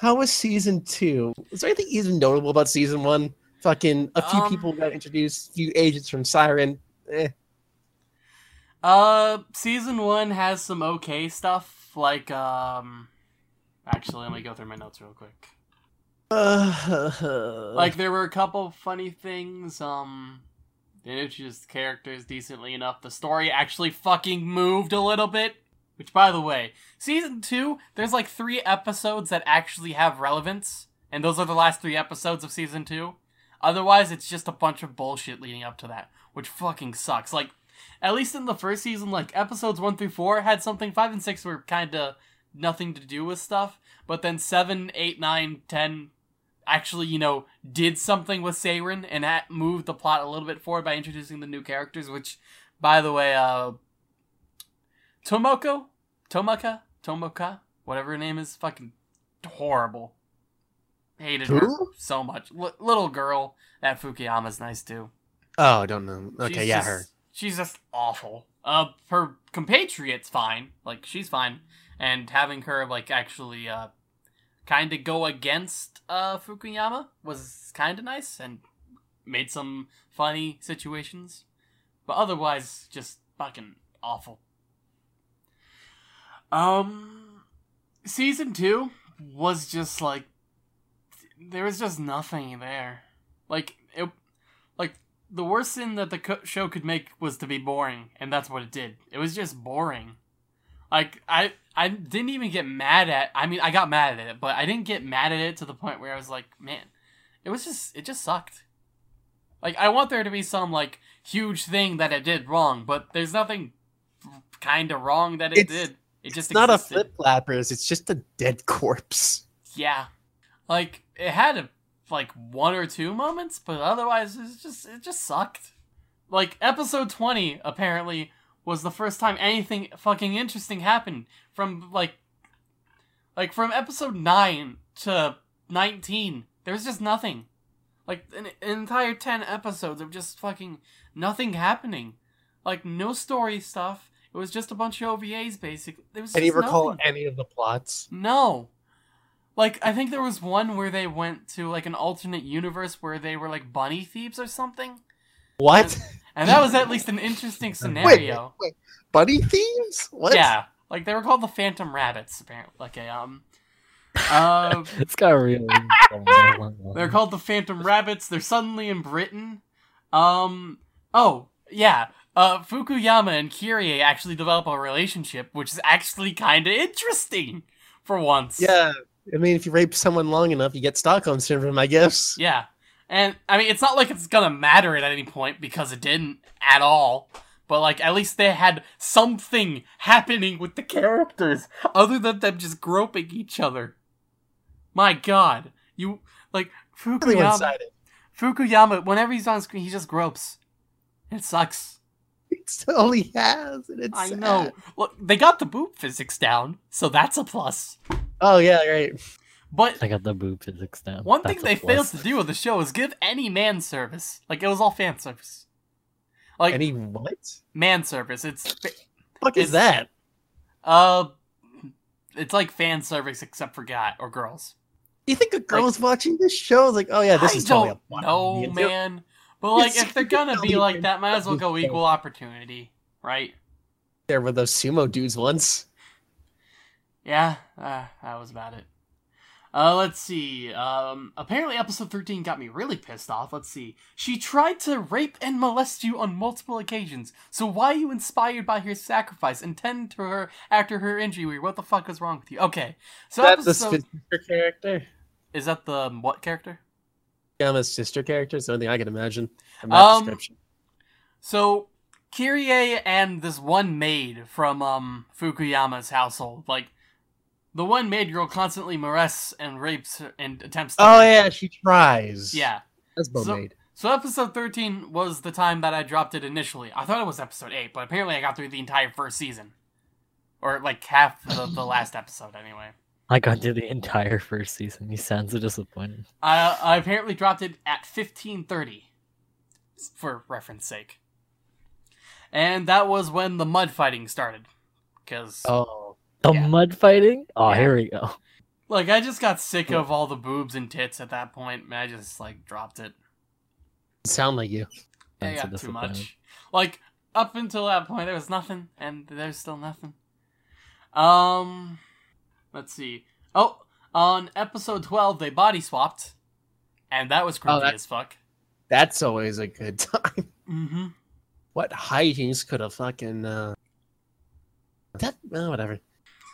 How was season two? Is there anything even notable about season one? Fucking a few Um, people got introduced, few agents from Seiren. Eh. Uh, season one has some okay stuff. Like, um, actually, let me go through my notes real quick. Uh, like there were a couple funny things um they introduced characters decently enough? The story actually fucking moved a little bit. Which by the way season two there's like three episodes that actually have relevance and those are the last three episodes of season two. Otherwise it's just a bunch of bullshit leading up to that which fucking sucks. Like at least in the first season like episodes one through four had something. Five and six were kind of nothing to do with stuff but then seven eight nine ten actually, you know, did something with Seiren and ha- moved the plot a little bit forward by introducing the new characters, which, by the way, uh, Tomoko? Tomaka? Tomoka? Whatever her name is, fucking horrible. Hated her so much. L- little girl. That Fukuyama's nice too. Oh, I don't know. Okay, She's yeah, just- her. She's just awful. Uh, her compatriots fine. Like she's fine, and having her like actually uh, kind of go against uh Fukuyama was kind of nice and made some funny situations, but otherwise just fucking awful. Um, season two was just like there was just nothing there. Like it, like the worst thing that the co- show could make was to be boring, and that's what it did. It was just boring. Like I, I didn't even get mad at. I mean, I got mad at it, but I didn't get mad at it to the point where I was like, man, it was just, it just sucked. Like I want there to be some like huge thing that it did wrong, but there's nothing kind of wrong that it It's- did. It just not a flip flappers. It's just a dead corpse. Yeah, like it had a, like one or two moments, but otherwise it's just it just sucked. Like episode twenty apparently was the first time anything fucking interesting happened from like like from episode nine to nineteen. There was just nothing. Like an, an entire ten episodes of just fucking nothing happening. Like no story stuff. It was just a bunch of OVAs basically. There was Can you recall nothing. any of the plots? No. Like I think there was one where they went to like an alternate universe where they were like bunny thieves or something. What? And that was at least an interesting scenario. Wait, wait, bunny thieves? What? Yeah. Like they were called the Phantom Rabbits, apparently. Like a um uh, It's got really. they're called the Phantom Rabbits. They're suddenly in Britain. Um oh, yeah. Uh Fukuyama and Kirie actually develop a relationship, which is actually kinda interesting for once. Yeah. I mean, if you rape someone long enough, you get Stockholm syndrome, I guess. Yeah. And I mean it's not like it's gonna matter at any point because it didn't at all. But like at least they had something happening with the characters other than them just groping each other. My god. You like Fukuyama. Fukuyama, whenever he's on screen, he just gropes. It sucks. It's all he has, and it's I sad. know. Look, they got the boob physics down, so that's a plus. Oh yeah, right. But I got the boob physics down. One That's thing they plus. failed to do with the show is give any man service. Like it was all fan service. Like Any what? man service. It's Fuck is that? uh, it's like fan service except for guy or girls. You think a girl's watching this show? It's like, oh yeah, this I is totally a plot know, man. But like, It's if they're gonna be like that, might as well go equal opportunity, right? There were those sumo dudes once. Yeah, uh, that was about it. Uh, let's see. Um, apparently, episode 13 got me really pissed off. Let's see. She tried to rape and molest you on multiple occasions. So why are you inspired by her sacrifice and tend to her after her injury? What the fuck is wrong with you? Okay, so That's the episode sister character. is that the what character? Yama's sister character is the only thing I can imagine from that Um, description. So Kirie and this one maid from um Fukuyama's household, like the one maid girl, constantly molests and rapes and attempts. to Oh yeah, she tries. yeah. that's So- Bomade. So episode 13 was the time that I dropped it initially. I thought it was episode 8, but apparently I got through the entire first season. Or like half the, the last episode anyway. I got to the entire first season. You sound so disappointed. I, I apparently dropped it at 1530 for reference sake. And that was when the mud fighting started. Cuz Oh, The Yeah. mud fighting? Oh, Yeah. here we go. like I just got sick of all the boobs and tits at that point. and I just like dropped it. sound like you. I got too disappointed. much. Like up until that point, there was nothing, and there's still nothing. Um, let's see. Oh, on episode twelve, they body swapped, and that was creepy that- as fuck. That's always a good time. Mm-hmm. What hijinks could have fucking uh that well, whatever.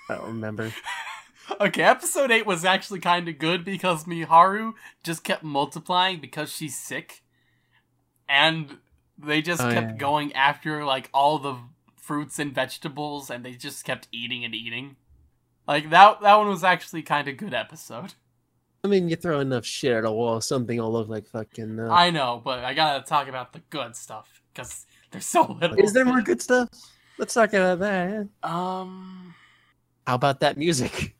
I don't remember. Okay, episode eight was actually kind of good because Miharu just kept multiplying because she's sick, and they just Oh, kept yeah. going after like all the fruits and vegetables, and they just kept eating and eating. Like that, that one was actually kind of good episode. I mean, you throw enough shit at a wall, something will look like fucking. Uh... I know, but I gotta talk about the good stuff because there's so little. Is there more good stuff? Let's talk about that. Um, How about that music?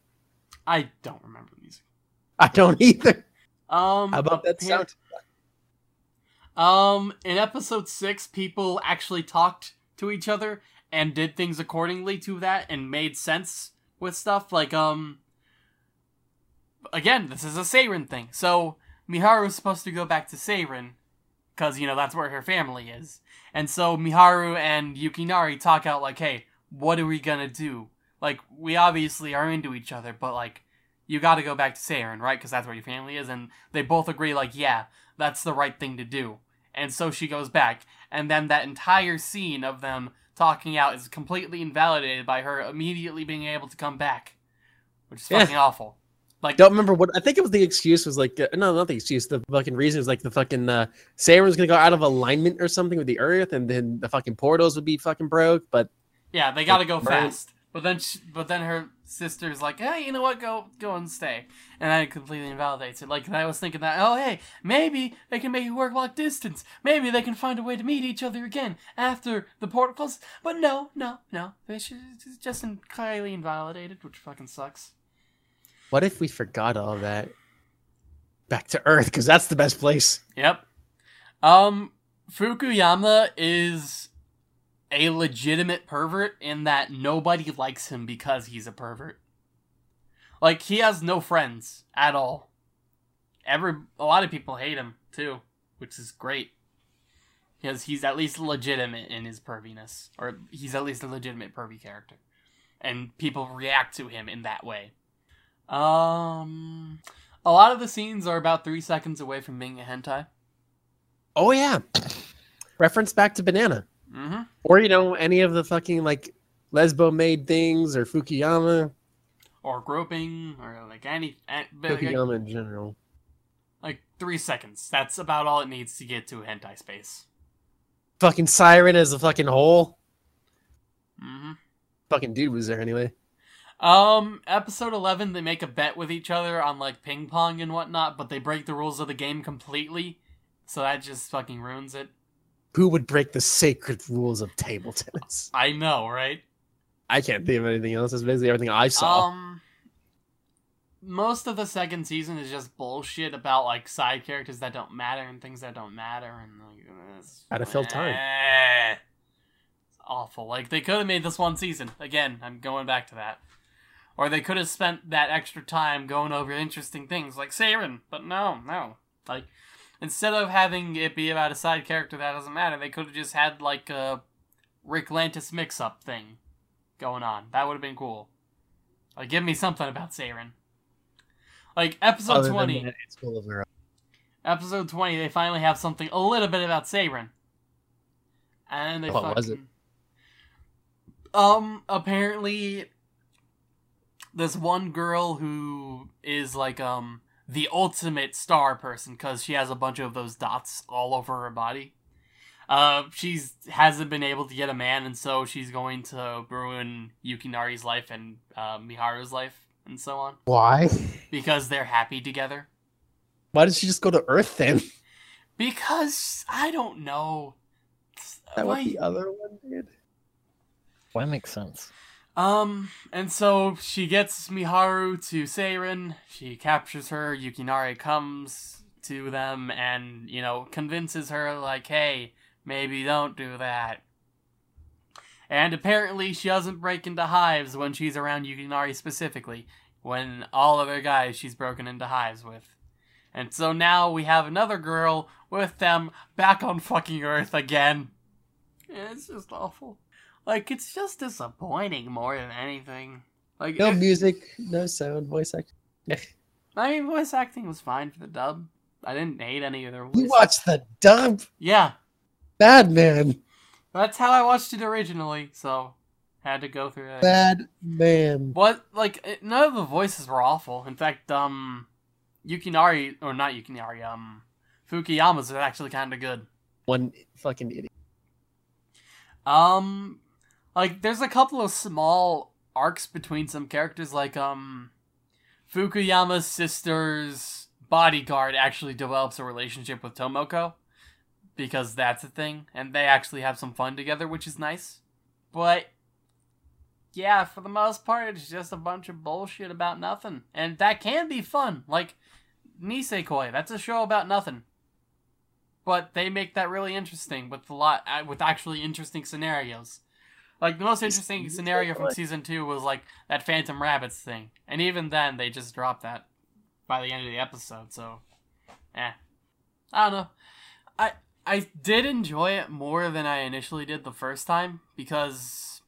I don't remember the music. I don't either. Um, How about that sound? Um, in episode six, people actually talked to each other and did things accordingly to that and made sense with stuff. Like, um, again, this is a Seiren thing. So Miharu is supposed to go back to Seiren because you know that's where her family is, and so Miharu and Yukinari talk out like, "Hey, what are we gonna do? Like, we obviously are into each other, but like." You got to go back to Seiren, right? Because that's where your family is, and they both agree, like, yeah, that's the right thing to do. And so she goes back, and then that entire scene of them talking out is completely invalidated by her immediately being able to come back, which is Yeah. fucking awful. Like, Don't remember what I think it was. The excuse was like uh, no, not the excuse. The fucking reason was like the fucking uh, Seiren's gonna go out of alignment or something with the Earth, and then the fucking portals would be fucking broke. But yeah, they got to go fast. But then, she, but then her sister's like, "Hey, you know what? Go, go and stay," and that completely invalidates it. Like I was thinking that, oh, hey, maybe they can make it work long distance. Maybe they can find a way to meet each other again after the portal closes. But no, no, no. It's just entirely invalidated, which fucking sucks. what if we forgot all that? Back to Earth, because that's the best place. Yep. Um, Fukuyama is a legitimate pervert in that nobody likes him because he's a pervert. Like he has no friends at all. Every a lot of people hate him too, which is great. Because he's at least legitimate in his perviness, or he's at least a legitimate pervy character, and people react to him in that way. Um, a lot of the scenes are about three seconds away from being a hentai. Oh yeah, reference back to Banana, Mm-hmm. or you know any of the fucking like Lesbo maid things or Fukuyama, or groping or like any, an- but like, Fukuyama in general. like three seconds. That's about all it needs to get to hentai space. Fucking Seiren as a fucking hole. hmm Fucking dude was there anyway. Um, episode eleven, they make a bet with each other on like ping pong and whatnot, but they break the rules of the game completely, so that just fucking ruins it. Who would break the sacred rules of table tennis? I know, right? I can't think of anything else. That's basically everything I saw. Um, most of the second season is just bullshit about like side characters that don't matter and things that don't matter, and like it's, Gotta fill time. It's awful. Like they could have made this one season again. I'm going back to that, or they could have spent that extra time going over interesting things like Seiren. But no, no. Like instead of having it be about a side character that doesn't matter, they could have just had like a Rick Lantis mix-up thing going on. That would have been cool. Like, give me something about Seiren. Like episode Other twenty, that, it's full of her. episode twenty, they finally have something a little bit about Seiren. And they What was it? fucking- Um, apparently, this one girl who is like um the ultimate star person because she has a bunch of those dots all over her body. Uh, she's hasn't been able to get a man, and so she's going to ruin Yukinari's life and uh, Miharu's life, and so on Why? because they're happy together. Why did she just go to Earth then? Because I don't know. That what the other one did. Well, that makes sense. Um, and so she gets Miharu to Seiren. She captures her. Yukinari comes to them and, you know, convinces her, like, hey, maybe don't do that. And apparently she doesn't break into hives when she's around Yukinari specifically, when all other guys she's broken into hives with. And so now we have another girl with them back on fucking Earth again. It's just awful. Like, it's just disappointing more than anything. Like, No music, no sound, voice acting. I mean, voice acting was fine for the dub. I didn't hate any of their voice. You watched the dub, Yeah, Bad Man, that's how I watched it originally, so had to go through that. Bad Man. What? Like, it, none of the voices were awful. In fact, um, Yukinari or not Yukinari, um, Fukuyama's are actually kind of good. One fucking idiot. Um, like there's a couple of small arcs between some characters, like um, Fukuyama's sister's bodyguard actually develops a relationship with Tomoko because that's a thing, and they actually have some fun together, which is nice. But yeah, for the most part, it's just a bunch of bullshit about nothing, and that can be fun. Like Nisekoi. That's a show about nothing. But they make that really interesting with a lot uh, with actually interesting scenarios. Like the most interesting scenario from season two was like that Phantom Rabbits thing, and even then they just dropped that by the end of the episode. So, eh, I don't know. I I did enjoy it more than I initially did the first time because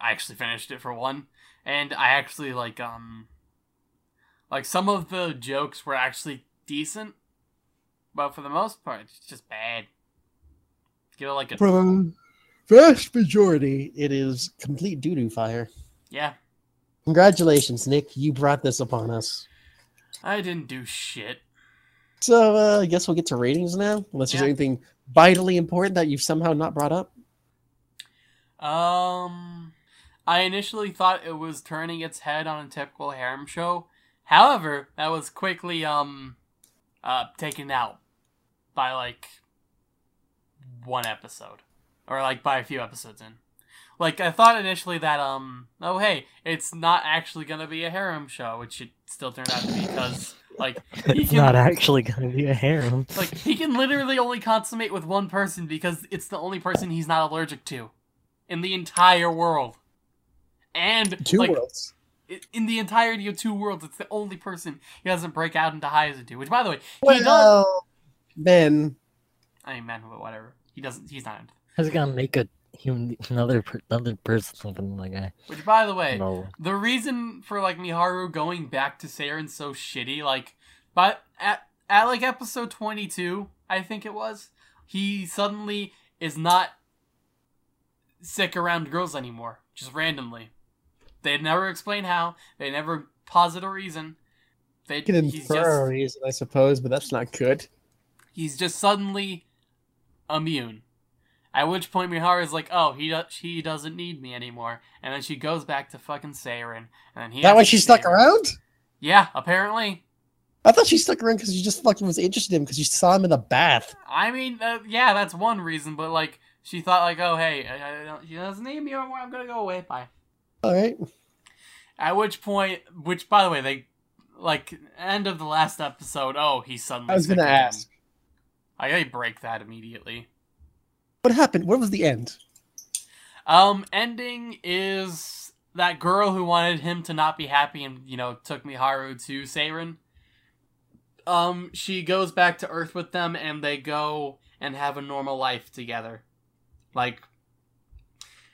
I actually finished it for one, and I actually like um like some of the jokes were actually decent, but for the most part, it's just bad. Give it like a From vast majority, it is complete doo-doo fire. yeah. Congratulations, Nick. You brought this upon us. I didn't do shit. So uh, I guess we'll get to ratings now. Unless there's anything vitally important that you've somehow not brought up. Um, I initially thought it was turning its head on a typical harem show. However, that was quickly um uh taken out by like one episode or like by a few episodes in. Like I thought initially that um oh hey, it's not actually going to be a harem show, which it still turned out to be because like he It's can- not actually gonna be a harem. like he can literally only consummate with one person because it's the only person he's not allergic to in the entire world. And Two like worlds. in the entirety of two worlds, it's the only person he doesn't break out into highs into. Which, by the way, he does. Well, then I mean, man, but whatever. He doesn't. He's not. into- I was gonna make a human another another person something like that. Which, by the way, No. the reason for like Miharu going back to Seiren so shitty, like, but at at like episode twenty two, I think it was, he suddenly is not sick around girls anymore, just randomly. They never explain how. They never posit a reason. They you can he's infer a reason, I suppose, but that's not good. he's just suddenly immune. At which point Miharu is like, "Oh, he do- he doesn't need me anymore," and then she goes back to fucking Seiren, and then he. that way she stuck around? Yeah, apparently. I thought she stuck around because she just fucking was interested in him because she saw him in the bath. I mean, uh, yeah, that's one reason, but like she thought, like, "Oh, hey, I, I don't, she doesn't need me anymore. I'm gonna go away. Bye." All right. At which point, which by the way, they like end of the last episode. Oh, he suddenly. I was gonna ask. I gotta break that immediately. What happened? What was the end? Um, ending is that girl who wanted him to not be happy and, you know, took Miharu to Seiren. Um, she goes back to Earth with them and they go and have a normal life together. Like,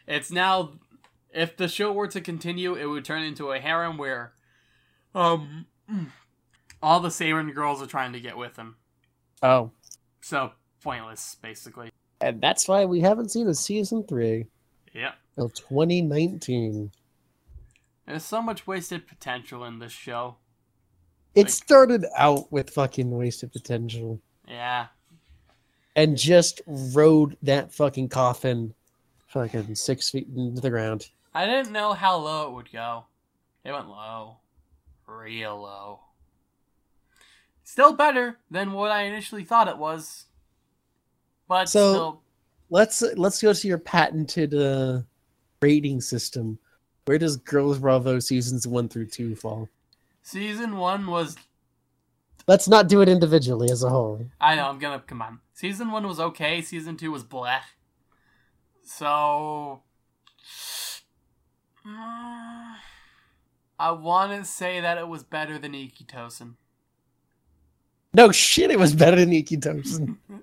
it's now, if the show were to continue, it would turn into a harem where, um, all the Seiren girls are trying to get with him. Oh. So, pointless, basically. And that's why we haven't seen a season three Yep. till 2019. There's so much wasted potential in this show. It Like- started out with fucking wasted potential Yeah. and just rode that fucking coffin fucking six feet into the ground. I didn't know how low it would go. It went low. Real low. Still better than what I initially thought it was. But So- still Let's let's go to your patented uh, rating system. Where does Girls Bravo seasons one through two fall? season one was Let's not do it individually as a whole. I know, I'm gonna come on. Season one was okay, season two was bleh. So Mm, I wanna say that it was better than Ikkitousen. No shit, it was better than Ikkitousen.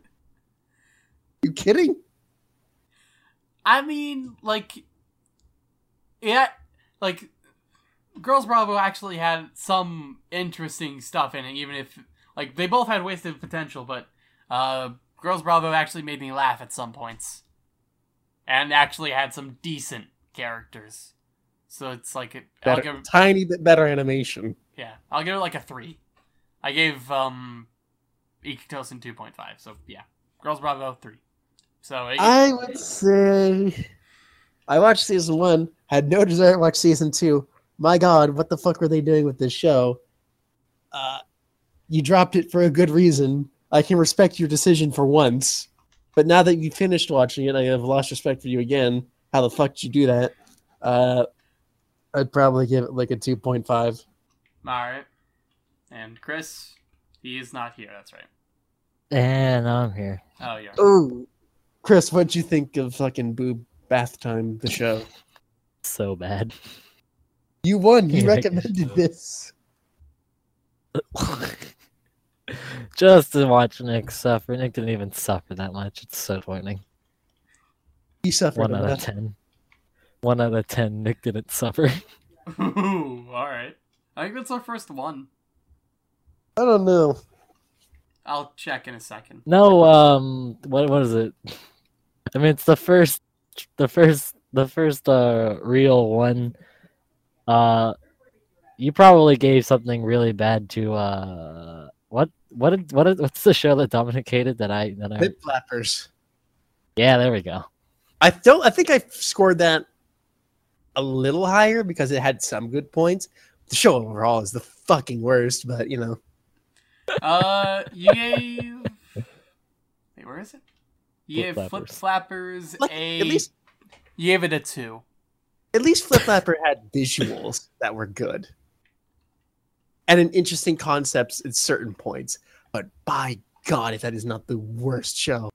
you kidding? I mean, like, yeah, like, Girls Bravo actually had some interesting stuff in it, even if, like, they both had wasted potential, but, uh, Girls Bravo actually made me laugh at some points. And actually had some decent characters. So it's like, it, I'll Better, give, tiny bit better animation. yeah, I'll give it like a 3. I gave, um, Ikkitousen 2.5, so yeah. Girls Bravo 3. So, it, I would say I watched season one, had no desire to watch season two. My God, what the fuck were they doing with this show? Uh, you dropped it for a good reason. I can respect your decision for once, but now that you finished watching it, I have lost respect for you again. How the fuck did you do that? Uh, I'd probably give it like a two point five. Alright. And Chris, he is not here. That's right. And I'm here. Oh, yeah. Oh, Chris, what'd you think of fucking Boob Bath Time, the show? So bad. You won. You Yeah, recommended this. Just to watch Nick suffer. Nick didn't even suffer that much. It's so disappointing. He suffered One out of ten. One out of ten. Nick didn't suffer. Ooh, all right. I think that's our first one. I don't know. I'll check in a second. No, um, what what is it? I mean, it's the first, the first, the first uh real one. Uh, you probably gave something really bad to uh, what what did, what did, what's the show that Dominic hated that I that I Lip flappers. yeah there we go. I don't. I think I scored that a little higher because it had some good points. The show overall is the fucking worst, but you know, Uh, you gave. Wait, where is it? You Flip Flip Flappers. Flappers Look, a. at least You gave it a two. at least Flip Flapper had visuals that were good and an interesting concepts at certain points. But by God, if that is not the worst show.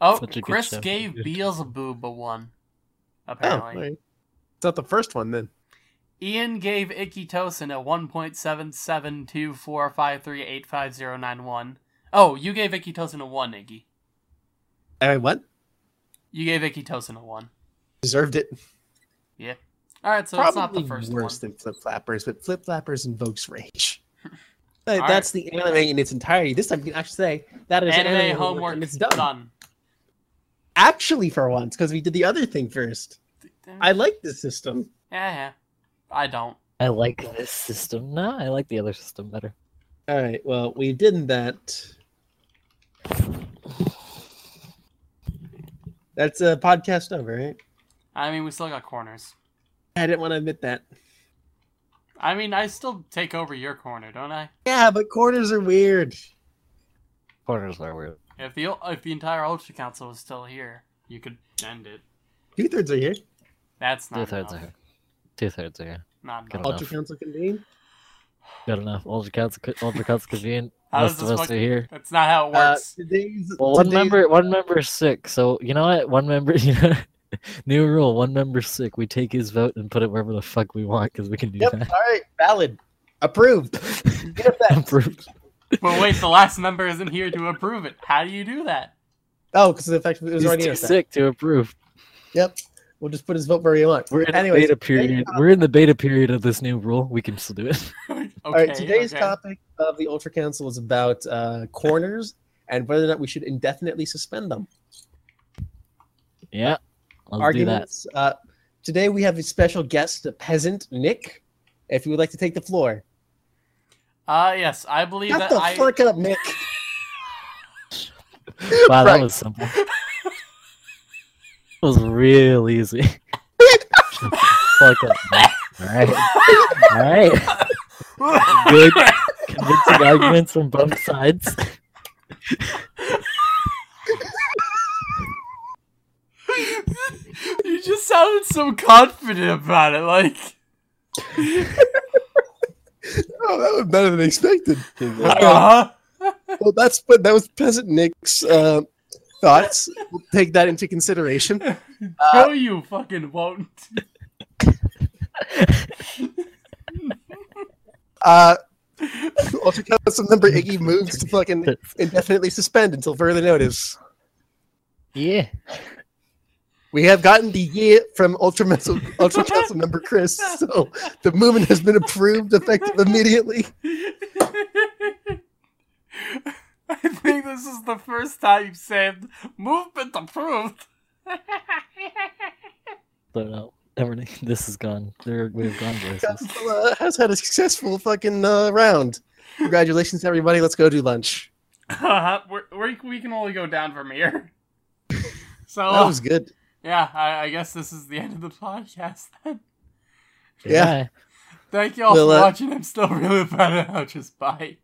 Oh, Such a good Chris show. gave Beelzebub a one. Oh, Apparently. all right. it's not the first one then. Ian gave Ikkitousen a 1.7724538591. Oh, you gave Ikkitousen a 1, Iggy. I what? You gave Ikkitousen a 1. Deserved it. Yeah. Alright, so Probably it's not the first worse one. than Flip Flappers, but Flip Flappers invokes rage. That- All that's the anime in its entirety. This time, you can actually say that is Anime, anime homework, and it's done. done. Actually, for once, because we did the other thing first. I like this system. Yeah, yeah. I don't. I like this system. No, I like the other system better. All right. Well, we did that. That's a podcast over, right? I mean, we still got corners. I didn't want to admit that. I mean, I still take over your corner, don't I? Yeah, but corners are weird. Corners are weird. If the if the entire Ultra Council was still here, you could end it. Two thirds are here. That's not. Two not thirds are enough. here. Two thirds are here. Not Good enough. Ultra enough. Council convene. Good enough. Ultra Council, Ultra Council convene. How Most of us fuck- are here. That's not how it Uh, works. today's, Well, one today's- member, one member is sick. So you know what? One member, you know, new rule: one member sick. We take his vote and put it wherever the fuck we want because we can do Yep. that. All right. Valid. Approved. Get effect. Approved. but wait, the last member isn't here to approve it. How do you do that? Oh, because the effect it was He's already too sick to approve. Yep. We'll just put his vote where he wants. We're in Anyways, the beta today's period. topic- We're in the beta period of this new rule. We can still do it. okay, All right, today's okay. topic of the Ultra Council is about uh, corners and whether or not we should indefinitely suspend them. yeah, let's do that. Arguments. Uh, today we have a special guest, the peasant Nick. If you would like to take the floor, Uh yes, I believe shut that the I fuck up, Nick. Wow, that was simple. It was real easy. Shut the fuck up, man. All right, all right. Good, convincing arguments from both sides. you just sounded so confident about it, like Oh, that was better than expected. uh-huh. well, that's but that was peasant Nick's uh, thoughts. We'll take that into consideration. no you fucking won't. Uh, Ultra Council member Iggy moves to fucking indefinitely suspend until further notice. Yeah. We have gotten the year from Ultra, Council- Ultra Council member Chris, so the movement has been approved effective immediately. I think this is the first time you've said movement approved. So no, everything. This is gone. There, we've gone places. Council uh, has had a successful fucking uh, round. Congratulations, everybody. Let's go do lunch. we're, we're, we can only go down from here. So That was good. yeah, I, I guess this is the end of the podcast then. Yeah. Bye. Thank you all Well, for uh, watching. I'm still really bad at how just bye.